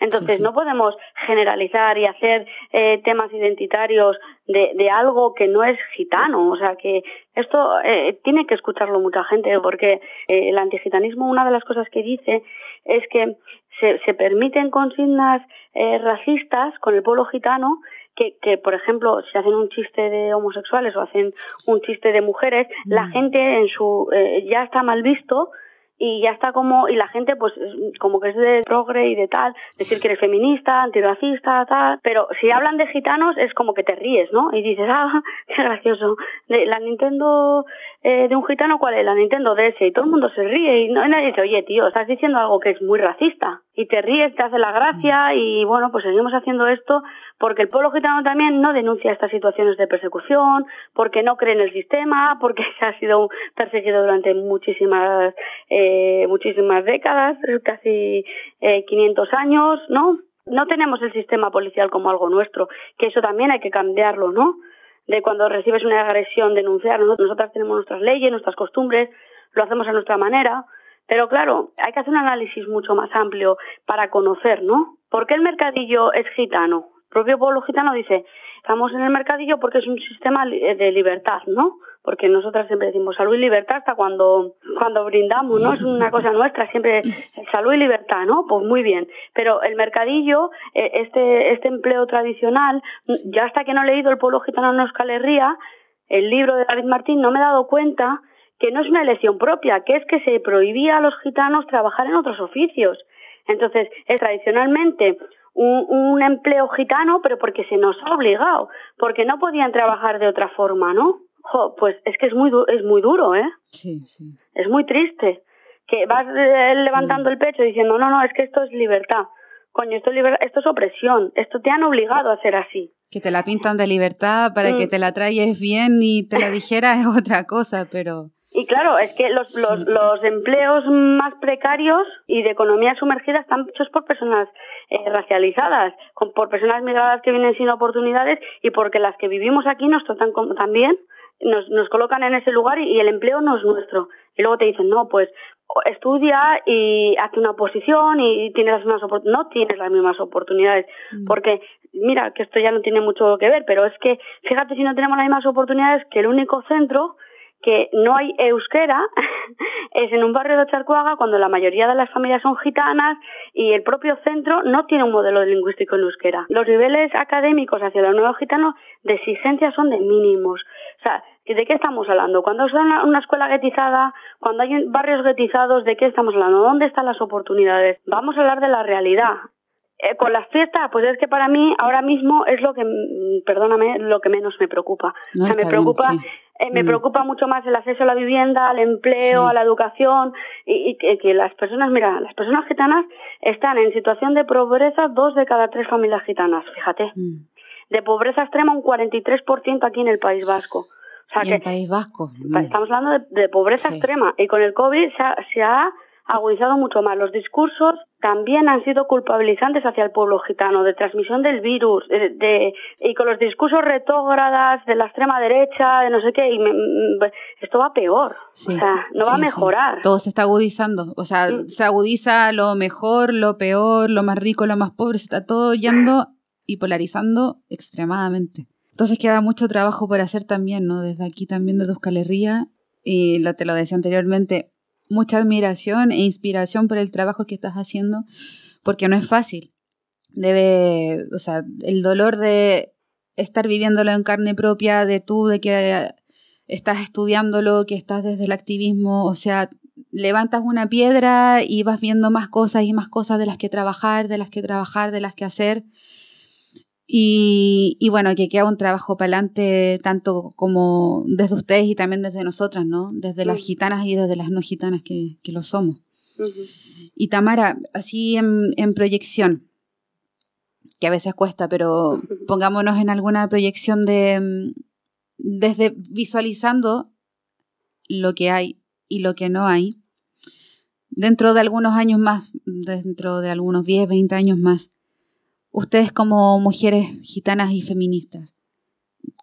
Entonces, no podemos generalizar y hacer eh, temas identitarios de, de, algo que no es gitano. O sea, que esto eh, tiene que escucharlo mucha gente, porque eh, el antigitanismo, una de las cosas que dice es que se, se permiten consignas eh, racistas con el pueblo gitano que, que, por ejemplo, si hacen un chiste de homosexuales o hacen un chiste de mujeres, la mm. gente en su eh, ya está mal visto y ya está como, y la gente pues como que es de progre y de tal, decir que eres feminista, antirracista, tal, pero si hablan de gitanos es como que te ríes, ¿no? Y dices, ah, qué gracioso, la Nintendo eh, de un gitano, ¿cuál es? La Nintendo DS, y todo el mundo se ríe y, no, nadie dice, oye tío, estás diciendo algo que es muy racista, y te ríes, te hace la gracia, y bueno, pues seguimos haciendo esto porque el pueblo gitano también no denuncia estas situaciones de persecución, porque no cree en el sistema, porque ha sido perseguido durante muchísimas, eh, muchísimas décadas, casi eh, 500 años, ¿no? No tenemos el sistema policial como algo nuestro, que eso también hay que cambiarlo, ¿no? De cuando recibes una agresión, denunciar. Nosotras tenemos nuestras leyes, nuestras costumbres, lo hacemos a nuestra manera, pero claro, hay que hacer un análisis mucho más amplio para conocer, ¿no? ¿Por qué el mercadillo es gitano? Propio pueblo gitano dice, estamos en el mercadillo porque es un sistema de libertad, ¿no? Porque nosotras siempre decimos salud y libertad hasta cuando, cuando brindamos, ¿no? Es una cosa nuestra, siempre salud y libertad, ¿no? Pues muy bien. Pero el mercadillo, eh, este, este empleo tradicional, ya hasta que no he leído El pueblo gitano en Euskal Herria, el libro de David Martín, no me he dado cuenta que no es una elección propia, que es que se prohibía a los gitanos trabajar en otros oficios. Entonces, es tradicionalmente un, empleo gitano, pero porque se nos ha obligado, porque no podían trabajar de otra forma, ¿no? pues es que es muy, es muy duro, ¿eh? Sí, sí. Es muy triste. Que vas eh, levantando el pecho diciendo, no, no, es que esto es libertad. Coño, esto es, esto es opresión. Esto te han obligado a ser así. Que te la pintan de libertad para que mm. te la traigas bien y te la dijera es otra cosa, pero... Y claro, es que los, los, los, empleos más precarios y de economía sumergida están hechos por personas eh, racializadas, con, por personas migradas que vienen sin oportunidades y porque las que vivimos aquí nos tratan como, también, nos, nos colocan en ese lugar y, el empleo no es nuestro. Y luego te dicen, no, pues estudia y hace una posición y tienes las mismas no tienes las mismas oportunidades mm. porque mira que esto ya no tiene mucho que ver pero es que fíjate si no tenemos las mismas oportunidades que el único centro que no hay euskera es en un barrio de Charcuaga cuando la mayoría de las familias son gitanas y el propio centro no tiene un modelo lingüístico en euskera. Los niveles académicos hacia los nuevos gitanos de exigencia son de mínimos. O sea, ¿de qué estamos hablando? Cuando es una, escuela guetizada, cuando hay barrios guetizados, ¿de qué estamos hablando? ¿Dónde están las oportunidades? Vamos a hablar de la realidad. Eh, con las fiestas, pues es que para mí ahora mismo es lo que, mm, perdóname, lo que menos me preocupa. o sea, me preocupa eh, me mm. preocupa mucho más el acceso a la vivienda, al empleo, a la educación y, que, las personas, mira, las personas gitanas están en situación de pobreza dos de cada tres familias gitanas, fíjate. Mm. De pobreza extrema un 43% aquí en el País Vasco. O sea que, el País Vasco. Estamos hablando de, pobreza extrema y con el COVID se ha agudizado mucho más. Los discursos también han sido culpabilizantes hacia el pueblo gitano, de transmisión del virus, de, y con los discursos retógradas de la extrema derecha, de no sé qué, y esto va peor. o sea, no va a mejorar. Todo se está agudizando. O sea, mm. se agudiza lo mejor, lo peor, lo más rico, lo más pobre, se está todo yendo y polarizando extremadamente. Entonces queda mucho trabajo por hacer también, ¿no? Desde aquí también de Euskal Herria, y lo, te lo decía anteriormente, mucha admiración e inspiración por el trabajo que estás haciendo, porque no es fácil. Debe, o sea, el dolor de estar viviéndolo en carne propia, de tú, de que estás estudiándolo, que estás desde el activismo, o sea, levantas una piedra y vas viendo más cosas y más cosas de las que trabajar, de las que trabajar, de las que hacer. Y, bueno, que queda un trabajo para adelante tanto como desde ustedes y también desde nosotras, ¿no? Desde las gitanas y desde las no gitanas que, lo somos. Y Tamara, así en, proyección, que a veces cuesta, pero pongámonos en alguna proyección de mm, desde visualizando lo que hay y lo que no hay, dentro de algunos años más, dentro de algunos 10, 20 años más, ustedes como mujeres gitanas y feministas,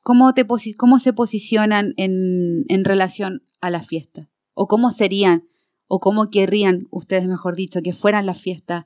¿cómo, te cómo se posicionan en, en relación a la fiesta? ¿O cómo serían, o cómo querrían, ustedes mejor dicho, que fueran las fiestas?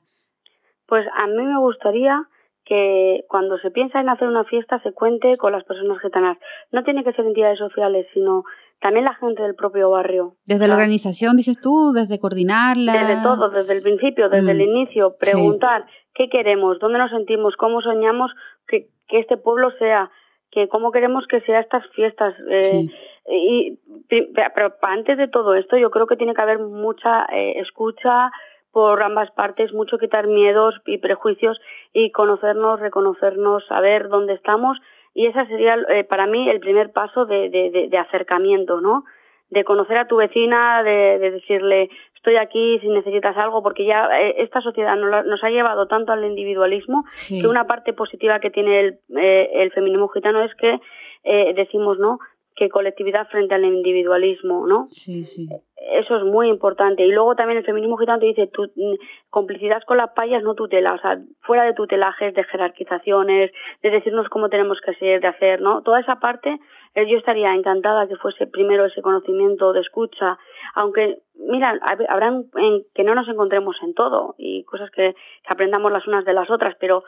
Pues a mí me gustaría que cuando se piensa en hacer una fiesta se cuente con las personas gitanas. No tiene que ser entidades sociales, sino también la gente del propio barrio. Desde la organización, dices tú, desde coordinarla. Desde todo, desde el principio, desde el mm. inicio, preguntar qué queremos, dónde nos sentimos, cómo soñamos que, que este pueblo sea, que cómo queremos que sea estas fiestas. Eh, y, pero antes de todo esto, yo creo que tiene que haber mucha eh, escucha por ambas partes, mucho quitar miedos y prejuicios y conocernos, reconocernos, saber dónde estamos. Y ese sería eh, para mí el primer paso de, de, de, acercamiento, ¿no? De conocer a tu vecina, de, de decirle, estoy aquí si necesitas algo, porque ya eh, esta sociedad nos, ha llevado tanto al individualismo que una parte positiva que tiene el, eh, el feminismo gitano es que eh, decimos, ¿no? que colectividad frente al individualismo, ¿no? Sí, sí. Eso es muy importante. Y luego también el feminismo gitano te dice, tu, mm, complicidad con las payas no tutela, o sea, fuera de tutelajes, de jerarquizaciones, de decirnos cómo tenemos que ser, de hacer, ¿no? Toda esa parte, yo estaría encantada que fuese primero ese conocimiento de escucha, aunque, mira, habrán en que no nos encontremos en todo y cosas que, que aprendamos las unas de las otras, pero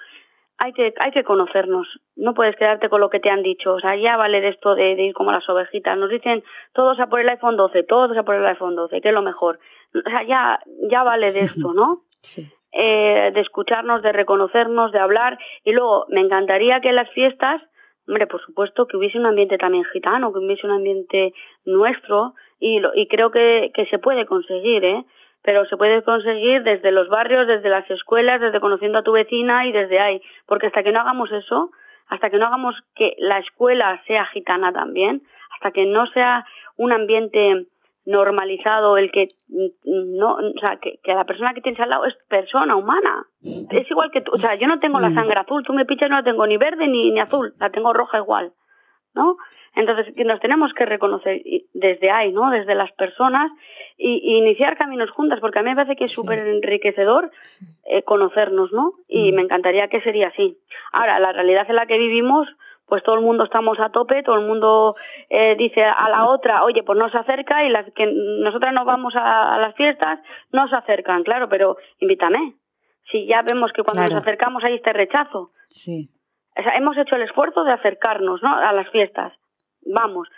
hay que, hay que conocernos. No puedes quedarte con lo que te han dicho. O sea, ya vale de esto de, ir como las ovejitas. Nos dicen todos a por el iPhone 12, todos a por el iPhone 12, que es lo mejor. O sea, ya, ya vale de esto, ¿no? Sí. Eh, de escucharnos, de reconocernos, de hablar. Y luego, me encantaría que en las fiestas, hombre, por supuesto, que hubiese un ambiente también gitano, que hubiese un ambiente nuestro. Y, lo, y creo que, que se puede conseguir, ¿eh? pero se puede conseguir desde los barrios, desde las escuelas, desde conociendo a tu vecina y desde ahí, porque hasta que no hagamos eso, hasta que no hagamos que la escuela sea gitana también, hasta que no sea un ambiente normalizado el que no o sea que, que la persona que tienes al lado es persona humana es igual que tú o sea yo no tengo la mm. sangre azul tú me pichas no la tengo ni verde ni, ni azul la tengo roja igual ¿no? Entonces, nos tenemos que reconocer desde ahí, ¿no? Desde las personas y, iniciar caminos juntas, porque a mí me parece que es súper enriquecedor eh, conocernos, ¿no? Y me encantaría que sería así. Ahora, la realidad en la que vivimos, pues todo el mundo estamos a tope, todo el mundo eh, dice a la otra, oye, pues no se acerca y las que nosotras no vamos a, las fiestas, no se acercan, claro, pero invítame. Si ya vemos que cuando nos acercamos hay este rechazo. Sí. O sea, hemos hecho el esfuerzo de acercarnos ¿no? a las fiestas. Vamos,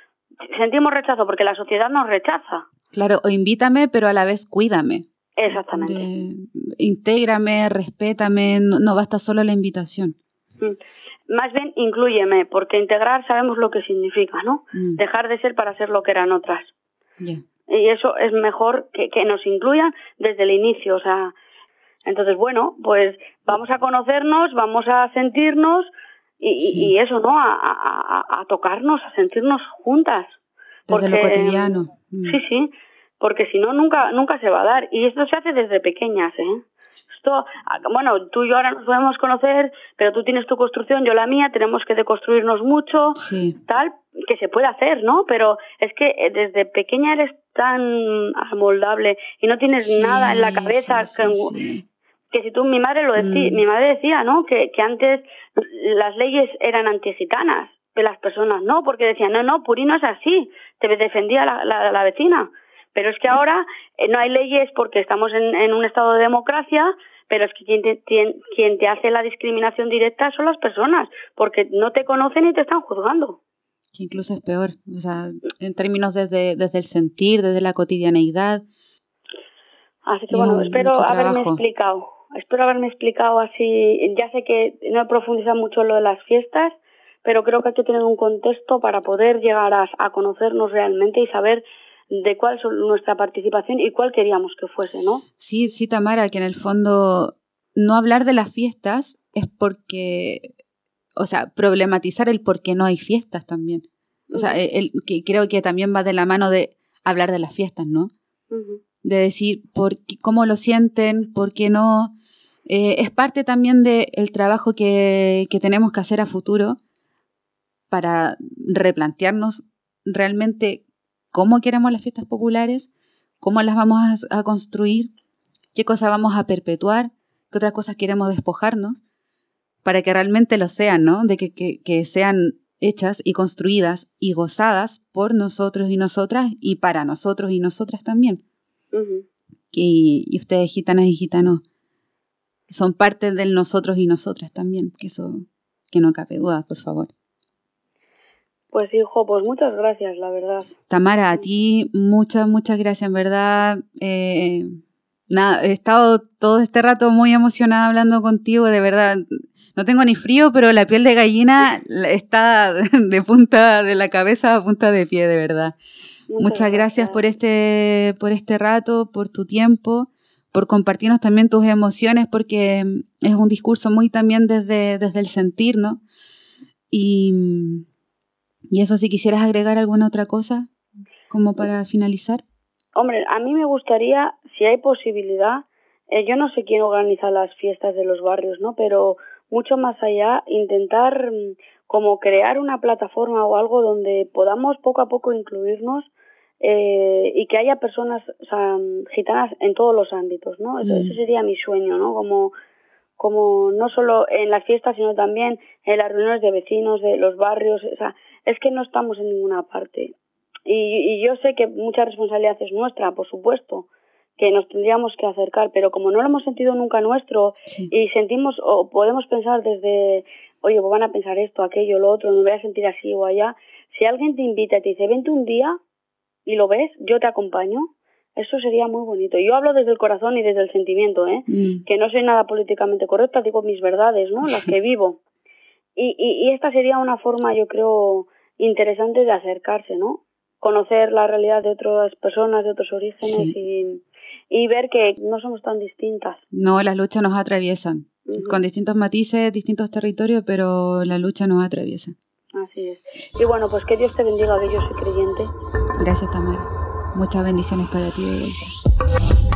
sentimos rechazo porque la sociedad nos rechaza. Claro, o invítame, pero a la vez cuídame. Exactamente. intégrame, respétame, no, basta solo la invitación. Mm. Más bien, incluyeme, porque integrar sabemos lo que significa, ¿no? Mm. Dejar de ser para ser lo que eran otras. Y eso es mejor que, que nos incluyan desde el inicio, o sea, entonces, bueno, pues vamos a conocernos, vamos a sentirnos y, y eso, ¿no? A, a, a, tocarnos, a sentirnos juntas. Desde lo cotidiano. Mm. Sí, sí, porque si no, nunca, nunca se va a dar. Y esto se hace desde pequeñas, ¿eh? Esto, bueno, tú y yo ahora nos podemos conocer, pero tú tienes tu construcción, yo la mía, tenemos que deconstruirnos mucho, tal, que se puede hacer, ¿no? Pero es que eh, desde pequeña eres tan amoldable y no tienes nada en la cabeza que, que si tú, mi madre lo decía, mm. mi madre decía, ¿no? Que, que antes las leyes eran antigitanas, de las personas no, porque decían, no, no, Purino es así, te defendía la, la, la vecina. Pero es que ahora eh, no hay leyes porque estamos en, en, un estado de democracia, pero es que quien te, quien, te hace la discriminación directa son las personas, porque no te conocen y te están juzgando. Que incluso es peor, o sea, en términos desde, desde el sentir, desde la cotidianeidad. Así que bueno, espero haberme explicado espero haberme explicado así. Ya sé que no he profundizado mucho en lo de las fiestas, pero creo que hay que tener un contexto para poder llegar a, a conocernos realmente y saber de cuál es nuestra participación y cuál queríamos que fuese, ¿no? Sí, sí, Tamara, que en el fondo no hablar de las fiestas es porque, o sea, problematizar el por qué no hay fiestas también. O sea, el, que creo que también va de la mano de hablar de las fiestas, ¿no? De decir por cómo lo sienten, por qué no, eh, es parte también del trabajo que, tenemos que hacer a futuro para replantearnos realmente cómo queremos las fiestas populares, cómo las vamos a, construir, qué cosas vamos a perpetuar, qué otras cosas queremos despojarnos, para que realmente lo sean, ¿no? De que, sean hechas y construidas y gozadas por nosotros y nosotras y para nosotros y nosotras también. y ustedes, gitanas y gitanos, son parte del nosotros y nosotras también, que eso, que no cabe duda, por favor. Pues hijo, pues muchas gracias, la verdad. Tamara, a ti muchas, muchas gracias, en verdad. Eh, nada, he estado todo este rato muy emocionada hablando contigo, de verdad. No tengo ni frío, pero la piel de gallina está de punta de la cabeza a punta de pie, de verdad. Muchas, gracias por este, por este rato, por tu tiempo por compartirnos también tus emociones, porque es un discurso muy también desde, desde el sentir, ¿no? Y, y eso, si quisieras agregar alguna otra cosa, como para finalizar. Hombre, a mí me gustaría, si hay posibilidad, eh, yo no sé quién organiza las fiestas de los barrios, ¿no? Pero mucho más allá, intentar mm, como crear una plataforma o algo donde podamos poco a poco incluirnos eh, y que haya personas o sea, gitanas en todos los ámbitos, ¿no? Eso, ese sería mi sueño, ¿no? Como, como no solo en las fiestas, sino también en las reuniones de vecinos, de los barrios, o sea, es que no estamos en ninguna parte. Y, y yo sé que mucha responsabilidad es nuestra, por supuesto, que nos tendríamos que acercar, pero como no lo hemos sentido nunca nuestro y sentimos o podemos pensar desde, oye, pues van a pensar esto, aquello, lo otro, me voy a sentir así o allá, si alguien te invita y te dice, vente un día y lo ves, yo te acompaño, eso sería muy bonito. Yo hablo desde el corazón y desde el sentimiento, ¿eh? Mm. Que no soy nada políticamente correcta, digo mis verdades, ¿no? Las que vivo. Y, y, esta sería una forma, yo creo, interesante de acercarse, ¿no? Conocer la realidad de otras personas, de otros orígenes y, y ver que no somos tan distintas. No, las luchas nos atraviesan, con distintos matices, distintos territorios, pero la lucha nos atraviesa. Así es. Y bueno, pues que Dios te bendiga, que yo soy creyente. Gracias, Tamara. Muchas bendiciones para ti de vuelta.